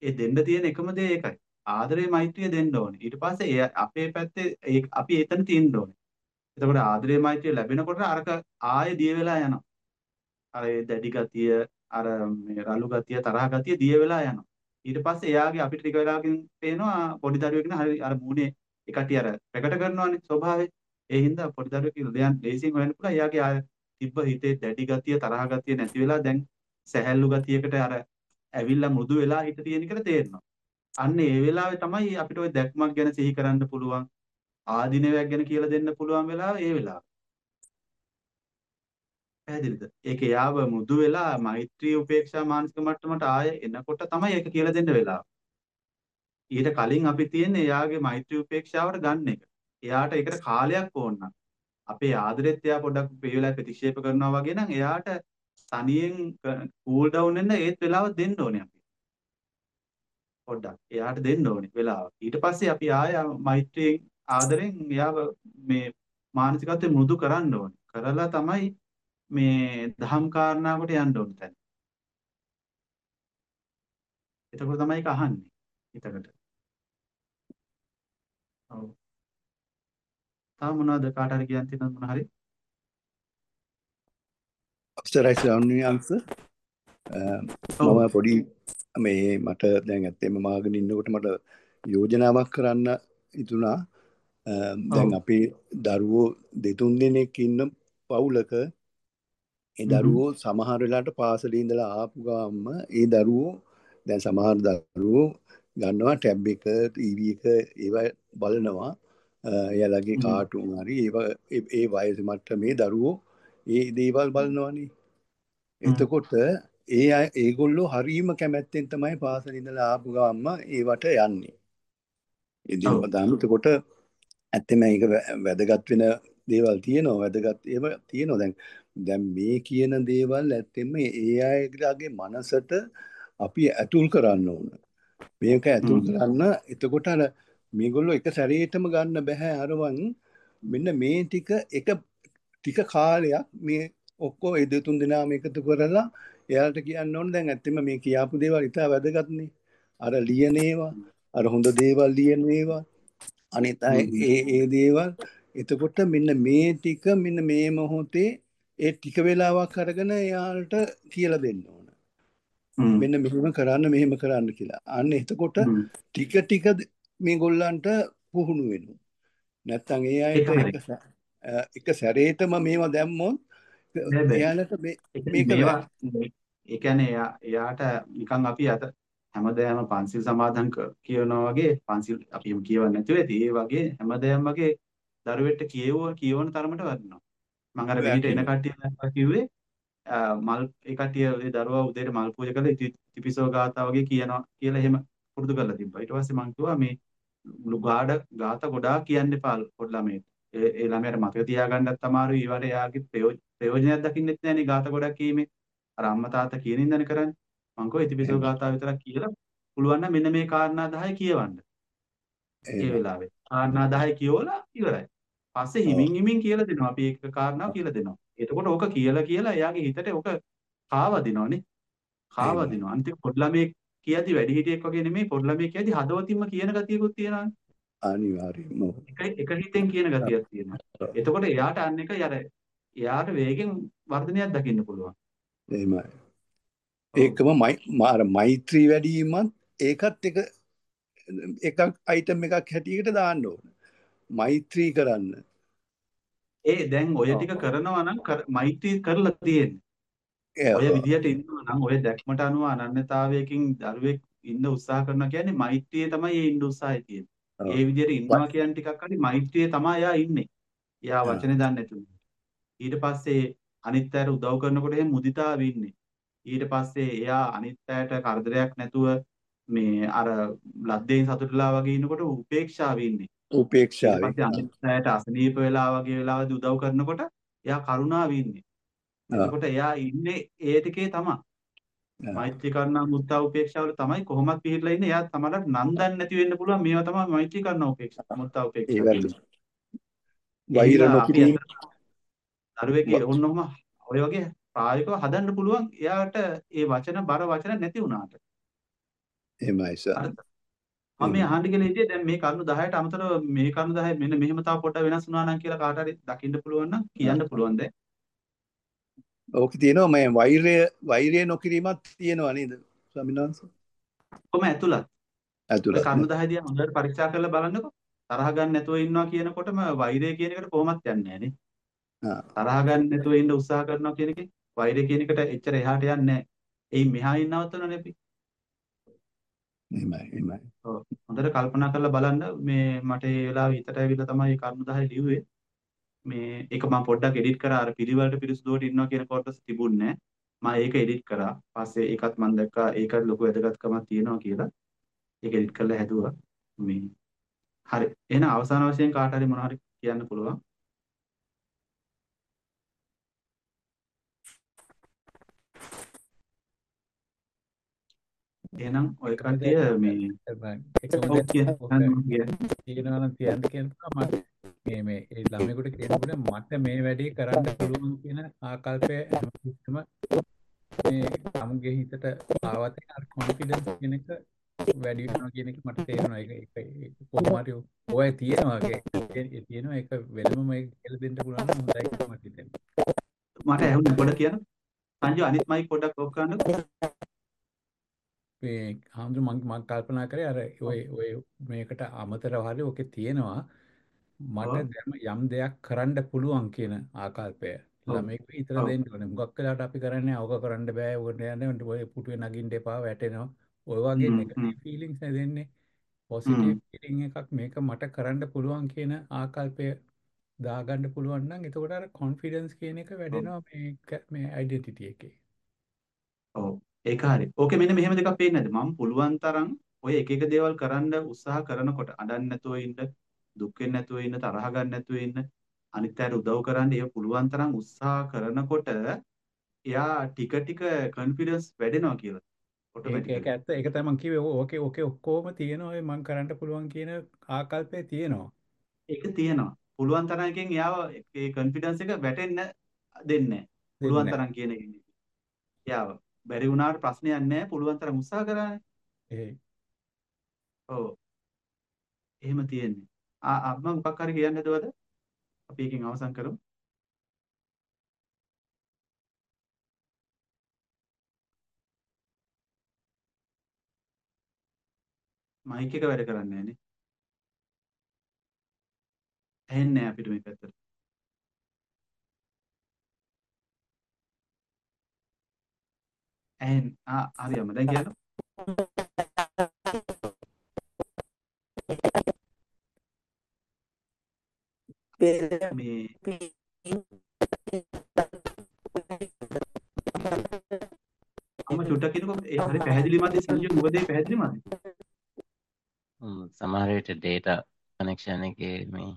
ඒ දෙන්න තියෙන එකම දේ ඒකයි. ආදරේ මෛත්‍රිය දෙන්න ඕනේ. ඊට පස්සේ එයා අපේ පැත්තේ ඒ අපි එතන තියෙන්න ඕනේ. එතකොට ආදරේ මෛත්‍රිය ලැබෙනකොට අරක ආයෙ දිය වෙලා යනවා. අර ඒ දැඩි ගතිය, අර මේ රළු ගතිය, තරහ ගතිය දිය වෙලා යනවා. ඊට පස්සේ එයාගේ අපිට ටික වෙලාවකින් පේනවා පොඩි දරුවෙක් නේ හරි අර මූණේ එකට අර ප්‍රකට කරනවානේ ස්වභාවය. ඒ හින්දා පොඩි දරුවෙක් කියලා දෙයන් ලේසියෙන් හොයන්න පුළුවන්. එයාගේ ආය තිබ්බ හිතේ දැඩි ගතිය, තරහ ගතිය නැති වෙලා දැන් සැහැල්ලු ගතියකට අර ඇවිල්ලා මෘදු වෙලා හිට තියෙන එකට තේරෙනවා. අන්න ඒ වෙලාවේ තමයි අපිට ওই දැක්මක් ගැන සිහි කරන්න පුළුවන්. ආධිනවයක් ගැන කියලා දෙන්න පුළුවන් වෙලාව ඒ වෙලාව. පැහැදිලිද? ඒක යාව මුදු වෙලා මෛත්‍රී උපේක්ෂා මානසික මට්ටමට ආය එනකොට තමයි ඒක කියලා දෙන්න වෙලාව. ඊට කලින් අපි තියෙන්නේ එයාගේ මෛත්‍රී උපේක්ෂාවට ගන්න එක. එයාට ඒකට කාලයක් ඕන නම් අපේ ආදරෙත් එයා පොඩ්ඩක් මේ වෙලාවේ ප්‍රතික්ෂේප කරනවා වගේ නම් එයාට තනියෙන් කූල් ඩවුන් වෙන්න ඒත් වෙලාවක් දෙන්න ඕනේ අපි. පොඩ්ඩක් එයාට දෙන්න ඕනේ වෙලාව. ඊට පස්සේ අපි ආය මෛත්‍රියෙන් ආදරෙන් එයාව මේ මානසිකත්වය මෘදු කරන්න ඕනේ. කරලා තමයි මේ දහම් කාරණාවකට යන්න ඕන තැන. එතකොට තමයි ඒක අහන්නේ හිතකට. ඔව්. තව මොනවද කාට හරි කියන්න තියෙනවද මොන හරි? අප්සරයි ස්වාමීන් වහන්සේ. මම පොඩි මේ මට දැන් ඇත්තෙම මාගෙන ඉන්නකොට මට යෝජනාවක් කරන්න හිතුණා අ, දැන්. අපේ දරුවෝ දෙතුන් දෙනෙක් ඉන්න පවුලක ඒ. දරුවෝ සමහර වෙලාවට පාසලේ ඉඳලා ආපු ගාම ඒ දරුවෝ දැන් සමහර දරුවෝ ගන්නවා ටැබ් එක ටීවී එක ඒවා බලනවා හ්ම්. කාටුන් හරි ඒ ඒ වයස මට්ටමේ දරුවෝ ඒ දේවල් බලනවානේ. එතකොට ඒ ඒගොල්ලෝ හරීම කැමැත්තෙන් තමයි පාසල ඉඳලා ආපු ගාම ඒවට යන්නේ. ඒ. දිනපතාම එතකොට ඇත්තම ඒක වැදගත් වෙන දේවල් තියෙනවා වැදගත් ඒවා තියෙනවා දැන් දැන් මේ කියන දේවල් ඇත්තෙම ඒ අයගේ මනසට අපි ඇතුල් කරන්න ඕන. මේක ඇතුල්. කරන්න එතකොට අර මේගොල්ලෝ එක සැරේටම ගන්න බෑ අරවන් මෙන්න මේ ටික එක ටික කාලයක් මේ ඔක්කො ඒ දෙතුන් දෙනාම එකතු කරලා එයාලට කියන්න ඕන දැන් ඇත්තම මේ කියාපු දේවල් ඉතා වැදගත්නේ. අර ලියන ඒවා, අර හොඳ දේවල් ලියන ඒවා, අනිත්. ඒ ඒ දේවල් එතකොට මෙන්න මේ ටික මෙන්න මේ මොහොතේ ඒ ටික වෙලාවක් අරගෙන එයාලට කියලා දෙන්න ඕන. මෙන්න මෙහෙම කරන්න මෙහෙම කරන්න කියලා. අන්න එතකොට. ටික ටික මේ ගොල්ලන්ට පුහුණු වෙනවා. නැත්තම් ඒ අයට. එක සැරේටම මේවා දැම්මොත්. එයාලට මේ ඒ කියන්නේ මේක මේවා වැ- මේ- ඒ කියන්නේ එයා එයාට නිකන් අපි අත හැමදාම පන්සිල් සමාදන් ක- කියනවා වගේ පන්සිල් අපි එහෙම කියවන්නේ නැතුව ඇති ඒ වගේ හැමදාම වගේ දරුවෙක්ට කියව කියවන තරමට වදිනවා. මම අර මෙහෙට එන. කට්ටිය කිව්වේ මල් ඒ දරුවා උදේට මල් පූජා කරලා ඉති ඉතිපිසෝ ගාථා වගේ කියනවා කියලා එහෙම පුරුදු කරලා තිබ්බා. ඊට පස්සේ මම කිව්වා මේ ගාඩ ගාථා ගොඩාක් කියන්න එපා පොඩි ළමයට. ඒ ඒ ළමයාට මතක තියාගන්නත් අමාරුයි. ඊවට එයාගේ ප්‍රයෝජ- ප්‍රයෝජනයක් දකින්නෙත් නෑනේ ගාථා ගොඩක් කීමේ. අර අම්මා තාත්තා කියන ඉඳන් කරන්නේ. මං කිව්වා ඉතිපිසෝ ගාථා විතරක් කියලා පුළුවන් නම් මෙන්න මේ කාරණා 10 කියවන්න. ඒ වෙලාවේ. කාරණා 10 කියවලා ඉවරයි. පස්සේ හිමින් හිමින් කියලා දෙනවා. අපි ඒක කාරණාව කියලා දෙනවා. එතකොට ඕක කියලා කියලා එයාගේ හිතට ඕක කාවදිනවනේ. කාවදිනවා. අනිත් එක පොඩි ළමයෙක් කියද්දි වැඩිහිටියෙක් වගේ නෙමෙයි පොඩි ළමයෙක් කියද්දි හදවතින්ම කියන ගතියකුත් තියෙනවානේ. අනිවාර්යයෙන්ම. එක එක හිතෙන් කියන ගතියක් තියෙනවා. එතකොට එයාට අන්න එක යර එයාට වේගෙන් වර්ධනයක් දකින්න පුළුවන්. එහෙමයි. ඒකම අර මෛත්‍රී වැඩිවීමත් ඒකත් එක එකක් අයිටම් එකක් හැටියට දාන්න ඕන මෛත්‍රී කරන්න ඒ දැන් ඔය. ටික කරනවා නම් මෛත්‍රී කරලා තියෙන්නේ. ඔය ඔව්. විදියට ඉන්නවා නම් ඔය දැක්මට අනුව අනන්‍යතාවයකින් දරුවෙක් ඉන්න උත්සාහ කරනවා කියන්නේ මෛත්‍රියේ තමයි ඒ ඉන්න උත්සාහය තියෙන්නේ. ඒ විදියට ව- ඉන්නවා කියන්නේ ටිකක් හරි මෛත්‍රියේ තමයි එයා ඉන්නේ. ආ. වචනේ දන්නේ නැතුව. ඊට පස්සේ අනිත් අයට උදව් කරනකොට එහෙම මුදිතාවේ ඉන්නේ. ඊට පස්සේ එයා අනිත් අයට කරදරයක් නැතුව මේ අර ලද්දෙන් සතුටුලා වගේ ඉන්නකොට උපේක්ෂාවේ ඉන්නේ. ඊට උපේක්ෂාවෙන් පස්සේ අනිත් අයට අසනීප වෙලා වගේ වෙලාවදී උදව් කරනකොට එයා කරුණාවේ ඉන්නේ. එතකොට එයා ඉන්නේ ඒ ටිකේ තමයි. මෛත්‍රී කරුණා මුද්දා උපේක්ෂාවල තමයි කොහොමත් පිළිලා ඉන්නේ. එයා තමයි නන්දන් නැති වෙන්න පුළුවන්. මේවා තමයි මෛත්‍රී කරුණා උපේක්ෂා ඒ උපේක්ෂා කියන්නේ. වෛර නොකිරීම දරුවෙක්ගේ ඔන්නෝම ඔය වගේ ප්‍රායෝගිකව හදන්න පුළුවන්. එයාට ඒ වචන බර වචන නැති වුණාට. එහෙමයි සර්? මම මේ අහන්න කියලා හිටියේ දැන් මේ කරුණු 10ට අමතරව මේ කරුණු 10 මෙන්න මෙහෙම තව පොඩ්ඩක් වෙනස් වුණා නම් කියලා කාට හරි දකින්න පුළුවන් නම් කියන්න පුළුවන් දැන්. ඕක තියෙනවා මේ වෛරය වෛරය නොකිරීමත් තියෙනවා නේද ස්වාමීන් වහන්සේ කොහොම ඇතුළත්. ඇතුළත් කරුණු නේ 10 දිහා හොඳට පරීක්ෂා කරලා බලන්නකෝ. තරහ ගන්න නැතුව ඉන්නවා කියනකොටම වෛරය කියන එකට කොහොමත් යන්නේ නැහනේ. ආ. තරහ ගන්න නැතුව ඉන්න උත්සාහ කරනවා කියන එකේ වෛරය කියන එකට එච්චර එහාට යන්නේ නැහැ. එයින් මෙහා ඉන්නවත්වනේ අපි. එහෙමයි එහෙමයි. ඔව්. හොඳට කල්පනා කරලා බලන්න මේ මට ඒ වෙලාවේ හිතට ඇවිල්ලා තමයි මේ කරුණු 10 ලිව්වේ. මේ ඒක මම පොඩ්ඩක් එඩිට් කරා අර පිළිවෙලට පිරිසුදුවට ඉන්නවා කියන කොටස තිබුණේ නැහැ. මම ඒක එඩිට් කරා. පස්සේ ඒකත් මම දැක්කා ඒකට ලොකු වැදගත්කමක් තියෙනවා කියලා. ඒක එඩිට් කරලා හැදුවා. මේ හරි. එහෙනම් අවසාන වශයෙන් කාට හරි මොනවා හරි කියන්න පුළුවන්. එහෙනම් ඔය කට්ටිය මේ කියන තියෙනවා නම් තියන්න කියනවා මම මේ මේ ඒ ළමයෙකුට කියනකොට මට මේ වැඩේ කරන්න පුළුවන් කියන ආකල්පය හැමතිස්සෙම මේ තමුගේ හිතට ආවත් අර කොන්ෆිඩන්ස් කියන එක වැඩි වෙනවා කියන එක මට තේරෙනවා. ඒක ඒක කොහොම හරි ඔය තියෙනවා ඒ තියෙනවා ඒක වෙලම මේක කියලා දෙන්න පුළුවන් නම් හොඳයි කියලා මට හිතෙනවා. මට ඇහුනේ පොඩ කියන්න. සංජු අනිත් මයික් පොඩ්ඩක් ඔෆ් කරන්නකෝ. මේ හාමුදුර මම මම කල්පනා කරේ අර ඔය ඔය මේකට අමතරව හරි ඔකේ තියෙනවා මට යම් දෙයක් කරන්න පුළුවන් කියන ආකල්පය. ළමෙක් විතර. දෙන්න ඕනේ. මුගක් වෙලාවට අපි කරන්නේ ඕක කරන්න බෑ ඕක නෑ ඔය පුටුවේ නගින්න එපා වැටෙනවා. ඔය වගේ නෙගටිව් ෆීලිංගස් නේ දෙන්නේ. පොසිටිව් ෆීලිං එකක් මේක මට කරන්න පුළුවන් කියන ආකල්පය දාගන්න පුළුවන් නම් එතකොට අර කොන්ෆිඩන්ස් කියන එක. වැඩෙනවා මේ මේ ඩෙන්ටිටි එකේ. ඔව්. ඒක හරි. ඕකේ මෙන්න මෙහෙම දෙකක් පේන්නේ නැද්ද? මම පුළුවන් තරම් ඔය එක එක දේවල් කරන්න උත්සාහ කරනකොට අඬන්නේ නැතුව ඉන්න, දුක් වෙන්නේ නැතුව ඉන්න, තරහ ගන්න නැතුව ඉන්න, අනිත් අයට උදව් කරන්න ඒ පුළුවන් තරම් උත්සාහ කරනකොට එයා ටික ටික කොන්ෆිඩන්ස් වැඩෙනවා කියලා. ඔටෝමැටිකලි. ඒක ඇත්ත ඒක තමයි මම කිව්වේ ඕකේ ඕකේ ඔක්කොම තියෙනවා ඔය මම කරන්න පුළුවන් කියන ආකල්පය තියෙනවා. ඒක තියෙනවා. පුළුවන් තරම් එකෙන් එයාව ඒ කොන්ෆිඩන්ස් එක වැටෙන්න දෙන්නේ නැහැ. පුළුවන් තරම් කියන එකෙන්. එයාව බැරි වුණාට ප්‍රශ්නයක් නැහැ. පුළුවන් තරම් උත්සාහ කරානේ. ඒ ඔව්. එහෙම තියෙන්නේ. ආ අම්ම මොකක් හරි කියන්න හදවද? අපි එකෙන් අවසන් කරමු. මයික් එක වැඩ කරන්නේ නැහැ නේ. ඇහෙන්නේ නැහැ අපිට මේ පැත්තට. ඇහෙන් ආ හරි අම්ම දැන් කියන්න. මේ අම්ම චුට්ටක් කියනකො ඒ හරි පැහැදිලිමත්ද සංජය මොකද ඒ පැහැදිලිමත්ද? හ්ම්, සමහර විට data connection එකේ මේ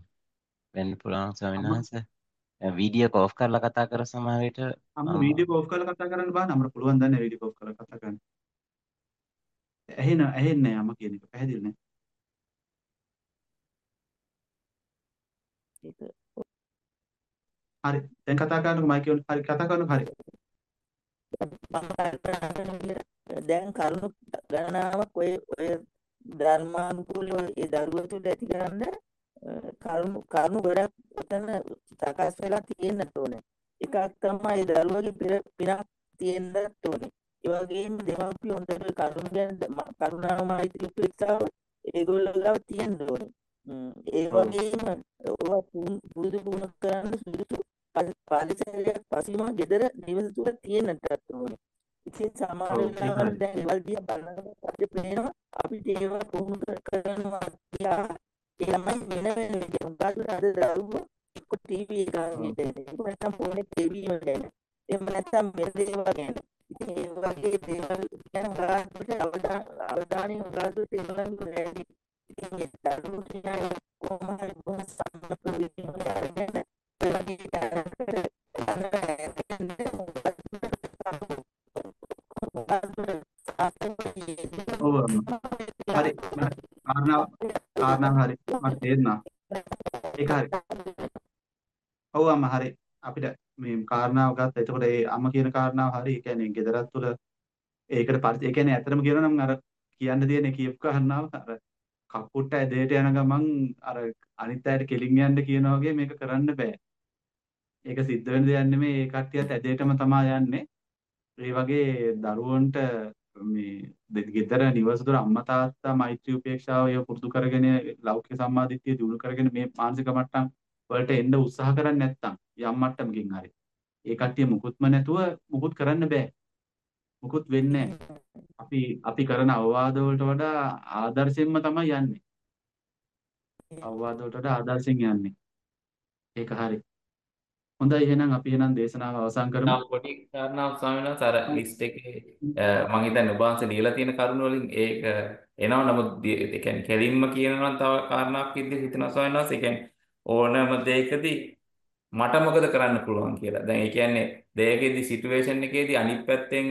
වෙන්න පුළුවන් ස්වාමීන් වහන්සේ. වීඩියෝ එක ඔෆ් කරලා කතා කර සමහර විට අම්ම මම වීඩියෝ කෝල් කරලා කතා කරන්න බෑ අපිට පුළුවන් දන්නේ වීඩියෝ කෝල් කරලා කතා කරන්න. ඇහෙන ඇහෙන්නේ නැහැ අම්ම කියන එක. පැහැදිලි නෑ. හරි. දැන් කතා කරන්නකො මයික් එක. හරි. කතා කරන්නකො. හරි. දැන් කරුණු ගණනාවක් ඔය ඔය ධර්මානුකූලව ඒ දරුවා තුළ ඇති කරන්න කරුණු කරුණු ගොඩක් උතන සකස් වෙලා තියෙන්න ඕනේ. එකක් තමයි දරුවගේ පිනක් තියෙන්නත් ඕනේ. ඒ වගේම දෙමාපිය හොඳට කරුණු ගැන කරුණාව මෛත්‍රී උපේක්ෂාව ඒගොල්ලෝ ගාව තියෙන්න ඕනේ. ඒ. වගේම ඔවා පුරුදු පුහුණු කරන්න සුදුසු පරිසරයක් පසුබිම ගෙදර නිවස තුළ තියෙන්නට ඕනේ. ඉතින් සමහර වෙලාවට. දැන් ඒවල් දිහා බලනකොට අපිට පේනවා අපිට ඒවා පුහුණු කර- කරනවා කියලා ඒ ළමයි වෙන වෙන විදිහට උගාදුර අද දරුවෝ එක්ක ටීවී එක ඔව්. ගන්න එහෙම නැත්නම් ෆෝන් එක ටීවී එක ගැන එහෙම නැත්නම් වෙන දේවල් ගැන ඉතින් ඒ වගේ දේවල් ගැන උගාදුරට අවධානය අවධානය උගාදුරට ඒගොල්ලන්ගේ වැඩි ඉතින් ඒ දරුවෝ කියන කොහොම හරි බොහොම සම්මත විදිහට අරගෙන ඒ වගේ තැනකට ඔව් අම්ම. හරි මට කාරණාව කාරණාව හරි මට තේරුණා. ඒක හරි. ඔව් අම්මා හරි. අපිට මේ කාරණාව ගත්ත. එතකොට ඒ අම්ම කියන කාරණාව හරි. ඒ කියන්නේ ගෙදරත් තුළ ඒකට පරිදි ඒ කියන්නේ ඇත්තටම කියනවා නම් අර කියන්න තියෙන කියපු කාරණාව අර කපුට්ට ඇදේට යන ගමන් අර අනිත් අයට කෙලින් යන්න කියනවා වගේ මේක කරන්න බෑ. ඒක සිද්ධ වෙන දෙයක් නෙමෙයි. ඒ කට්ටියත් ඇදේටම තමයි යන්නේ. ඒ වගේ දරුවන්ට මේ ගෙදර නිවස තුළ අම්මා තාත්තා මෛත්‍රී උපේක්ෂාව ඒව පුරුදු කරගෙන ලෞකික සම්මාදිට්ඨිය දිනු කරගෙන මේ මානසික මට්ටම් වලට එන්න උත්සාහ කරන්නේ නැත්නම් යම් මට්ටමකින් හරි ඒ කට්ටිය මුකුත්ම නැතුව මුකුත් කරන්න බෑ මුකුත් වෙන්නේ අපි අපි කරන අවවාද වලට වඩා ආදර්ශයෙන්ම තමයි යන්නේ. අවවාද වලට වඩා ආදර්ශයෙන් යන්නේ. ඒක හරි. හොඳයි. එහෙනම් අපි එහෙනම් දේශනාව අවසන් කරමු. නම් පොඩි කාරණාවක් ස්වාමීන් වහන්සේ අර ලිස්ට් එකේ මම හිතන්නේ ඔබ වහන්සේ ලියලා තියෙන කරුණු වලින් ඒක එනවා. නමුත් ඒ කියන්නේ කෙලින්ම කියනවා නම් තව කාරණාවක් විදිහට හිතනවා ස්වාමීන් වහන්සේ. ඒ කියන්නේ ඕනම දෙයකදී මට මොකද කරන්න පුළුවන් කියලා. දැන් ඒ කියන්නේ දෙයකදී සිටුේෂන් එකේදී අනිත් පැත්තෙන්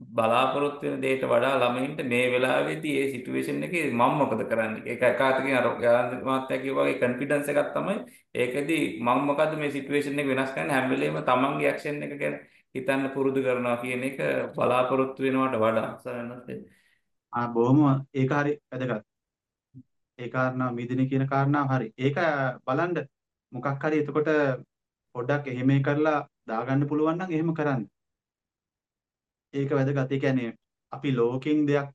බලාපොරොත්තු වෙන දෙයට වඩා ළමයින්ට මේ වෙලාවේදී ඒ සිටුේෂන් එකේ මම මොකද කරන්නේ? ඒක එකාතකින් අර මහත්තයා කිව්වා වගේ කන්ෆිඩන්ස් එකක් තමයි. ඒකෙදී මම මොකද්ද මේ සිටුේෂන් එක වෙනස් කරන්න හැම වෙලේම තමන්ගේ ඇක්ෂන් එක ගැන හිතන්න පුරුදු කරනවා කියන එක බලාපොරොත්තු වෙනවට වඩා සරණත් ආ බොහොම ඒක හරි වැදගත්. ඒ කාරණා මිදිනේ කියන කාරණාව හරි. ඒක බලන්න මොකක් හරි එතකොට පොඩ්ඩක් එහෙම කරලා දාගන්න පුළුවන් නම් එහෙම කරන්න. ඒක වැදගත්. ඒ කියන්නේ අපි ලෝකෙන් දෙයක්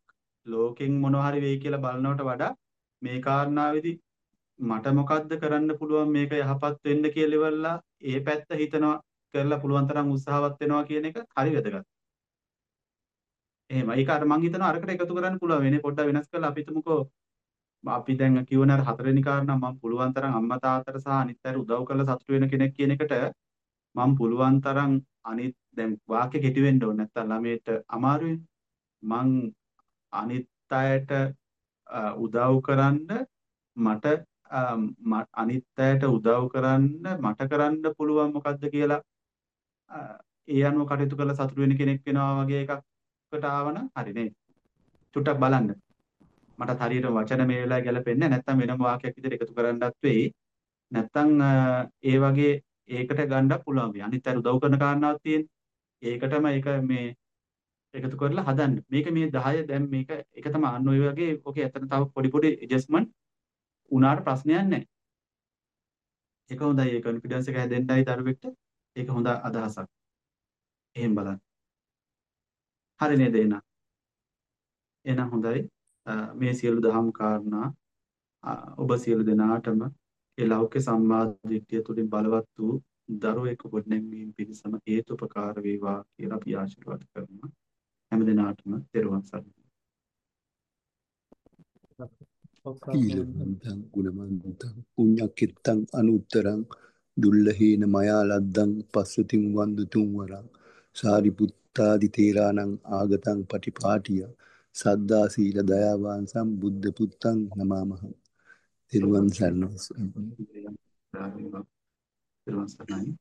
ලෝකෙන් මොනවා හරි වෙයි කියලා බලනවට වඩා මේ කාරණාවේදී මට මොකද්ද කරන්න පුළුවන් මේක යහපත් වෙන්න කියලා ඉවරලා ඒ පැත්ත හිතනවා කරලා පුළුවන් තරම් උත්සාහවත් වෙනවා කියන එක හරි වැදගත්. එහෙම. ඒක අර මං හිතනවා අරකට එකතු කරන්න පුළුවන් වෙන්නේ පොඩ්ඩක් වෙනස් කරලා අපි හිතමුකෝ අපි දැන් කියවන අර හතරවෙනි කාරණා මම පුළුවන් තරම් අම්මා තාත්තට සහ අනිත් අයට උදව් කරලා සතුටු වෙන කෙනෙක් කියන එකට මම පුළුවන් තරම් අනිත් දැන් වාක්‍ය කෙටි වෙන්න ඕනේ නැත්තම් ළමයට අමාරුයි. මං අනිත් අයට උදව් කරන්න මට අනිත් අයට උදව් කරන්න මට කරන්න පුළුවන් මොකද්ද කියලා ඒ අනුව කටයුතු කරලා සතුටු වෙන කෙනෙක් වෙනවා වගේ එකකට ආවනම් හරි නේද? චුට්ටක් බලන්න. මටත් හරියට වචන මේ වෙලාවේ ගැලපෙන්නේ නැත්නම් වෙනම වාක්‍යයක් විදිහට එකතු කරන්නත් වෙයි. නැත්නම් ඒ වගේ ඒකට ගන්නත් පුළුවන් වෙයි. අනිත් අය උදව් කරන කාරණාවක් තියෙන්නේ. ඒකටම ඒක මේ එකතු කරලා හදන්න. මේක මේ 10 දැන් මේක එක තමයි අන්න ඔය වගේ ඔකේ ඇත්තට තව පොඩි පොඩි ඇඩ්ජස්ට්මන්ට් උනාට ප්‍රශ්නයක් නැහැ. ඒක හොඳයි ඒ කොන්ෆිඩන්ස් එක හැදෙන්නයි දරුවෙක්ට ඒක හොඳ අදහසක්. එහෙම බලන්න. හරි නේද එහෙනම්? එහෙනම් හොඳයි. මේ සියලු දහම් කාරණා ඔබ සියලු දෙනාටම ඒ ලෞකික සම්මාදිට්ඨිය තුළින් බලවත් වූ දරුවෙක් ගොඩනැගීම පිණිසම හේතුපකාර වේවා කියලා අපි ආශිර්වාද කරනවා. හැම දිනාටම තෙරුවන් සරණයි. සීලවන්තං ගුණවන්තං පුඤ්ඤකිත්තං අනුත්තරං දුල්ලහේන මයා ලද්දං පස්සතින් වන්දුතුම් වරං සාරිපුත්තාදි තේරාණං ආගතං පටිපාටිය සද්දා සීල දයාවාන්සම් බුද්ධ පුත්තං නමාමහ. තිරුවන් සරණයි. තිරුවන් සරණයි